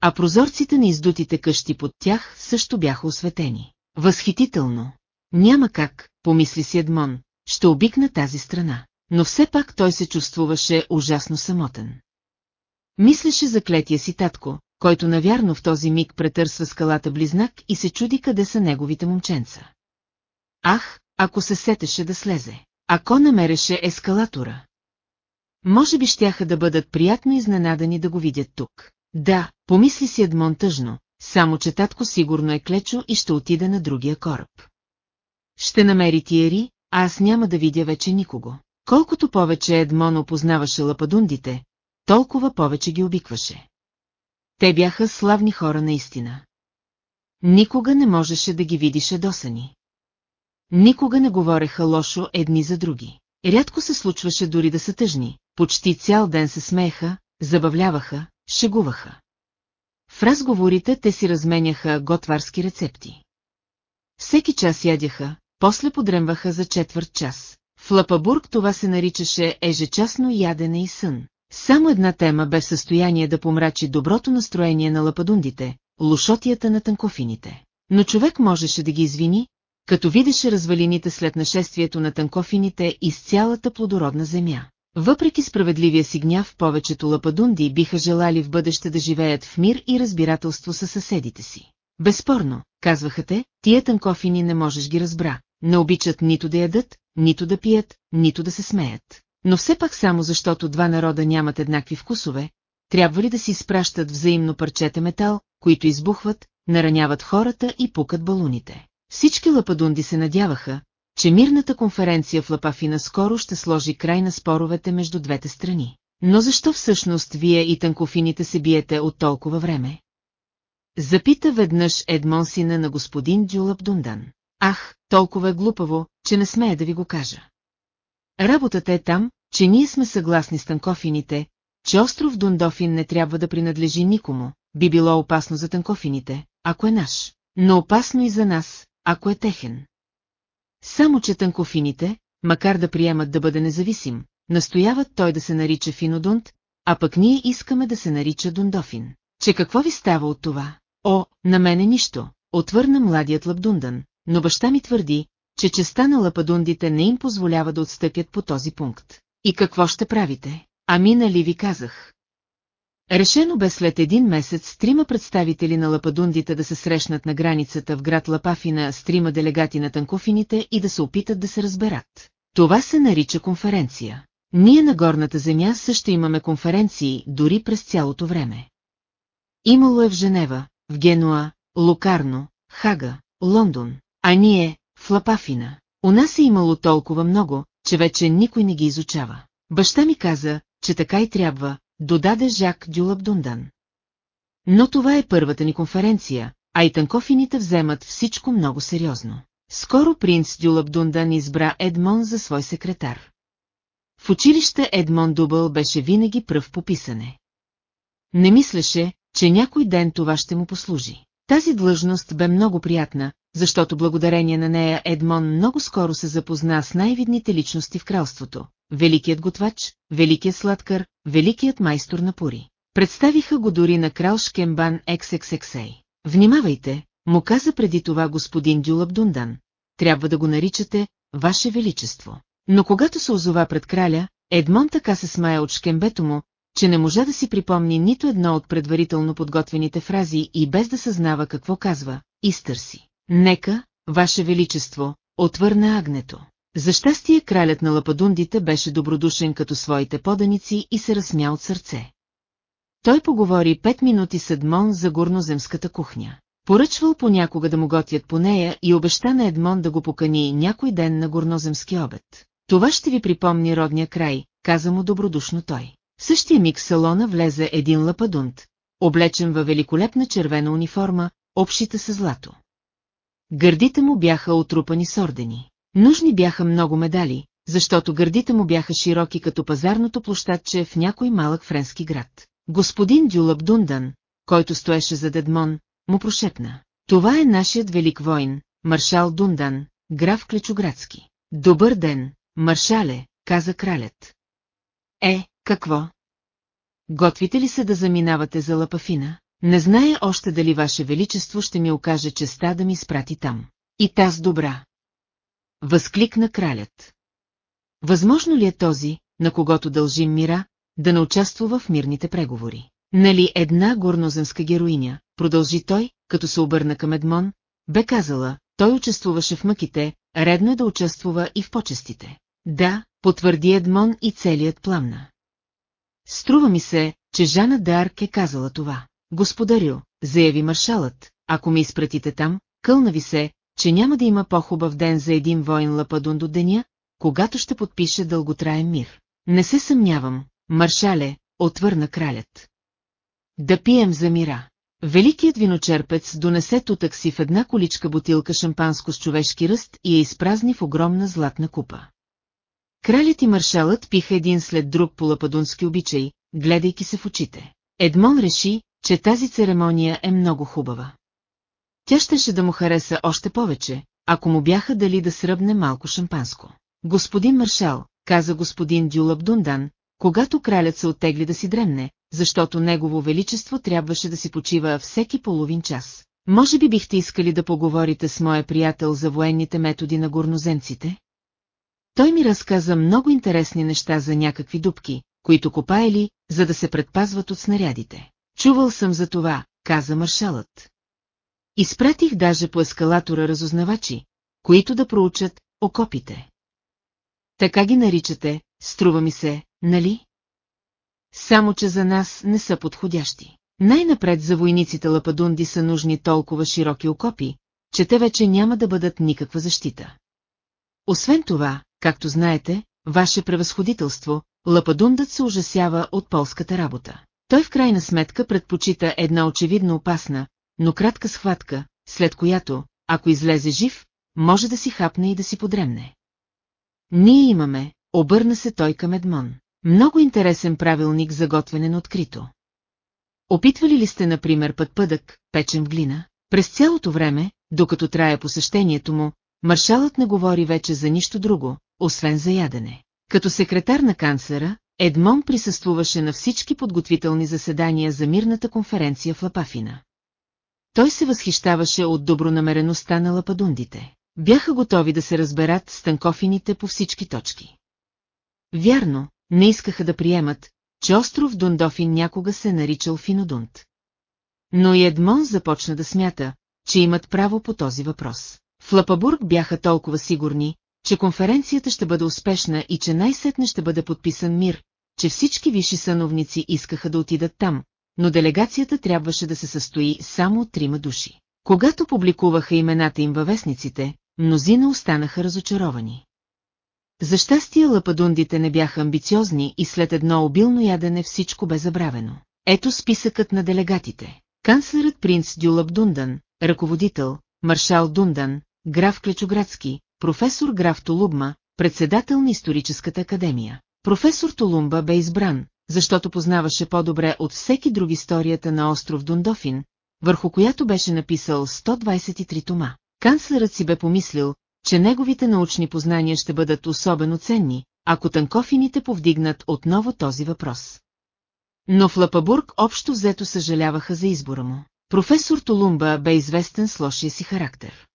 А прозорците на издутите къщи под тях също бяха осветени. Възхитително. Няма как, помисли си Едмон, ще обикна тази страна. Но все пак той се чувствуваше ужасно самотен. Мислеше за клетия си татко, който навярно в този миг претърсва скалата близнак и се чуди къде са неговите момченца. Ах, ако се сетеше да слезе, ако намереше ескалатора. Може би щяха да бъдат приятно изненадани да го видят тук. Да, помисли си Едмон тъжно, само че татко сигурно е клечо и ще отида на другия кораб. Ще намери Тиери, а аз няма да видя вече никого. Колкото повече Едмон опознаваше лападундите, толкова повече ги обикваше. Те бяха славни хора наистина. Никога не можеше да ги видише досани. Никога не говореха лошо едни за други. Рядко се случваше дори да са тъжни, почти цял ден се смееха, забавляваха, шегуваха. В разговорите те си разменяха готварски рецепти. Всеки час ядяха, после подремваха за четвърт час. В Лапабург това се наричаше ежечасно ядене и сън. Само една тема бе в състояние да помрачи доброто настроение на лападундите, лошотията на танкофините. Но човек можеше да ги извини, като видеше развалините след нашествието на танкофините из цялата плодородна земя. Въпреки справедливия си гняв, повечето лападунди биха желали в бъдеще да живеят в мир и разбирателство със съседите си. Безспорно, казваха те, тия танкофини не можеш ги разбра, не обичат нито да ядат, нито да пият, нито да се смеят. Но все пак само защото два народа нямат еднакви вкусове, трябва ли да си изпращат взаимно парчета метал, които избухват, нараняват хората и пукат балуните. Всички лападунди се надяваха, че мирната конференция в Лапафина скоро ще сложи край на споровете между двете страни. Но защо всъщност вие и танкофините се биете от толкова време? Запита веднъж Едмон сина на господин Дюлап Дундан. Ах, толкова е глупаво, че не смея да ви го кажа. Работата е там, че ние сме съгласни с танкофините, че остров Дундофин не трябва да принадлежи никому, би било опасно за танкофините, ако е наш, но опасно и за нас, ако е техен. Само че танкофините, макар да приемат да бъде независим, настояват той да се нарича Финодунт, а пък ние искаме да се нарича Дундофин. Че какво ви става от това? О, на мене нищо, отвърна младият Лабдундан, но баща ми твърди, че честа на лападундите не им позволява да отстъпят по този пункт. И какво ще правите? Ами нали ви казах? Решено бе след един месец трима представители на лападундите да се срещнат на границата в град Лапафина с трима делегати на танкофините и да се опитат да се разберат. Това се нарича конференция. Ние на горната земя също имаме конференции, дори през цялото време. Имало е в Женева, в Генуа, Лукарно, Хага, Лондон, а ние, в Лапафина. У нас е имало толкова много, че вече никой не ги изучава. Баща ми каза, че така и трябва, додаде Жак Дюлап Дундан. Но това е първата ни конференция, а и танкофините вземат всичко много сериозно. Скоро принц Дюлап Дундан избра Едмон за свой секретар. В училище Едмон Дубъл беше винаги пръв по писане. Не мислеше, че някой ден това ще му послужи. Тази длъжност бе много приятна, защото благодарение на нея Едмон много скоро се запозна с най-видните личности в кралството. Великият готвач, великият сладкър, великият майстор на пури. Представиха го дори на крал Шкембан XXXA. Внимавайте, му каза преди това господин Дюлаб Дундан. Трябва да го наричате Ваше Величество. Но когато се озова пред краля, Едмон така се смая от шкембето му, че не можа да си припомни нито едно от предварително подготвените фрази и без да съзнава какво казва, изтърси. Нека, Ваше Величество, отвърна агнето. За щастие кралят на лападундите беше добродушен като своите поданици и се разсмя от сърце. Той поговори пет минути с Едмон за горноземската кухня. Поръчвал понякога да му готвят по нея и обеща на Едмон да го покани някой ден на горноземски обед. Това ще ви припомни родния край, каза му добродушно той. В същия миг в салона влезе един лападунт, облечен във великолепна червена униформа, общита с злато. Гърдите му бяха отрупани с ордени. Нужни бяха много медали, защото гърдите му бяха широки като пазарното площадче в някой малък френски град. Господин Дюлаб Дундан, който стоеше за Дедмон, му прошепна. Това е нашият велик войн, маршал Дундан, граф Клечоградски. Добър ден, маршале, каза кралят. Е, какво? Готвите ли се да заминавате за Лапафина? Не знае още дали Ваше Величество ще ми окаже честа да ми спрати там. И таз добра. Възкликна кралят. Възможно ли е този, на когото дължим мира, да не участва в мирните преговори? Нали една горноземска героиня, продължи той, като се обърна към Едмон, бе казала, той участвуваше в мъките, редно е да участвува и в почестите. Да, потвърди Едмон и целият пламна. Струва ми се, че Жана Д'Арк е казала това. Господарю, заяви маршалът, ако ме изпратите там, кълна ви се, че няма да има по-хубав ден за един воин Лападун до деня, когато ще подпише дълготраен мир. Не се съмнявам, маршале, отвърна кралят. Да пием за мира. Великият виночерпец донесе тутък си в една количка бутилка шампанско с човешки ръст и я изпразни в огромна златна купа. Кралят и маршалът пиха един след друг по лападунски обичай, гледайки се в очите. Едмон реши, че тази церемония е много хубава. Тя щеше да му хареса още повече, ако му бяха дали да сръбне малко шампанско. Господин маршал, каза господин Дюлаб Дундан, когато кралят се оттегли да си дремне, защото негово величество трябваше да си почива всеки половин час. Може би бихте искали да поговорите с моя приятел за военните методи на горноземците? Той ми разказа много интересни неща за някакви дубки, които копаели, за да се предпазват от снарядите. Чувал съм за това, каза маршалът. Изпратих даже по ескалатора разузнавачи, които да проучат окопите. Така ги наричате, струва ми се, нали? Само, че за нас не са подходящи. Най-напред за войниците Лападунди са нужни толкова широки окопи, че те вече няма да бъдат никаква защита. Освен това, както знаете, ваше превъзходителство, Лападундът се ужасява от полската работа. Той в крайна сметка предпочита една очевидно опасна, но кратка схватка, след която, ако излезе жив, може да си хапне и да си подремне. Ние имаме, обърна се той към Едмон. Много интересен правилник за готвене на открито. Опитвали ли сте, например, път пъдък, печен в глина? През цялото време, докато трае посещението му, маршалът не говори вече за нищо друго, освен за ядене. Като секретар на канцлера, Едмон присъствуваше на всички подготвителни заседания за мирната конференция в Лапафина. Той се възхищаваше от добронамереността на лападундите. Бяха готови да се разберат с танкофините по всички точки. Вярно, не искаха да приемат, че остров Дундофин някога се е наричал Финодунт. Но и Едмон започна да смята, че имат право по този въпрос. В Лапабург бяха толкова сигурни, че конференцията ще бъде успешна и че най-сетне ще бъде подписан мир, че всички висши съновници искаха да отидат там, но делегацията трябваше да се състои само от трима души. Когато публикуваха имената им във вестниците, мнозина останаха разочаровани. За щастие лападундите не бяха амбициозни и след едно обилно ядене всичко бе забравено. Ето списъкът на делегатите. Канцлерът принц Дюлаб Дундан, ръководител, маршал Дундан, граф Клечоградски, професор граф Толубма, председател на историческата академия. Професор Толумба бе избран, защото познаваше по-добре от всеки друг историята на остров Дундофин, върху която беше написал 123 тома. Канцлерът си бе помислил, че неговите научни познания ще бъдат особено ценни, ако танкофините повдигнат отново този въпрос. Но в Лапабург общо взето съжаляваха за избора му. Професор Толумба бе известен с лошия си характер.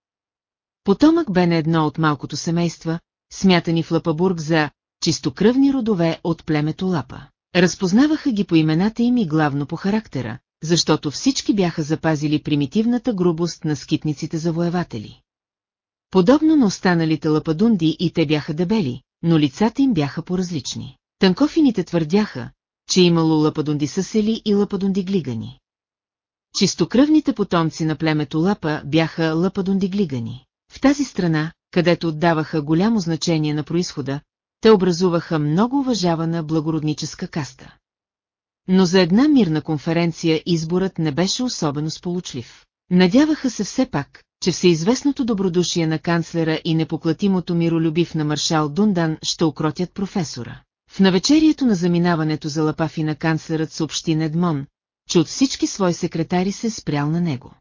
Потомък бе на едно от малкото семейства, смятани в Лапабург за чистокръвни родове от племето Лапа. Разпознаваха ги по имената им и главно по характера, защото всички бяха запазили примитивната грубост на скитниците завоеватели. Подобно на останалите лападунди и те бяха дебели, но лицата им бяха поразлични. Танкофините твърдяха, че имало лападунди съсели и лападунди глигани. Чистокръвните потомци на племето Лапа бяха лападунди глигани. В тази страна, където отдаваха голямо значение на происхода, те образуваха много уважавана благородническа каста. Но за една мирна конференция изборът не беше особено сполучлив. Надяваха се все пак, че всеизвестното добродушие на канцлера и непоклатимото миролюбив на маршал Дундан ще укротят професора. В навечерието на заминаването за лапафи на канцлерът съобщи на Едмон, че от всички свои секретари се спрял на него.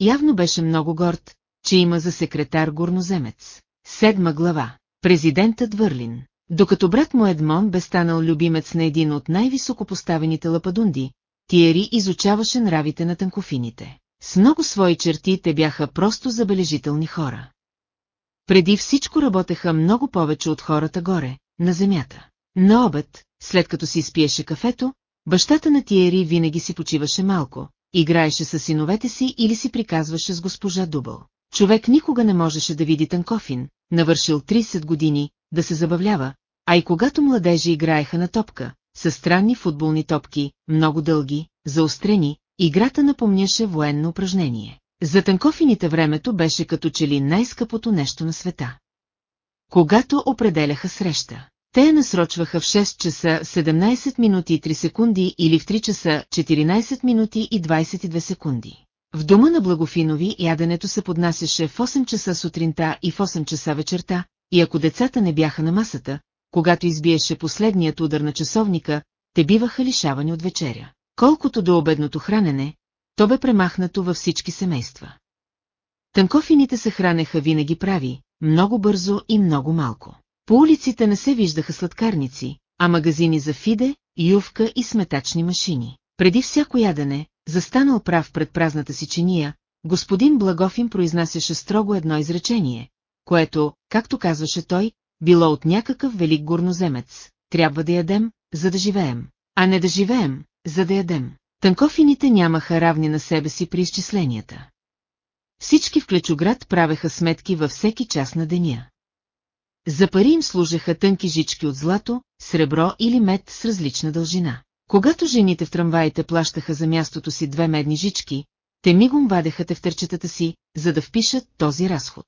Явно беше много горд, че има за секретар горноземец. Седма глава. Президентът Върлин. Докато брат му Едмон бе станал любимец на един от най-високопоставените лападунди, Тиери изучаваше нравите на танкофините. С много свои черти те бяха просто забележителни хора. Преди всичко работеха много повече от хората горе, на земята. На обед, след като си изпиеше кафето, бащата на Тиери винаги си почиваше малко, играеше с синовете си или си приказваше с госпожа Дубъл. Човек никога не можеше да види Танкофин, навършил 30 години, да се забавлява, а и когато младежи играеха на топка, с странни футболни топки, много дълги, заострени, играта напомняше военно упражнение. За танкофините времето беше като че ли най-скъпото нещо на света. Когато определяха среща, те я насрочваха в 6 часа 17 минути и 3 секунди или в 3 часа 14 минути и 22 секунди. В дома на Благофинови яденето се поднасяше в 8 часа сутринта и в 8 часа вечерта, и ако децата не бяха на масата, когато избиеше последният удар на часовника, те биваха лишавани от вечеря. Колкото до обедното хранене, то бе премахнато във всички семейства. Танкофините се хранеха винаги прави, много бързо и много малко. По улиците не се виждаха сладкарници, а магазини за фиде, ювка и сметачни машини. Преди всяко ядене, застанал прав пред празната си чиния, господин Благофин произнасяше строго едно изречение, което, както казваше той, било от някакъв велик горноземец. Трябва да ядем, за да живеем, а не да живеем, за да ядем. Танкофините нямаха равни на себе си при изчисленията. Всички в Клечоград правеха сметки във всеки час на деня. За пари им служеха тънки жички от злато, сребро или мед с различна дължина. Когато жените в трамваите плащаха за мястото си две медни жички, те мигом вадеха тефтерчетата си, за да впишат този разход.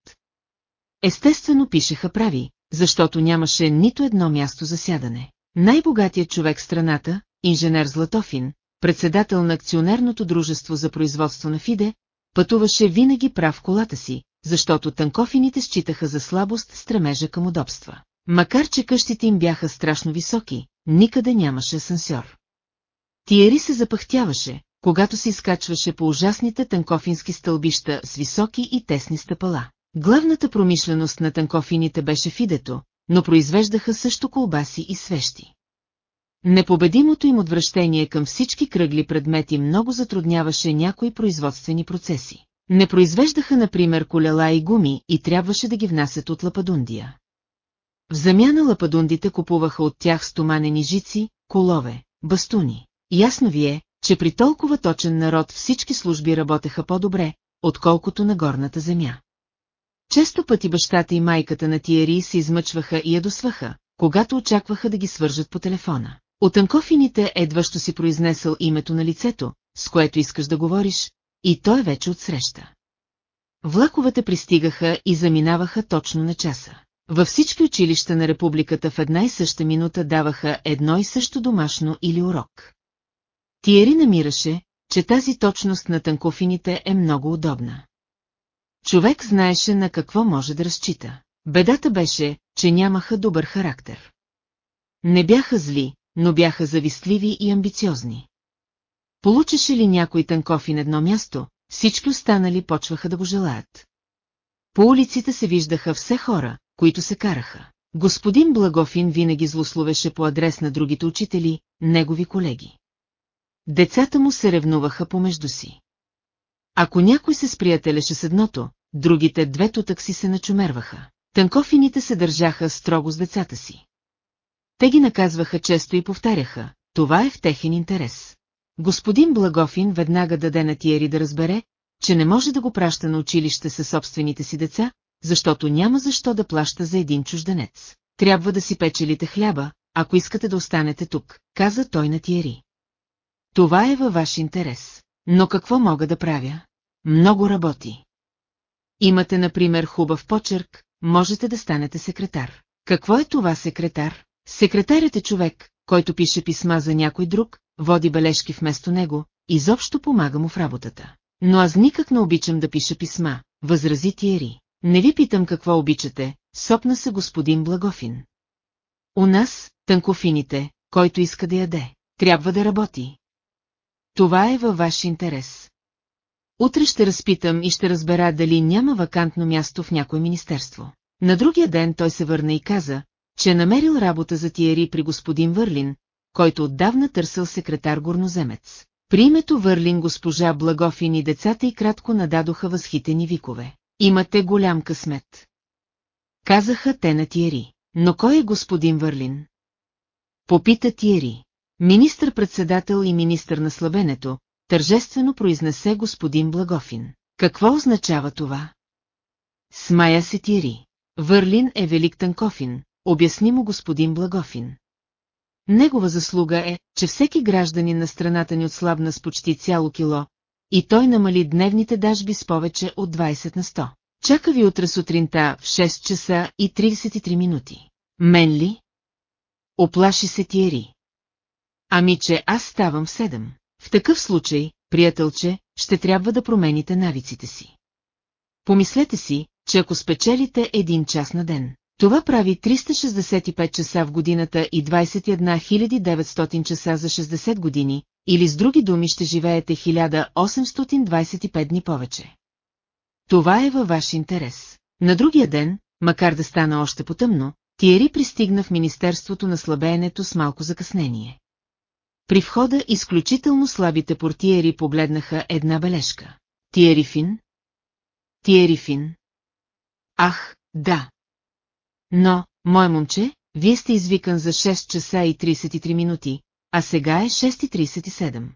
Естествено пишеха прави, защото нямаше нито едно място за сядане. Най-богатият човек в страната, инженер Златофин, председател на акционерното дружество за производство на Фиде, пътуваше винаги прав колата си, защото танкофините считаха за слабост стремежа към удобства. Макар че къщите им бяха страшно високи, никъде нямаше асансьор. Тиери се запъхтяваше, когато се изкачваше по ужасните танкофински стълбища с високи и тесни стъпала. Главната промишленост на танкофините беше фидето, но произвеждаха също колбаси и свещи. Непобедимото им отвращение към всички кръгли предмети много затрудняваше някои производствени процеси. Не произвеждаха, например, колела и гуми и трябваше да ги внасят от Лападундия. В замяна лападундите купуваха от тях стоманени жици, колове, бастуни. Ясно ви е, че при толкова точен народ всички служби работеха по-добре, отколкото на горната земя. Често пъти бащата и майката на Тиери се измъчваха и ядосваха, когато очакваха да ги свържат по телефона. От анкофините едващо си произнесъл името на лицето, с което искаш да говориш, и той е вече отсреща. Влаковете пристигаха и заминаваха точно на часа. Във всички училища на републиката в една и съща минута даваха едно и също домашно или урок. Тиери намираше, че тази точност на танкофините е много удобна. Човек знаеше на какво може да разчита. Бедата беше, че нямаха добър характер. Не бяха зли, но бяха завистливи и амбициозни. Получеше ли някой танкофин едно място, всички останали почваха да го желаят. По улиците се виждаха все хора, които се караха. Господин Благофин винаги злословеше по адрес на другите учители, негови колеги. Децата му се ревнуваха помежду си. Ако някой се сприятелеше с едното, другите двето такси се начумерваха. Танкофините се държаха строго с децата си. Те ги наказваха често и повтаряха, това е в техен интерес. Господин Благофин веднага даде на Тиери да разбере, че не може да го праща на училище със собствените си деца, защото няма защо да плаща за един чужденец. Трябва да си печелите хляба, ако искате да останете тук, каза той на Тиери. Това е във ваш интерес. Но какво мога да правя? Много работи. Имате, например, хубав почерк, можете да станете секретар. Какво е това секретар? Секретарят е човек, който пише писма за някой друг, води бележки вместо него, изобщо помага му в работата. Но аз никак не обичам да пиша писма, възрази Тиери. Не ви питам какво обичате, сопна се господин Благофин. У нас, тънкофините, който иска да яде, трябва да работи. Това е във ваш интерес. Утре ще разпитам и ще разбера дали няма вакантно място в някое министерство. На другия ден той се върна и каза, че е намерил работа за Тиери при господин Върлин, който отдавна търсил секретар горноземец. При името Върлин госпожа Благофин и децата и кратко нададоха възхитени викове. Имате голям късмет. Казаха те на Тиери. Но кой е господин Върлин? Попита Тиери. Министър-председател и министър на слабенето, тържествено произнесе господин Благофин. Какво означава това? Смая се Тиери. Върлин е велик Танкофин, обясни му господин Благофин. Негова заслуга е, че всеки гражданин на страната ни отслабна с почти цяло кило, и той намали дневните дажби с повече от 20 на 100. Чака ви утре сутринта в 6 часа и 33 минути. Мен ли? Оплаши се Тиери. Ами, че аз ставам в 7. В такъв случай, приятелче, ще трябва да промените навиците си. Помислете си, че ако спечелите един час на ден, това прави 365 часа в годината и 21 900 часа за 60 години, или с други думи ще живеете 1825 дни повече. Това е във ваш интерес. На другия ден, макар да стана още потъмно, Тиери пристигна в Министерството на слабеенето с малко закъснение. При входа изключително слабите портиери погледнаха една бележка. Тиери Фин? Тиери Фин? Ах, да. Но, мой момче, вие сте извикан за 6 часа и 33 минути, а сега е 6.37.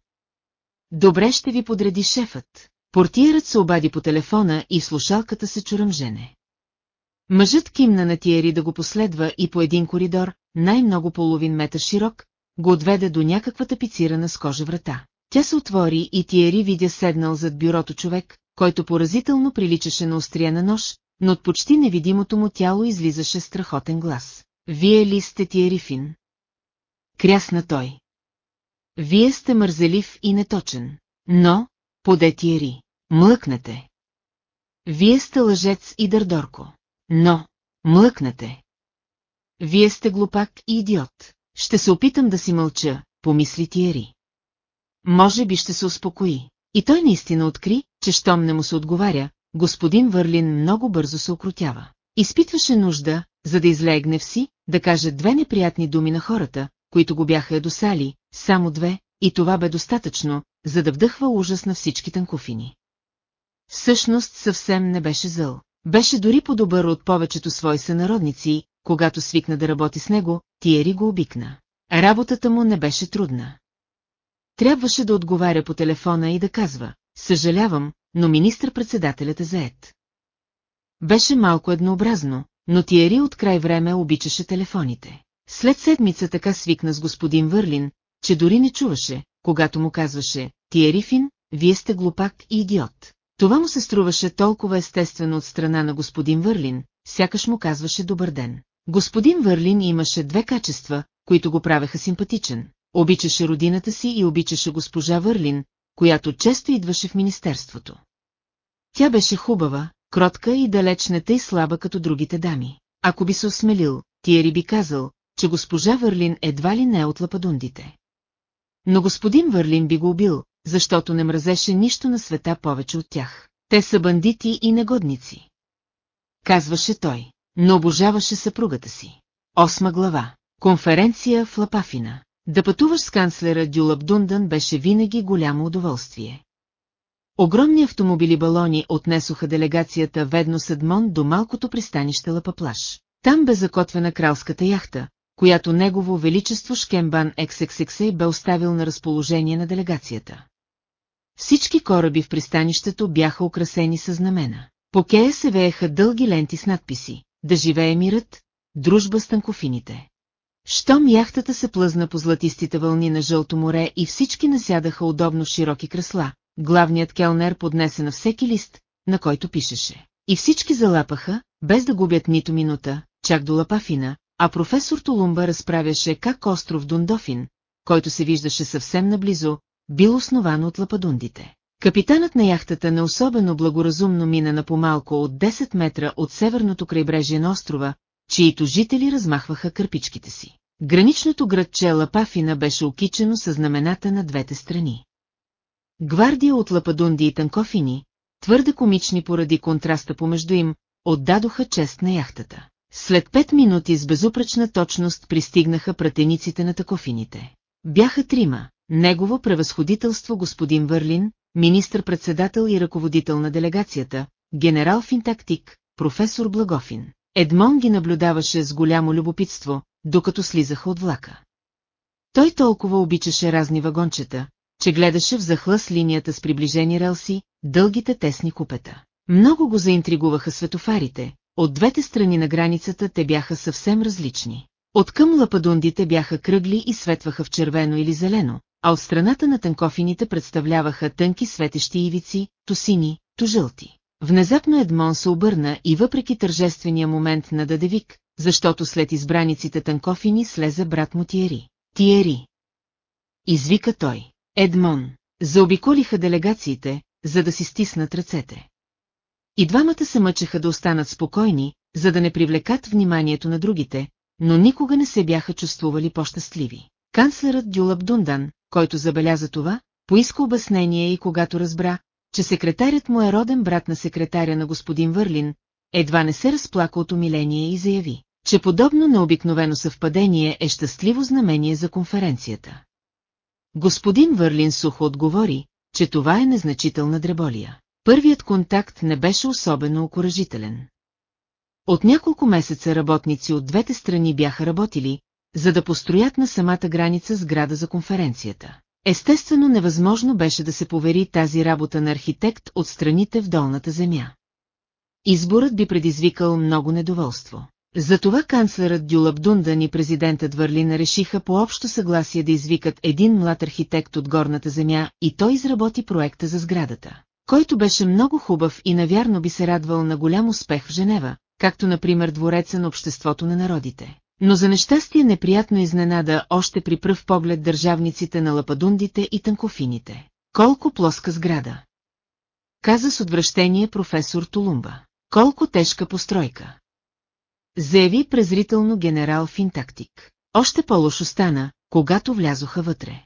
Добре ще ви подреди шефът. Портиерът се обади по телефона и слушалката се чурамжене. Мъжът кимна на Тиери да го последва и по един коридор, най-много половин метър широк, го отведе до някаква тапицирана с кожа врата. Тя се отвори и Тиери видя седнал зад бюрото човек, който поразително приличаше на острия на нож, но от почти невидимото му тяло излизаше страхотен глас. Вие ли сте Тиери Фин? Крясна той. Вие сте мързелив и неточен. Но, поде Тиери, млъкнете. Вие сте лъжец и дърдорко. Но, млъкнете. Вие сте глупак и идиот. Ще се опитам да си мълча, помисли Тиери. Може би ще се успокои. И той наистина откри, че щом не му се отговаря, господин Върлин много бързо се окрутява. Изпитваше нужда, за да излегне в си, да каже две неприятни думи на хората, които го бяха едосали, само две, и това бе достатъчно, за да вдъхва ужас на всички танкофини. Всъщност съвсем не беше зъл. Беше дори по-добър от повечето свои сънародници, когато свикна да работи с него, Тиери го обикна. Работата му не беше трудна. Трябваше да отговаря по телефона и да казва, съжалявам, но министър-председателят е заед. Беше малко еднообразно, но Тиери от край време обичаше телефоните. След седмица така свикна с господин Върлин, че дори не чуваше, когато му казваше «Тиери Фин, вие сте глупак и идиот». Това му се струваше толкова естествено от страна на господин Върлин, сякаш му казваше добър ден. Господин Върлин имаше две качества, които го правеха симпатичен. Обичаше родината си и обичаше госпожа Върлин, която често идваше в министерството. Тя беше хубава, кротка и далеч не тъй слаба като другите дами. Ако би се осмелил, Тиери би казал, че госпожа Върлин едва ли не е от лападундите. Но господин Върлин би го убил, защото не мразеше нищо на света повече от тях. Те са бандити и негодници. казваше той, но обожаваше съпругата си. Осма глава. Конференция в Лапафина. Да пътуваш с канцлера Дюлап Дундън беше винаги голямо удоволствие. Огромни автомобили балони отнесоха делегацията ведно с Едмон до малкото пристанище Лапаплаш. Там бе закотвена кралската яхта, която негово величество Шкембан XXX бе оставил на разположение на делегацията. Всички кораби в пристанището бяха украсени с знамена. По кея се вееха дълги ленти с надписи «Да живее мирът», «Дружба с танкофините». Щом яхтата се плъзна по златистите вълни на Жълто море и всички насядаха удобно широки кресла, главният келнер поднесе на всеки лист, на който пишеше. И всички залапаха, без да губят нито минута, чак до Лапафина, а професор Толумба разправяше как остров Дундофин, който се виждаше съвсем наблизо, бил основан от лападундите. Капитанът на яхтата не особено благоразумно мина на помалко от 10 метра от северното крайбрежие на острова, чието жители размахваха кърпичките си. Граничното градче Лапафина беше окичено с знамената на двете страни. Гвардия от лападунди и танкофини, твърде комични поради контраста помежду им, отдадоха чест на яхтата. След пет минути с безупречна точност пристигнаха пратениците на такофините. Бяха трима, негово превъзходителство господин Върлин, министър-председател и ръководител на делегацията, генерал Финтактик, професор Благофин. Едмон ги наблюдаваше с голямо любопитство, докато слизаха от влака. Той толкова обичаше разни вагончета, че гледаше в захлъс линията с приближени релси, дългите тесни купета. Много го заинтригуваха светофарите, от двете страни на границата те бяха съвсем различни. От към лападундите бяха кръгли и светваха в червено или зелено, а от страната на танкофините представляваха тънки светещи ивици, то сини, то жълти. Внезапно Едмон се обърна и въпреки тържествения момент на Дадевик, защото след избраниците танкофини слезе брат му Тиери. Тиери! Извика той. Едмон. Заобиколиха делегациите, за да си стиснат ръцете. И двамата се мъчеха да останат спокойни, за да не привлекат вниманието на другите, но никога не се бяха чувствували по-щастливи. Канцлерът Дюлаб Дундан, който забеляза това, поиска обяснение и когато разбра, че секретарят му е роден брат на секретаря на господин Върлин, едва не се разплака от умиление и заяви, че подобно на обикновено съвпадение е щастливо знамение за конференцията. Господин Върлин сухо отговори, че това е незначителна дреболия. Първият контакт не беше особено окоръжителен. От няколко месеца работници от двете страни бяха работили, за да построят на самата граница сграда за конференцията. Естествено невъзможно беше да се повери тази работа на архитект от страните в долната земя. Изборът би предизвикал много недоволство. Затова канцлерът Дюлаб Дундан и президентът Върлина решиха по общо съгласие да извикат един млад архитект от горната земя и той изработи проекта за сградата, който беше много хубав и навярно би се радвал на голям успех в Женева, както например двореца на обществото на народите. Но за нещастие неприятно изненада още при пръв поглед държавниците на лападундите и танкофините. Колко плоска сграда! Каза с отвращение професор Толумба. Колко тежка постройка! Заяви презрително генерал Финтактик. Още по-лошо стана, когато влязоха вътре.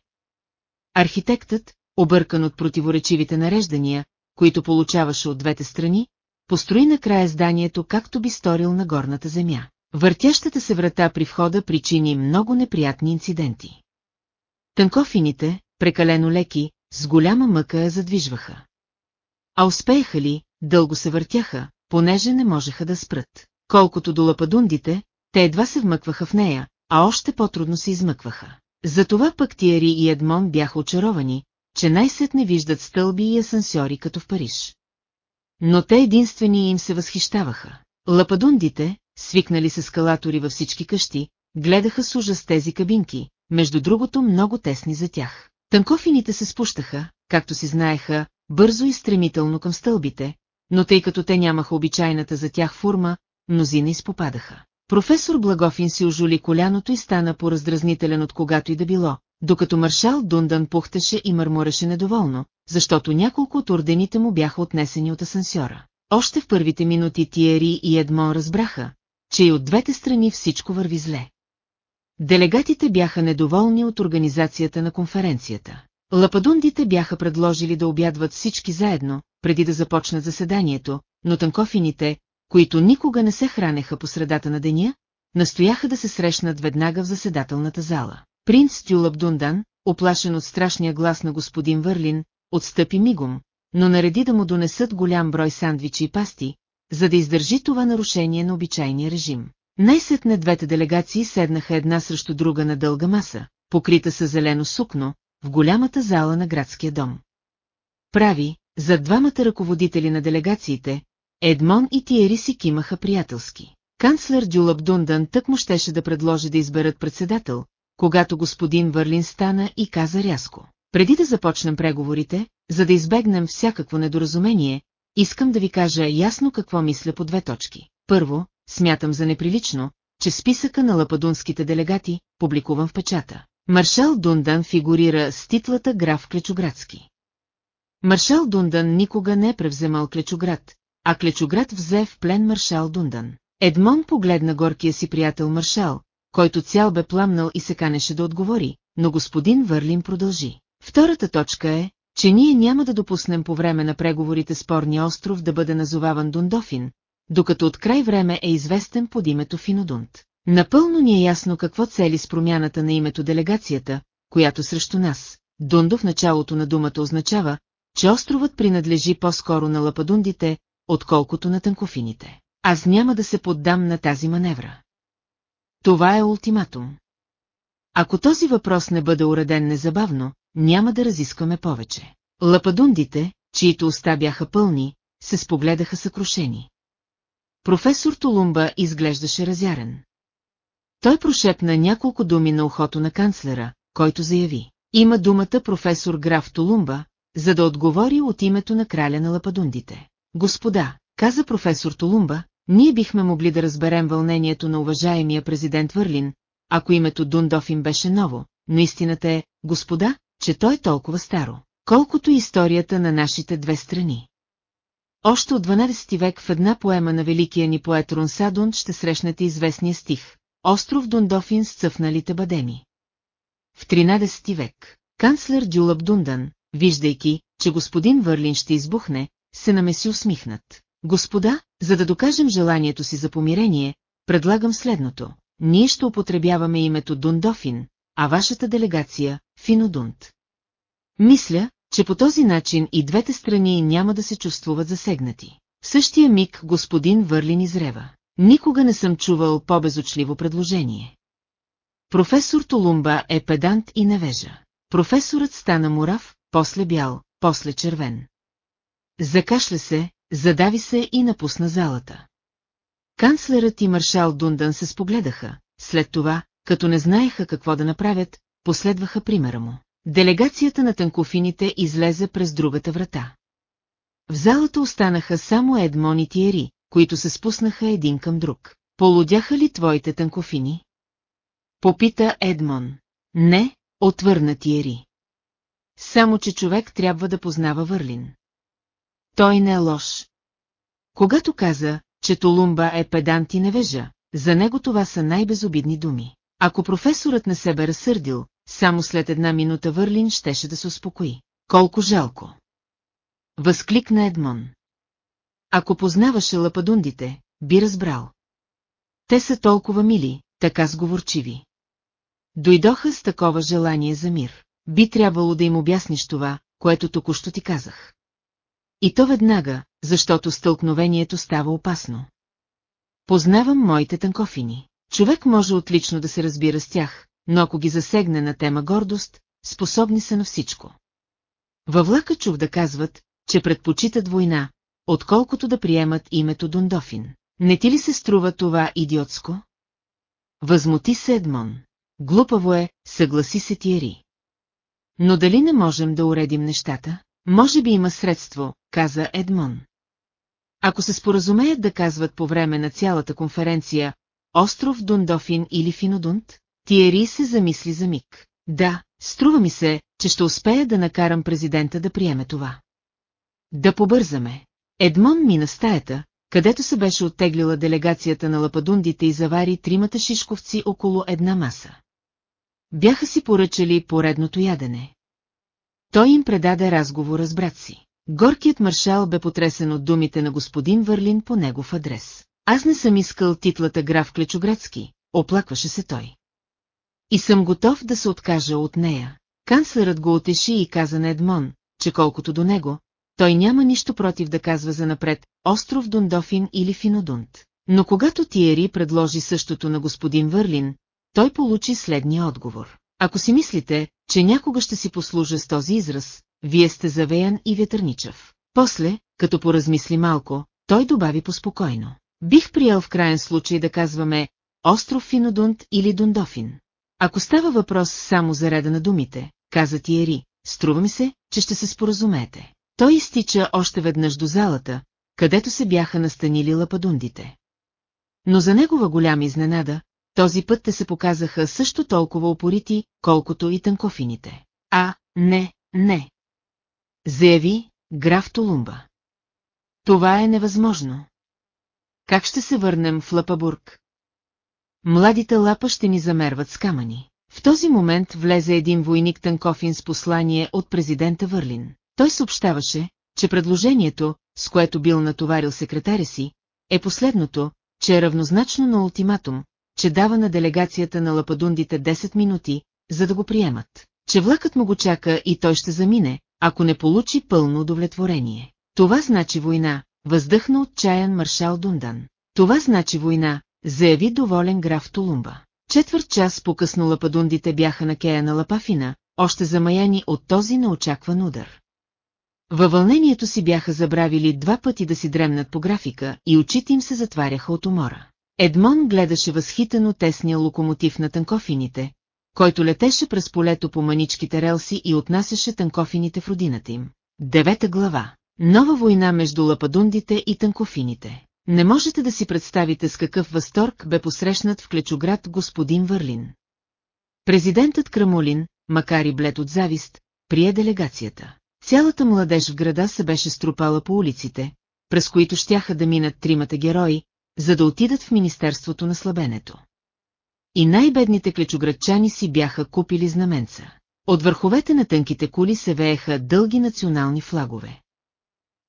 Архитектът, объркан от противоречивите нареждания, които получаваше от двете страни, построи накрая зданието както би сторил на горната земя. Въртящата се врата при входа причини много неприятни инциденти. Тънкофините, прекалено леки, с голяма мъка я задвижваха. А успееха ли, дълго се въртяха, понеже не можеха да спрат. Колкото до лападундите, те едва се вмъкваха в нея, а още по-трудно се измъкваха. Затова пък Тиери и Едмон бяха очаровани, че най-сетне виждат стълби и асансьори като в Париж. Но те единствени им се възхищаваха. Лападундите, свикнали с ескалатори във всички къщи, гледаха с ужас тези кабинки, между другото много тесни за тях. Танкофините се спущаха, както си знаеха, бързо и стремително към стълбите, но тъй като те нямаха обичайната за тях форма, мнозина изпопадаха. Професор Благофин си ожули коляното и стана по-раздразнителен от когато и да било, докато маршал Дундан пухтеше и мърмореше недоволно, защото няколко от ордените му бяха отнесени от асансьора. Още в първите минути Тиери и Едмон разбраха, че и от двете страни всичко върви зле. Делегатите бяха недоволни от организацията на конференцията. Лападундите бяха предложили да обядват всички заедно, преди да започнат заседанието, но танкофините, които никога не се хранеха по средата на деня, настояха да се срещнат веднага в заседателната зала. Принц Тюлъп Дундан, оплашен от страшния глас на господин Върлин, отстъпи мигом, но нареди да му донесат голям брой сандвичи и пасти, за да издържи това нарушение на обичайния режим. Най-сетне двете делегации седнаха една срещу друга на дълга маса, покрита с зелено сукно, в голямата зала на градския дом. Прави, за двамата ръководители на делегациите, Едмон и Тиери си кимаха приятелски. Канцлер Дюлъп Дундан тък му щеше да предложи да изберат председател, когато господин Върлин стана и каза рязко. Преди да започнем преговорите, за да избегнем всякакво недоразумение, искам да ви кажа ясно какво мисля по две точки. Първо, смятам за неприлично, че списъка на лападунските делегати, публикуван в печата. Маршал Дундан фигурира с титлата граф Клечоградски. Маршал Дундан никога не е превземал Клечоград, а Клечоград взе в плен маршал Дундан. Едмон погледна горкия си приятел маршал, който цял бе пламнал и се канеше да отговори, но господин Върлин продължи. Втората точка е, че ние няма да допуснем по време на преговорите спорния остров да бъде назоваван Дундофин, докато от край време е известен под името Финодунт. Напълно ни е ясно какво цели с промяната на името делегацията, която срещу нас. Дундо в началото на думата означава, че островът принадлежи по-скоро на лападундите, отколкото на танкофините. Аз няма да се поддам на тази маневра. Това е ултиматум. Ако този въпрос не бъде уреден незабавно, няма да разискваме повече. Лападундите, чието уста бяха пълни, се спогледаха съкрушени. Професор Толумба изглеждаше разярен. Той прошепна няколко думи на ухото на канцлера, който заяви. Има думата професор граф Толумба, за да отговори от името на краля на лападундите. Господа, каза професор Толумба, ние бихме могли да разберем вълнението на уважаемия президент Върлин, ако името Дундофин беше ново, но истината е, господа, че той е толкова старо, колкото историята на нашите две страни. Още от 12 век в една поема на великия ни поет Рунсадун ще срещнете известния стих «Остров Дундофин с цъфналите бадеми». В 13 век, канцлер Дюлъб Дундан, виждайки, че господин Върлин ще избухне, се намеси усмихнат. Господа, за да докажем желанието си за помирение, предлагам следното. Ние ще употребяваме името Дундофин, а вашата делегация – Финодунт. Мисля, че по този начин и двете страни няма да се чувствуват засегнати. В същия миг господин Върлин изрева. Никога не съм чувал по-безочливо предложение. Професор Толумба е педант и невежа. Професорът стана мурав, после бял, после червен. Закашля се, задави се и напусна залата. Канцлерът и маршал Дундан се спогледаха, след това, като не знаеха какво да направят, последваха примера му. Делегацията на танкофините излезе през другата врата. В залата останаха само Едмон и Тиери, които се спуснаха един към друг. Полудяха ли твоите танкофини? Попита Едмон. Не, отвърна Тиери. Само, че човек трябва да познава Върлин. Той не е лош. Когато каза, че Толумба е педант и невежа, за него това са най-безобидни думи. Ако професорът не се бе разсърдил, само след една минута Върлин щеше да се успокои. Колко жалко! Възкликна Едмон. Ако познаваше лападундите, би разбрал. Те са толкова мили, така сговорчиви. Дойдоха с такова желание за мир. Би трябвало да им обясниш това, което току-що ти казах. И то веднага, защото стълкновението става опасно. Познавам моите танкофини. Човек може отлично да се разбира с тях, но ако ги засегне на тема гордост, способни са на всичко. Във влака чух да казват, че предпочитат война, отколкото да приемат името Дундофин. Не ти ли се струва това идиотско? Възмути се Едмон. Глупаво е, съгласи се Тиери. Но дали не можем да уредим нещата? Може би има средство, каза Едмон. Ако се споразумеят да казват по време на цялата конференция Остров Дундофин или Финодунт, Тиери се замисли за миг. Да, струва ми се, че ще успея да накарам президента да приеме това. Да побързаме. Едмон мина стаята, където се беше оттеглила делегацията на лападундите и завари тримата шишковци около една маса. Бяха си поръчали поредното ядене. Той им предаде разговора с брат си. Горкият маршал бе потресен от думите на господин Върлин по негов адрес. Аз не съм искал титлата граф Клечоградски, оплакваше се той. И съм готов да се откажа от нея. Канцлерът го отеши и каза на Едмон, че колкото до него, той няма нищо против да казва за напред остров Дундофин или Финодунт. Но когато Тиери предложи същото на господин Върлин, той получи следния отговор. Ако си мислите, че някога ще си послужа с този израз, вие сте завеян и ветърничав. После, като поразмисли малко, той добави поспокойно. Бих приел в крайен случай да казваме остров Финодунт или Дундофин. Ако става въпрос само за реда на думите, каза Тиери, струва ми се, че ще се споразумеете. Той изтича още веднъж до залата, където се бяха настанили лападундите. Но за негова голяма изненада, този път те се показаха също толкова опорити, колкото и тънкофините. А, не, не. Заяви граф Толумба. Това е невъзможно. Как ще се върнем в Лапабург? Младите лапа ще ни замерват с камъни. В този момент влезе един войник Танкофин с послание от президента Върлин. Той съобщаваше, че предложението, с което бил натоварил секретаря си, е последното, че е равнозначно на ултиматум, че дава на делегацията на лападундите 10 минути, за да го приемат, че влакът му го чака и той ще замине, ако не получи пълно удовлетворение. Това значи война, въздъхна отчаян маршал Дундан. Това значи война, заяви доволен граф Тулумба. Четвърт час по-късно лападундите бяха на кея на Лапафина, още замаяни от този неочакван удар. Във вълнението си бяха забравили два пъти да си дремнат по графика и очите им се затваряха от умора. Едмон гледаше възхитено тесния локомотив на танкофините, който летеше през полето по маничките релси и отнасяше танкофините в родината им. Девета глава. Нова война между лападундите и танкофините. Не можете да си представите с какъв възторг бе посрещнат в Клечоград господин Върлин. Президентът Крамолин, макар и блед от завист, прие делегацията. Цялата младеж в града се беше струпала по улиците, през които щяха да минат тримата герои, за да отидат в Министерството на слабенето. И най-бедните клечоградчани си бяха купили знаменца. От върховете на тънките кули се вееха дълги национални флагове.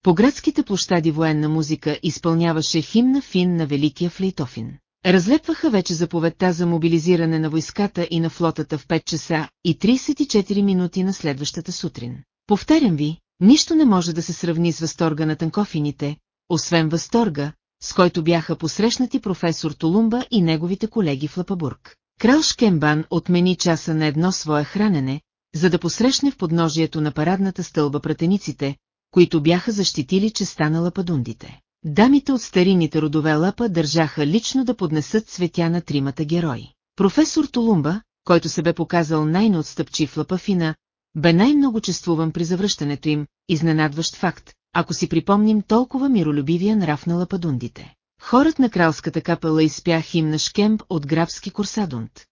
По градските площади военна музика изпълняваше химна фин на Великия Флейтофин. Разлепваха вече заповедта за мобилизиране на войската и на флотата в 5 часа и 34 минути на следващата сутрин. Повтарям ви, нищо не може да се сравни с възторга на танкофините, освен възторга, с който бяха посрещнати професор Толумба и неговите колеги в Лапабург. Крал Шкембан отмени часа на едно свое хранене, за да посрещне в подножието на парадната стълба пратениците, които бяха защитили честа на лападундите. Дамите от старините родове Лапа държаха лично да поднесат цветя на тримата герои. Професор Толумба, който се бе показал най-неотстъпчив Лапафина, бе най-много чествуван при завръщането им, изненадващ факт, ако си припомним толкова миролюбивия нрав на лападундите. Хорът на кралската капела изпя химна Шкемп от графски Корсадунт.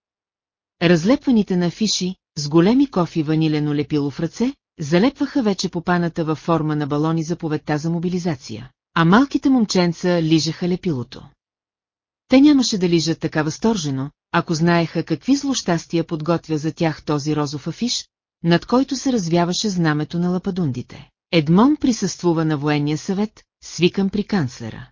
Разлепваните на афиши, с големи кофи ванилено лепило в ръце, залепваха вече попаната във форма на балони за поведта за мобилизация, а малките момченца лижеха лепилото. Те нямаше да лижат така възторжено, ако знаеха какви злощастия подготвя за тях този розов афиш, над който се развяваше знамето на лападундите. Едмон присъствува на военния съвет, свикан при канцлера.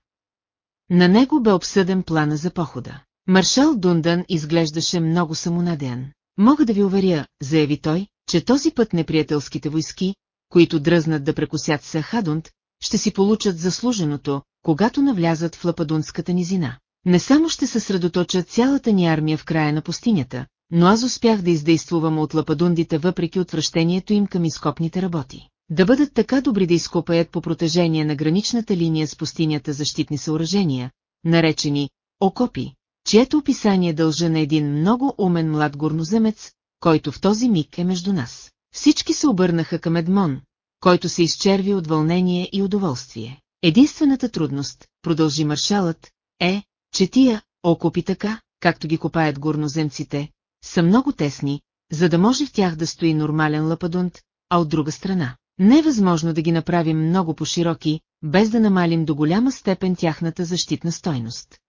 На него бе обсъден плана за похода. Маршал Дундан изглеждаше много самонадеян. Мога да ви уверя, заяви той, че този път неприятелските войски, които дръзнат да прекусят Сахадунт, ще си получат заслуженото, когато навлязат в Лападунската низина. Не само ще съсредоточат цялата ни армия в края на пустинята, но аз успях да издействувам от лападундите въпреки отвращението им към изкопните работи. Да бъдат така добри да изкопаят по протежение на граничната линия с пустинята защитни съоръжения, наречени окопи, чието описание дължа на един много умен млад горноземец, който в този миг е между нас. Всички се обърнаха към Едмон, който се изчерви от вълнение и удоволствие. Единствената трудност, продължи маршалът, е, че тия окопи така, както ги копаят горноземците, са много тесни, за да може в тях да стои нормален лападунт, а от друга страна. Не е възможно да ги направим много по-широки, без да намалим до голяма степен тяхната защитна стойност.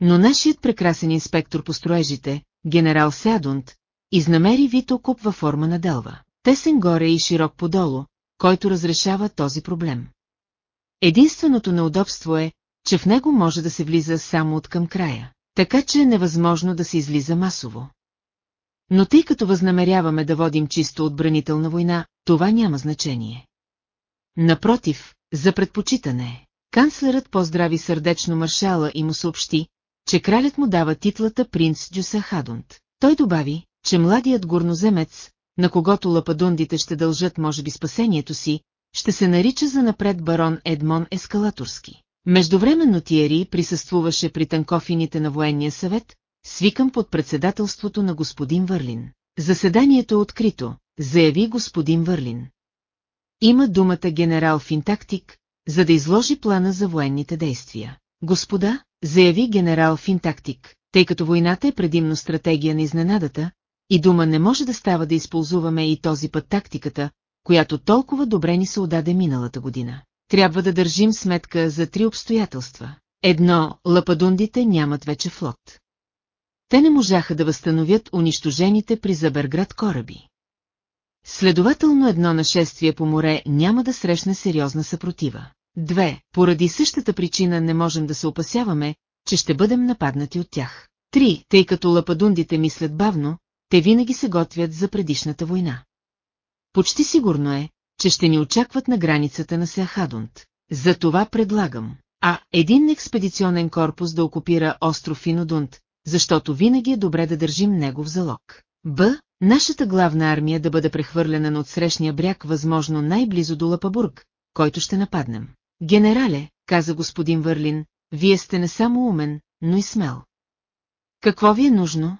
Но нашият прекрасен инспектор по строежите, генерал Сеадунт, изнамери вид окуп във форма на делва. Тесен горе и широк подолу, който разрешава този проблем. Единственото неудобство е, че в него може да се влиза само от към края, така че е невъзможно да се излиза масово. Но тъй като възнамеряваме да водим чисто отбранителна война, това няма значение. Напротив, за предпочитане. Канцлерът поздрави сърдечно маршала и му съобщи, че кралят му дава титлата принц Дюсахадунт. Той добави, че младият горноземец, на когото лападундите ще дължат може би спасението си, ще се нарича за напред барон Едмон Ескалаторски. Междувременно Тиери присъствуваше при танкофините на военния съвет, свикам под председателството на господин Върлин. Заседанието е открито, заяви господин Върлин. Има думата генерал Финтактик, за да изложи плана за военните действия. Господа, заяви генерал Финтактик, тъй като войната е предимно стратегия на изненадата, и дума не може да става да използваме и този път тактиката, която толкова добре ни се отдаде миналата година. Трябва да държим сметка за три обстоятелства. Едно, лападундите нямат вече флот. Те не можаха да възстановят унищожените при Заберград кораби. Следователно едно нашествие по море няма да срещне сериозна съпротива. Две, поради същата причина не можем да се опасяваме, че ще бъдем нападнати от тях. Три, тъй като лападундите мислят бавно, те винаги се готвят за предишната война. Почти сигурно е, че ще ни очакват на границата на Сеахадунт. За това предлагам. А. Един експедиционен корпус да окупира остров Финодунт, защото винаги е добре да държим него в залог. Б. Нашата главна армия да бъде прехвърлена на отсрещния бряг възможно най-близо до Лапабург, който ще нападнем. Генерале, каза господин Върлин, вие сте не само умен, но и смел. Какво ви е нужно?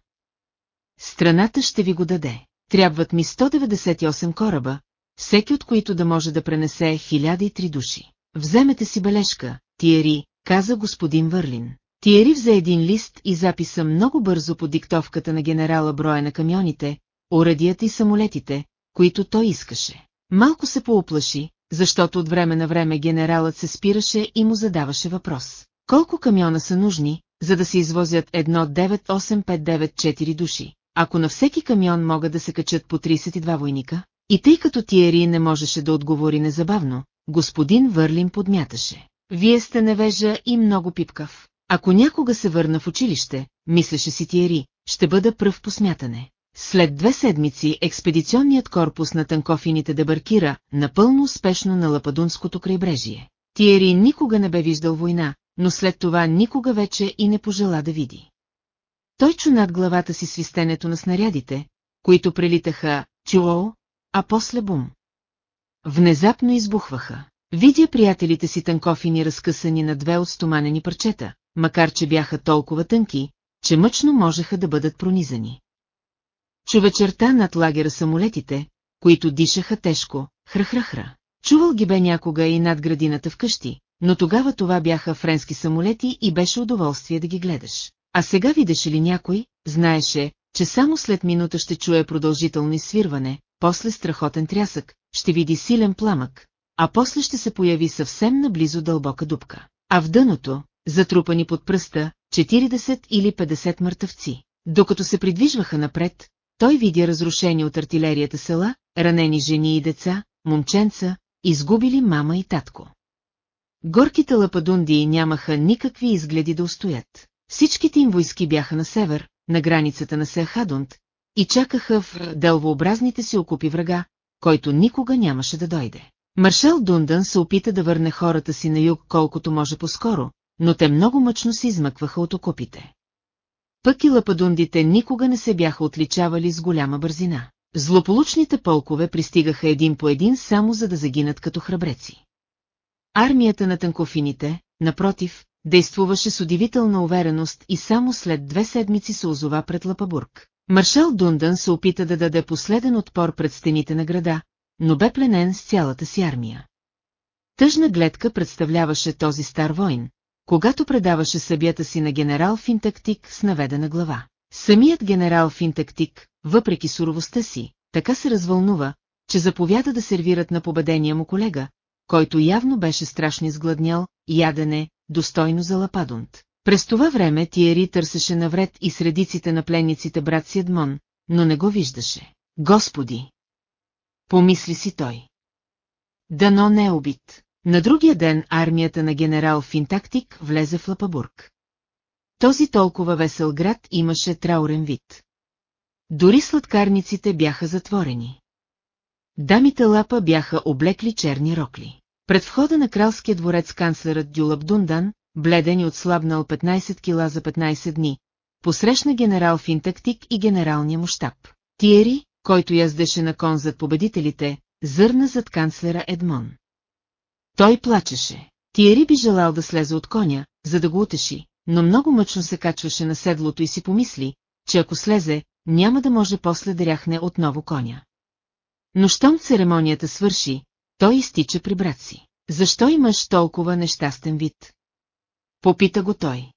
Страната ще ви го даде. Трябват ми 198 кораба, всеки от които да може да пренесе 1003 души. Вземете си бележка, Тиери, каза господин Върлин. Тиери взе един лист и записа много бързо по диктовката на генерала броя на камионите, уредията и самолетите, които той искаше. Малко се поуплаши, защото от време на време генералът се спираше и му задаваше въпрос. Колко камиона са нужни, за да се извозят едно 98594 души, ако на всеки камион могат да се качат по 32 войника? И тъй като Тиери не можеше да отговори незабавно, господин Върлин подмяташе. Вие сте невежа и много пипкав. Ако някога се върна в училище, мислеше си Тиери, ще бъда пръв по смятане. След две седмици експедиционният корпус на танкофините дебаркира напълно успешно на Лападунското крайбрежие. Тиери никога не бе виждал война, но след това никога вече и не пожела да види. Той чу над главата си свистенето на снарядите, които прелитаха чуо, а после бум. Внезапно избухваха. Видя приятелите си танкофини разкъсани на две от стоманени парчета, макар че бяха толкова тънки, че мъчно можеха да бъдат пронизани. Чу вечерта над лагера самолетите, които дишаха тежко, храхрахра. Чувал ги бе някога и над градината вкъщи, но тогава това бяха френски самолети и беше удоволствие да ги гледаш. А сега видеше ли някой, знаеше, че само след минута ще чуе продължително изсвирване, после страхотен трясък, ще види силен пламък, а после ще се появи съвсем наблизо дълбока дупка. А в дъното, затрупани под пръста, 40 или 50 мъртъвци. Докато се придвижваха напред, той видя разрушени от артилерията села, ранени жени и деца, момченца, изгубили мама и татко. Горките лападунди нямаха никакви изгледи да устоят. Всичките им войски бяха на север, на границата на Сеахадунт, и чакаха в дълвообразните си окупи врага, който никога нямаше да дойде. Маршал Дундън се опита да върне хората си на юг колкото може по-скоро, но те много мъчно се измъкваха от окопите. Пък и лападундите никога не се бяха отличавали с голяма бързина. Злополучните полкове пристигаха един по един само за да загинат като храбреци. Армията на танкофините, напротив, действуваше с удивителна увереност и само след две седмици се озова пред Лапабург. Маршал Дундън се опита да даде последен отпор пред стените на града, но бе пленен с цялата си армия. Тъжна гледка представляваше този стар войн, когато предаваше събията си на генерал Финтактик с наведена глава. Самият генерал Финтактик, въпреки суровостта си, така се развълнува, че заповяда да сервират на победения му колега, който явно беше страшно изгладнял, ядене, достойно за Лападунт. През това време Тиери търсеше навред и средиците на пленниците брат си но не го виждаше. Господи! Помисли си той. Дано не е убит. На другия ден армията на генерал Финтактик влезе в Лапабург. Този толкова весел град имаше траурен вид. Дори сладкарниците бяха затворени. Дамите Лапа бяха облекли черни рокли. Пред входа на кралския дворец канцлерът Дюлаб Дундан, бледен и отслабнал 15 кила за 15 дни, посрещна генерал Финтактик и генералния му щаб. Тиери, който яздеше на кон зад победителите, зърна зад канцлера Едмон. Той плачеше. Тиери би желал да слезе от коня, за да го утеши, но много мъчно се качваше на седлото и си помисли, че ако слезе, няма да може после да ряхне отново коня. Но щом церемонията свърши, той изтича при брат си. Защо имаш толкова нещастен вид? Попита го той.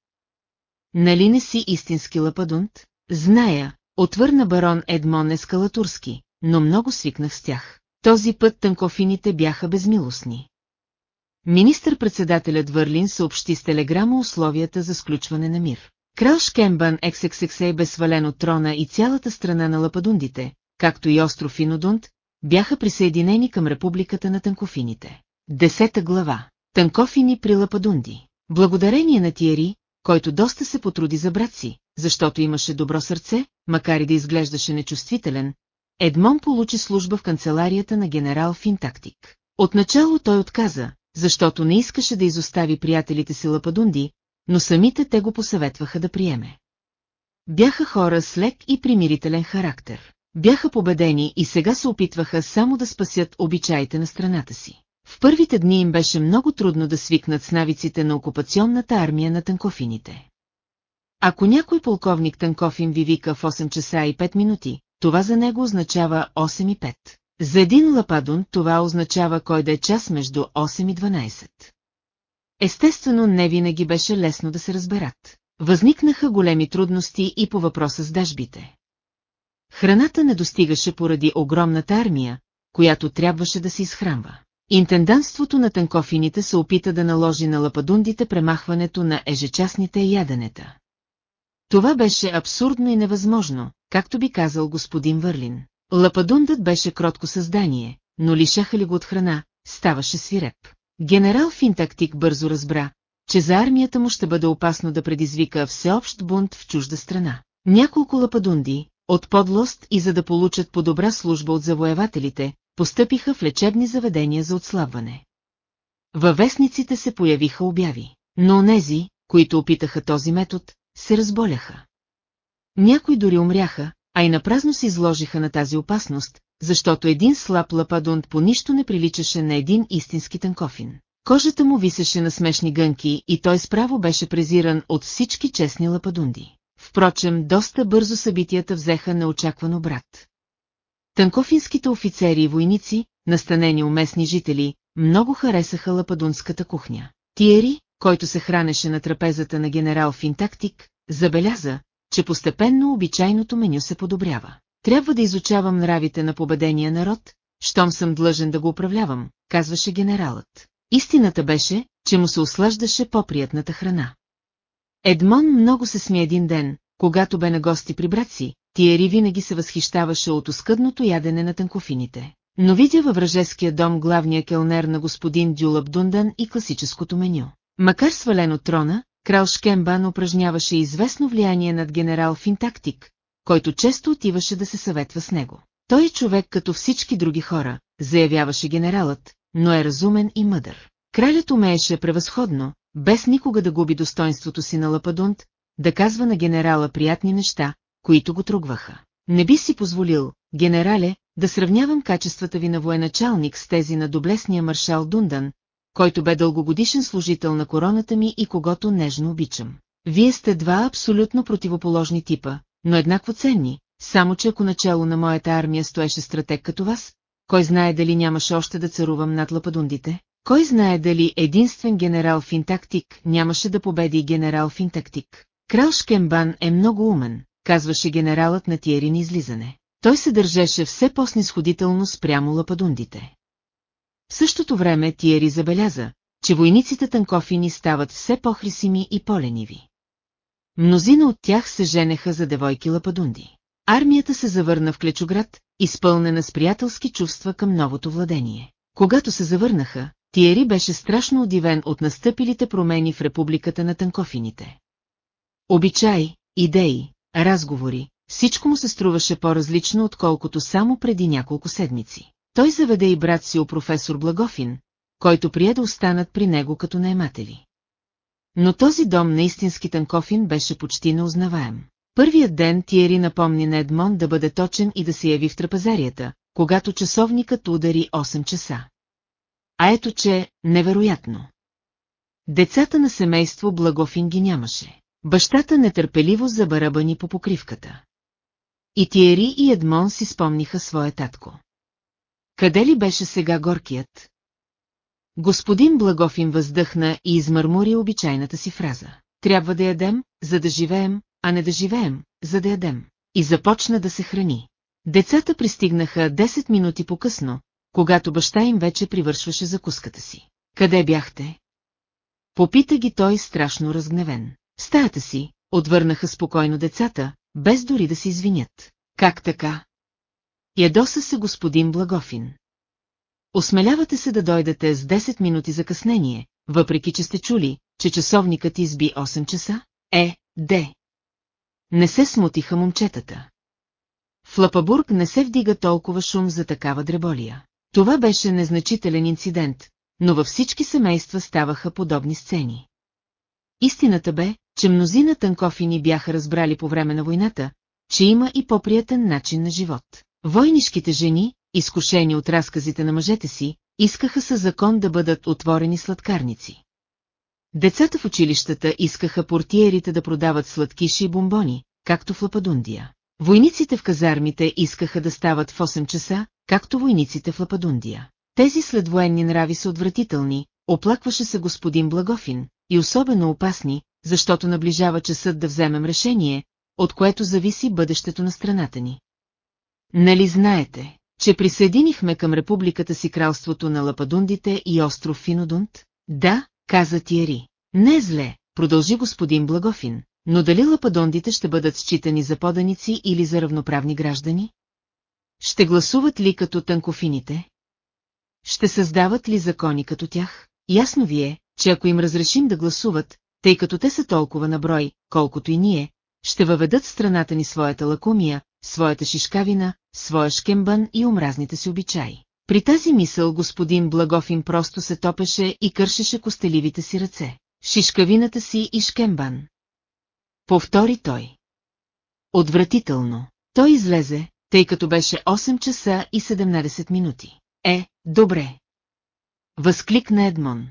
Нали не си истински лападунт? Зная, отвърна барон Едмон Ескалатурски, но много свикнах с тях. Този път тънкофините бяха безмилостни. Министър-председателят Върлин съобщи с телеграма условията за сключване на мир. Крал Шкембан XXX бе свален от трона и цялата страна на лападундите, както и остров Инодунд, бяха присъединени към републиката на тънкофините. Десета глава. Тънкофини при Лападунди. Благодарение на Тиери, който доста се потруди за брат си, защото имаше добро сърце, макар и да изглеждаше нечувствителен, Едмон получи служба в канцеларията на генерал Финтактик. Отначало той отказа, защото не искаше да изостави приятелите си Лападунди, но самите те го посъветваха да приеме. Бяха хора с лек и примирителен характер. Бяха победени и сега се опитваха само да спасят обичаите на страната си. В първите дни им беше много трудно да свикнат с навиците на окупационната армия на танкофините. Ако някой полковник Танкофин ви вика в 8 часа и 5 минути, това за него означава 8 и 5. За един лападун това означава кой да е час между 8 и 12. Естествено, не винаги беше лесно да се разберат. Възникнаха големи трудности и по въпроса с дажбите. Храната не достигаше поради огромната армия, която трябваше да се изхранва. Интенданството на танкофините се опита да наложи на лападундите премахването на ежечасните яденета. Това беше абсурдно и невъзможно, както би казал господин Върлин. Лападундът беше кротко създание, но лишаха ли го от храна, ставаше свиреп. Генерал Финтактик бързо разбра, че за армията му ще бъде опасно да предизвика всеобщ бунт в чужда страна. Няколко лападунди, от подлост и за да получат по-добра служба от завоевателите, постъпиха в лечебни заведения за отслабване. Във вестниците се появиха обяви, но онези, които опитаха този метод, се разболяха. Някои дори умряха, а и напразно се изложиха на тази опасност, защото един слаб лападунт по нищо не приличаше на един истински танкофин. Кожата му висеше на смешни гънки и той справо беше презиран от всички честни лападунди. Впрочем, доста бързо събитията взеха неочакван обрат. Танкофинските офицери и войници, настанени уместни жители, много харесаха лападунската кухня. Тиери, който се хранеше на трапезата на генерал Финтактик, забеляза, че постепенно обичайното меню се подобрява. Трябва да изучавам нравите на победения народ, щом съм длъжен да го управлявам, казваше генералът. Истината беше, че му се ослаждаше по-приятната храна. Едмон много се сми един ден, когато бе на гости при брат си, Тиери винаги се възхищаваше от оскъдното ядене на танкофините. Но видя във вражеския дом главния келнер на господин Дюлаб Дундан и класическото меню. Макар свален от трона, крал Шкембан упражняваше известно влияние над генерал Финтактик, който често отиваше да се съветва с него. Той е човек като всички други хора, заявяваше генералът, но е разумен и мъдър. Кралят умееше превъзходно, без никога да губи достоинството си на Лападунт, да казва на генерала приятни неща, които го тругваха. Не би си позволил, генерале, да сравнявам качествата ви на военачалник с тези на доблесния маршал Дундан, който бе дългогодишен служител на короната ми и когото нежно обичам. Вие сте два абсолютно противоположни типа, но еднакво ценни, само че ако начало на моята армия стоеше стратег като вас, кой знае дали нямаше още да царувам над лападундите? Кой знае дали единствен генерал Финтактик нямаше да победи генерал Финтактик? Крал Шкембан е много умен, казваше генералът на Тиерин излизане. Той се държеше все по-снисходително спрямо лападундите. В същото време Тиери забеляза, че войниците танкофини стават все по-хрисими и по-лениви. Мнозина от тях се женеха за девойки лападунди. Армията се завърна в Клечоград, изпълнена с приятелски чувства към новото владение. Когато се завърнаха, Тиери беше страшно удивен от настъпилите промени в републиката на танкофините. Обичай, идеи, разговори, всичко му се струваше по-различно, отколкото само преди няколко седмици. Той заведе и брат си у професор Благофин, който прие да останат при него като наематели. Но този дом на истински танкофин беше почти неузнаваем. Първият ден Тиери напомни на Едмон да бъде точен и да се яви в трапезарията, когато часовникът удари 8 часа. А ето че, невероятно. Децата на семейство Благофин ги нямаше. Бащата нетърпеливо забарабани по покривката. И Тиери и Едмон си спомниха своя татко. Къде ли беше сега горкият? Господин Благофин въздъхна и измърмури обичайната си фраза. Трябва да ядем, за да живеем, а не да живеем, за да ядем. И започна да се храни. Децата пристигнаха 10 минути по-късно, когато баща им вече привършваше закуската си. Къде бяхте? Попита ги той страшно разгневен. В стаята си, отвърнаха спокойно децата, без дори да се извинят. Как така? Ядоса се господин Благофин. Осмелявате се да дойдете с 10 минути закъснение, въпреки че сте чули, че часовникът изби 8 часа? Е, де. Не се смутиха момчетата. В Лапабург не се вдига толкова шум за такава дреболия. Това беше незначителен инцидент, но във всички семейства ставаха подобни сцени. Истината бе, че мнозина тънкофини бяха разбрали по време на войната, че има и по-приятен начин на живот. Войнишките жени, изкушени от разказите на мъжете си, искаха със закон да бъдат отворени сладкарници. Децата в училищата искаха портиерите да продават сладкиши и бомбони, както в Лападундия. Войниците в казармите искаха да стават в 8 часа, както войниците в Лападундия. Тези следвоенни нрави са отвратителни, оплакваше се господин Благофин, и особено опасни, защото наближава часът да вземем решение, от което зависи бъдещето на страната ни. Нали знаете, че присъединихме към републиката си кралството на Лападундите и остров Финодунд? Да, каза Тиери. Не е зле, продължи господин Благофин, но дали лападондите ще бъдат считани за поданици или за равноправни граждани? Ще гласуват ли като тънкофините? Ще създават ли закони като тях? Ясно ви е, че ако им разрешим да гласуват, тъй като те са толкова на брой, колкото и ние, ще въведат страната ни своята лакумия, своята шишкавина, своя шкембан и омразните си обичаи. При тази мисъл господин Благофин просто се топеше и кършеше костеливите си ръце. Шишкавината си и шкембан. Повтори той. Отвратително. Той излезе, тъй като беше 8 часа и 17 минути. Е, добре. Възкликна Едмон.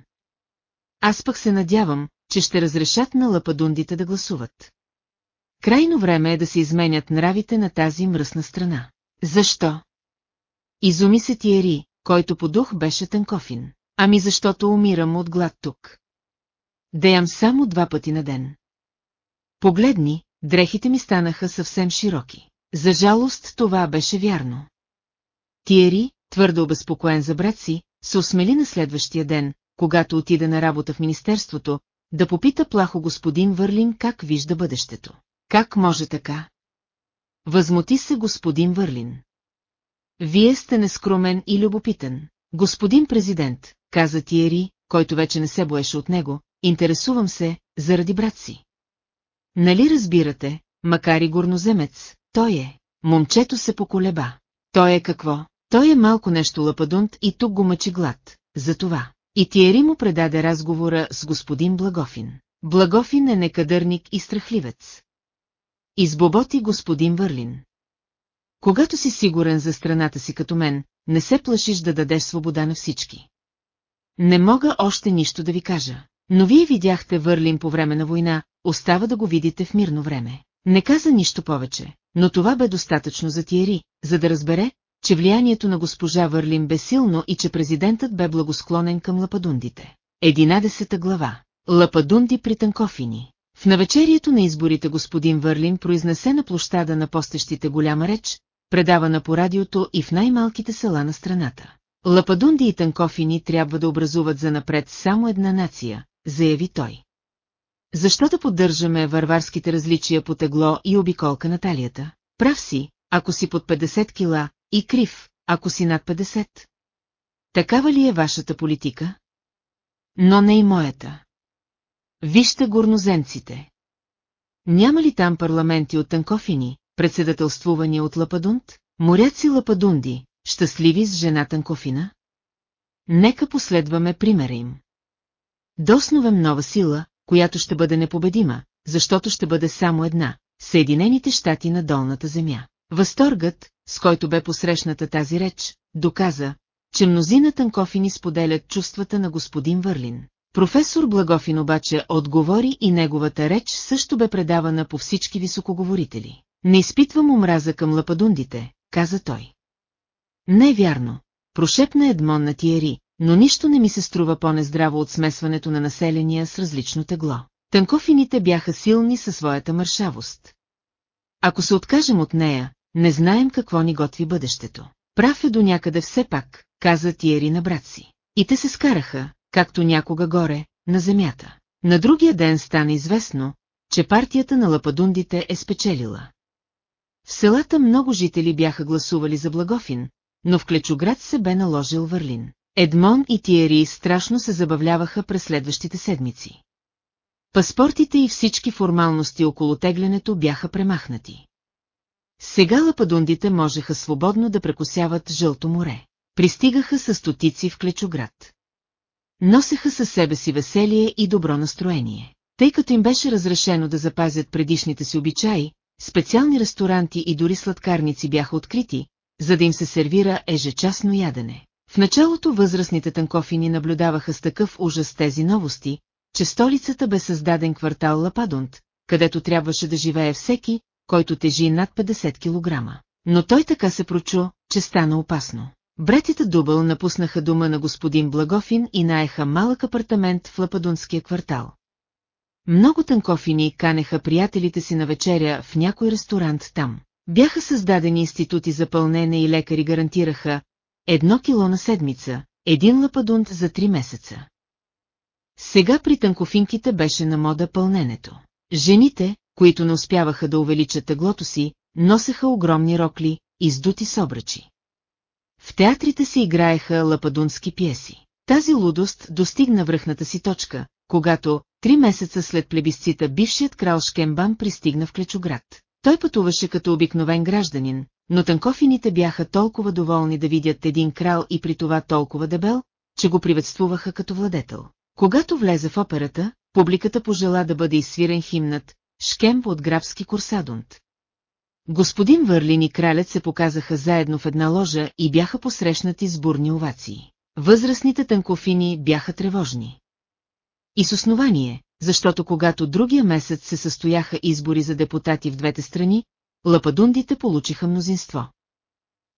Аз пък се надявам, че ще разрешат на лападундите да гласуват. Крайно време е да се изменят нравите на тази мръсна страна. Защо? Изуми се Тиери, който по дух беше Танкофин. Ами защото умирам от глад тук. Да ям само два пъти на ден. Погледни, дрехите ми станаха съвсем широки. За жалост това беше вярно. Тиери, твърдо обезпокоен за брат си, се осмели на следващия ден, когато отида на работа в Министерството, да попита плахо господин Върлин как вижда бъдещето. Как може така? Възмути се господин Върлин. Вие сте нескромен и любопитен. Господин президент, каза Тиери, който вече не се боеше от него, интересувам се, заради брат си. Нали разбирате, макар и горноземец, той е. Момчето се поколеба. Той е какво? Той е малко нещо лападунт и тук го мъчи глад. Затова. И Тиери му предаде разговора с господин Благофин. Благофин е некадърник и страхливец. Избоботи господин Върлин. Когато си сигурен за страната си като мен, не се плашиш да дадеш свобода на всички. Не мога още нищо да ви кажа. Но вие видяхте Върлин по време на война, остава да го видите в мирно време. Не каза нищо повече, но това бе достатъчно за Тиери, за да разбере, че влиянието на госпожа Върлин бе силно и че президентът бе благосклонен към лападундите. Единадесета глава. Лападунди при Танкофини. В навечерието на изборите господин Върлин произнесе на площада на постещите голяма реч, предавана по радиото и в най-малките села на страната. Лападунди и Танкофини трябва да образуват за напред само една нация, заяви той. Защо да поддържаме варварските различия по тегло и обиколка на талията? Прав си, ако си под 50 кила, и крив, ако си над 50. Такава ли е вашата политика? Но не и моята. Вижте горноземците. Няма ли там парламенти от Танкофини, председателствувани от Лападунт, моряци Лападунди, щастливи с жена Танкофина? Нека последваме примера им. Досновем нова сила, която ще бъде непобедима, защото ще бъде само една – Съединените щати на долната земя. Възторгът, с който бе посрещната тази реч, доказа, че мнозина танкофини споделят чувствата на господин Върлин. Професор Благофин обаче отговори и неговата реч също бе предавана по всички високоговорители. Не изпитвам омраза към лападундите, каза той. Не е вярно, прошепна Едмон на Тиери, но нищо не ми се струва по-нездраво от смесването на населения с различно тегло. Танкофините бяха силни със своята мършавост. Ако се откажем от нея, не знаем какво ни готви бъдещето. Прав е до някъде все пак, каза Тиери на брат си. И те се скараха, както някога горе, на земята. На другия ден стана известно, че партията на лападундите е спечелила. В селата много жители бяха гласували за Благофин, но в Клечоград се бе наложил Върлин. Едмон и Тиери страшно се забавляваха през следващите седмици. Паспортите и всички формалности около теглянето бяха премахнати. Сега лападундите можеха свободно да прекусяват Жълто море. Пристигаха с стотици в Клечоград. Носеха със себе си веселие и добро настроение. Тъй като им беше разрешено да запазят предишните си обичаи, специални ресторанти и дори сладкарници бяха открити, за да им се сервира ежечасно ядене. В началото възрастните танкофини наблюдаваха с такъв ужас тези новости, че столицата бе създаден квартал Лападунт, където трябваше да живее всеки, който тежи над 50 кг. Но той така се прочу, че стана опасно. Братята Дубъл напуснаха дома на господин Благофин и наеха малък апартамент в Лападунския квартал. Много танкофини канеха приятелите си на вечеря в някой ресторант там. Бяха създадени институти за пълнене и лекари гарантираха едно кило на седмица, един лападунт за три месеца. Сега при танкофинките беше на мода пълненето. Жените, които не успяваха да увеличат теглото си, носеха огромни рокли, издути с обръчи. В театрите се играеха лападунски пиеси. Тази лудост достигна връхната си точка, когато, три месеца след плебисцита, бившият крал Шкембан пристигна в Клечоград. Той пътуваше като обикновен гражданин, но танкофините бяха толкова доволни да видят един крал и при това толкова дебел, че го приветствуваха като владетел. Когато влезе в операта, публиката пожела да бъде изсвирен химнат «Шкемп от графски курсадунт». Господин Върлин и кралят се показаха заедно в една ложа и бяха посрещнати с бурни овации. Възрастните танкофини бяха тревожни. И с основание, защото когато другия месец се състояха избори за депутати в двете страни, лападундите получиха мнозинство.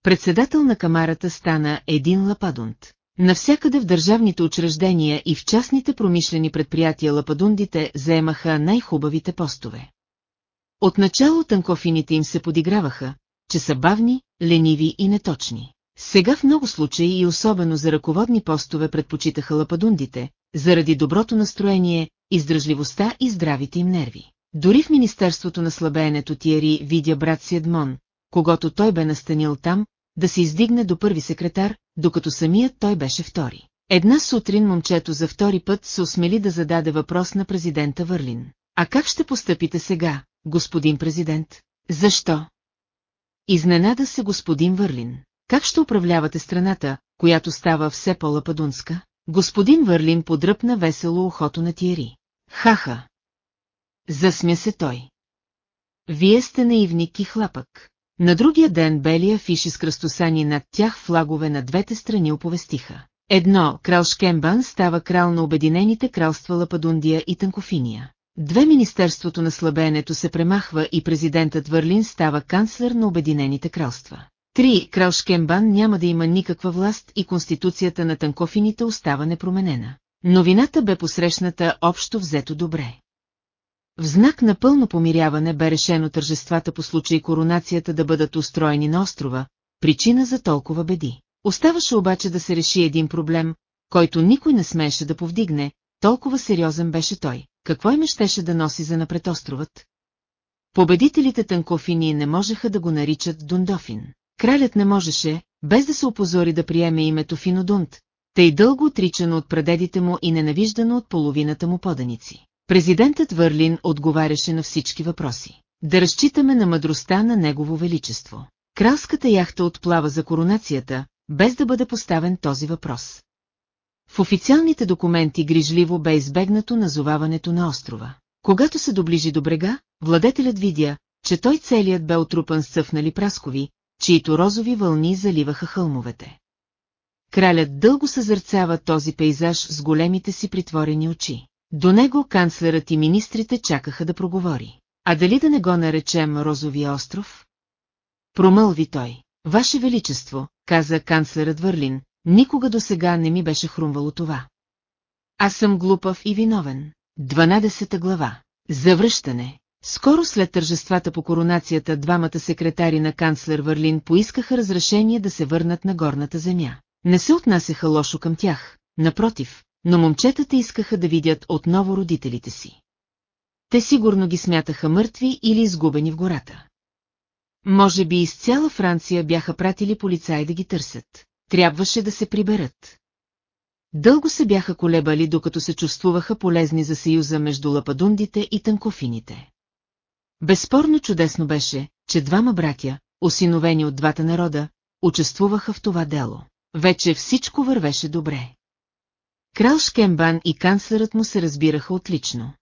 Председател на камарата стана един лападунд. Навсякъде в държавните учреждения и в частните промишлени предприятия лападундите заемаха най-хубавите постове. Отначало танкофините им се подиграваха, че са бавни, лениви и неточни. Сега в много случаи и особено за ръководни постове предпочитаха лападундите, заради доброто настроение, издръжливостта и здравите им нерви. Дори в Министерството на слабеенето Тиери видя брат си Едмон, когато той бе настанил там, да се издигне до първи секретар, докато самият той беше втори. Една сутрин момчето за втори път се осмели да зададе въпрос на президента Върлин. А как ще постъпите сега, господин президент? Защо? Изненада се господин Върлин. Как ще управлявате страната, която става все по-лападунска? Господин Върлин подръпна весело ухото на Тиери. Хаха! Засмя се той. Вие сте наивник и хлапък. На другия ден бели афиши с кръстосани над тях флагове на двете страни оповестиха. Едно, крал Шкембан става крал на Обединените кралства Лападундия и Танкофиния. Две Министерството на слабеенето се премахва и президентът Върлин става канцлер на Обединените кралства. Три, крал Шкембан няма да има никаква власт и конституцията на танкофините остава непроменена. Новината бе посрещната общо взето добре. В знак на пълно помиряване бе решено тържествата по случай коронацията да бъдат устроени на острова, причина за толкова беди. Оставаше обаче да се реши един проблем, който никой не смееше да повдигне, толкова сериозен беше той. Какво име щеше да носи за напред островът? Победителите танкофини не можеха да го наричат Дундофин. Кралят не можеше, без да се опозори да приеме името Финодунт, тъй дълго отричано от прадедите му и ненавиждано от половината му поданици. Президентът Върлин отговаряше на всички въпроси. Да разчитаме на мъдростта на Негово Величество. Кралската яхта отплава за коронацията, без да бъде поставен този въпрос. В официалните документи грижливо бе избегнато назоваването на острова. Когато се доближи до брега, владетелят видя, че той целият бе отрупан с цъфнали праскови, чието розови вълни заливаха хълмовете. Кралят дълго съзърцава този пейзаж с големите си притворени очи. До него канцлерът и министрите чакаха да проговори. А дали да не го наречем Розовия остров? Промълви той. Ваше Величество, каза канцлерът Върлин, никога до сега не ми беше хрумвало това. Аз съм глупав и виновен. 12 глава. Завръщане. Скоро след тържествата по коронацията двамата секретари на канцлер Върлин поискаха разрешение да се върнат на горната земя. Не се отнасяха лошо към тях, напротив, но момчетата искаха да видят отново родителите си. Те сигурно ги смятаха мъртви или изгубени в гората. Може би из цяла Франция бяха пратили полицаи да ги търсят. Трябваше да се приберат. Дълго се бяха колебали, докато се чувствуваха полезни за съюза между лападундите и тънкофините. Безспорно чудесно беше, че двама братя, осиновени от двата народа, участвуваха в това дело. Вече всичко вървеше добре. Крал Шкембан и канцлерът му се разбираха отлично.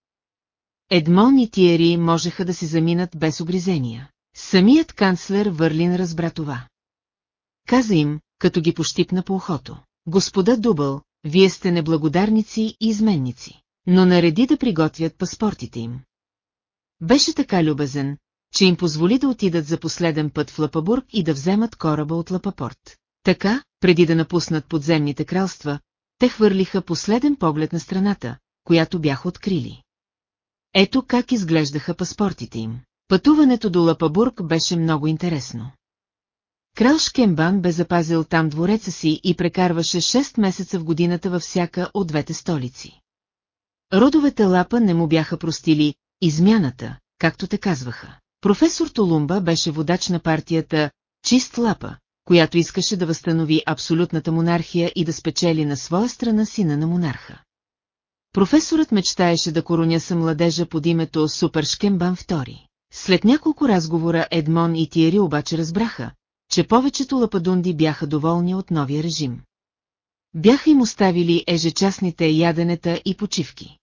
Едмон и Тиери можеха да си заминат без огризения. Самият канцлер Върлин разбра това. Каза им, като ги пощипна по ухото. Господа Дубъл, вие сте неблагодарници и изменници, но нареди да приготвят паспортите им. Беше така любезен, че им позволи да отидат за последен път в Лапабург и да вземат кораба от Лапапорт. Така, преди да напуснат подземните кралства, те хвърлиха последен поглед на страната, която бяха открили. Ето как изглеждаха паспортите им. Пътуването до Лапабург беше много интересно. Крал Шкембан бе запазил там двореца си и прекарваше 6 месеца в годината във всяка от двете столици. Родовете Лапа не му бяха простили измяната, както те казваха. Професор Толумба беше водач на партията Чист Лапа, която искаше да възстанови абсолютната монархия и да спечели на своя страна сина на монарха. Професорът мечтаеше да короня са младежа под името Супершкембан II. След няколко разговора Едмон и Тиери обаче разбраха, че повечето лападунди бяха доволни от новия режим. Бяха им оставили ежечасните яденета и почивки.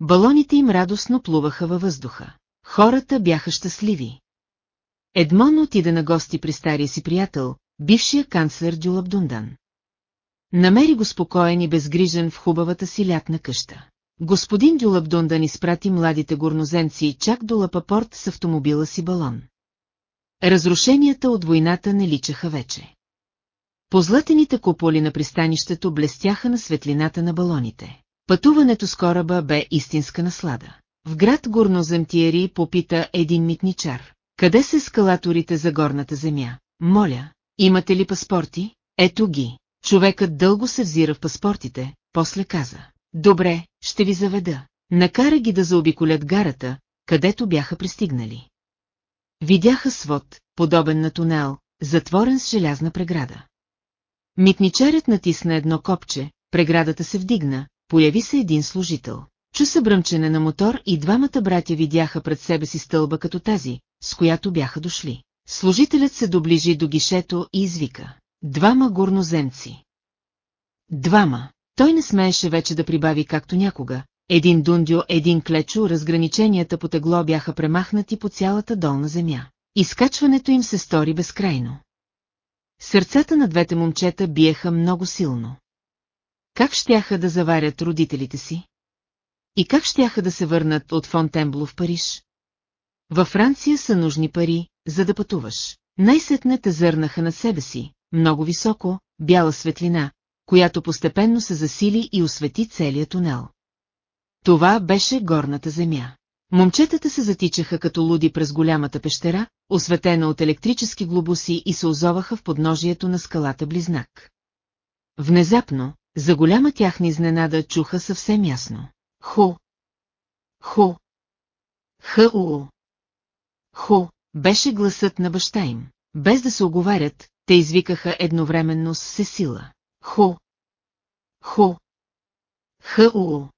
Балоните им радостно плуваха във въздуха. Хората бяха щастливи. Едмон отида на гости при стария си приятел, бившия канцлер Дюлабдундан. Намери го спокоен и безгрижен в хубавата си лятна къща. Господин Дюлабдундан изпрати младите горноземци чак до Лапапорт с автомобила си балон. Разрушенията от войната не личаха вече. Позлатените куполи на пристанището блестяха на светлината на балоните. Пътуването с кораба бе истинска наслада. В град Горноземтиери попита един митничар. Къде са скалаторите за горната земя? Моля, имате ли паспорти? Ето ги. Човекът дълго се взира в паспортите, после каза. Добре, ще ви заведа. Накара ги да заобиколят гарата, където бяха пристигнали. Видяха свод, подобен на тунел, затворен с желязна преграда. Митничарят натисна едно копче, преградата се вдигна, появи се един служител. Чу се бръмчене на мотор и двамата братя видяха пред себе си стълба като тази, с която бяха дошли. Служителят се доближи до гишето и извика. Двама горноземци. Двама. Той не смееше вече да прибави както някога. Един дундио, един клечо, разграниченията по тегло бяха премахнати по цялата долна земя. Изкачването им се стори безкрайно. Сърцата на двете момчета биеха много силно. Как щяха да заварят родителите си? И как щяха да се върнат от Фонтенбло в Париж? Във Франция са нужни пари, за да пътуваш. Най-сетне те зърнаха на себе си, много високо, бяла светлина, която постепенно се засили и освети целият тунел. Това беше горната земя. Момчетата се затичаха като луди през голямата пещера, осветена от електрически глобуси и се озоваха в подножието на скалата Близнак. Внезапно, за голяма тяхна изненада чуха съвсем ясно. Ху! Ху! Ху! Ху! Беше гласът на баща им. Без да се оговарят, те извикаха едновременно с Сесила. Ху! Хо. Ху.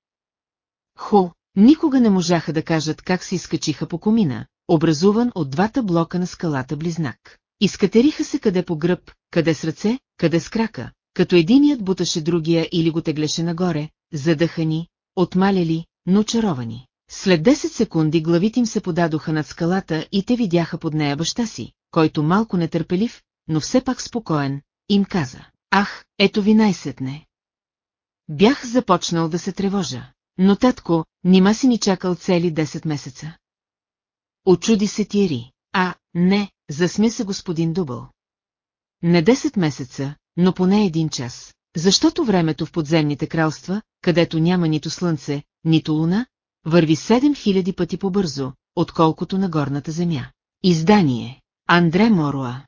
Хо. Никога не можаха да кажат как се изкачиха по комина, образуван от двата блока на скалата близнак. Изкатериха се къде по гръб, къде с ръце, къде с крака, като единият буташе другия или го теглеше нагоре, задъхани, отмаляли, но очаровани. След 10 секунди главите им се подадоха над скалата и те видяха под нея баща си, който малко нетърпелив, но все пак спокоен, им каза. Ах, ето ви най-сетне. Бях започнал да се тревожа. Но татко, нима си ни чакал цели 10 месеца. Очуди се Тиери. А, не, засмя се господин Дубъл. Не 10 месеца, но поне един час. Защото времето в подземните кралства, където няма нито слънце, нито луна, върви 7000 пъти по-бързо, отколкото на горната земя. Издание. Андре Моруа.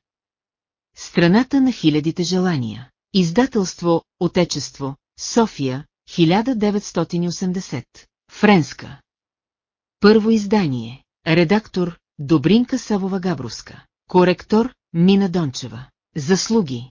Страната на хилядите желания. Издателство Отечество София 1980 Френска. Първо издание. Редактор Добринка Савова Габровска Коректор Мина Дончева. Заслуги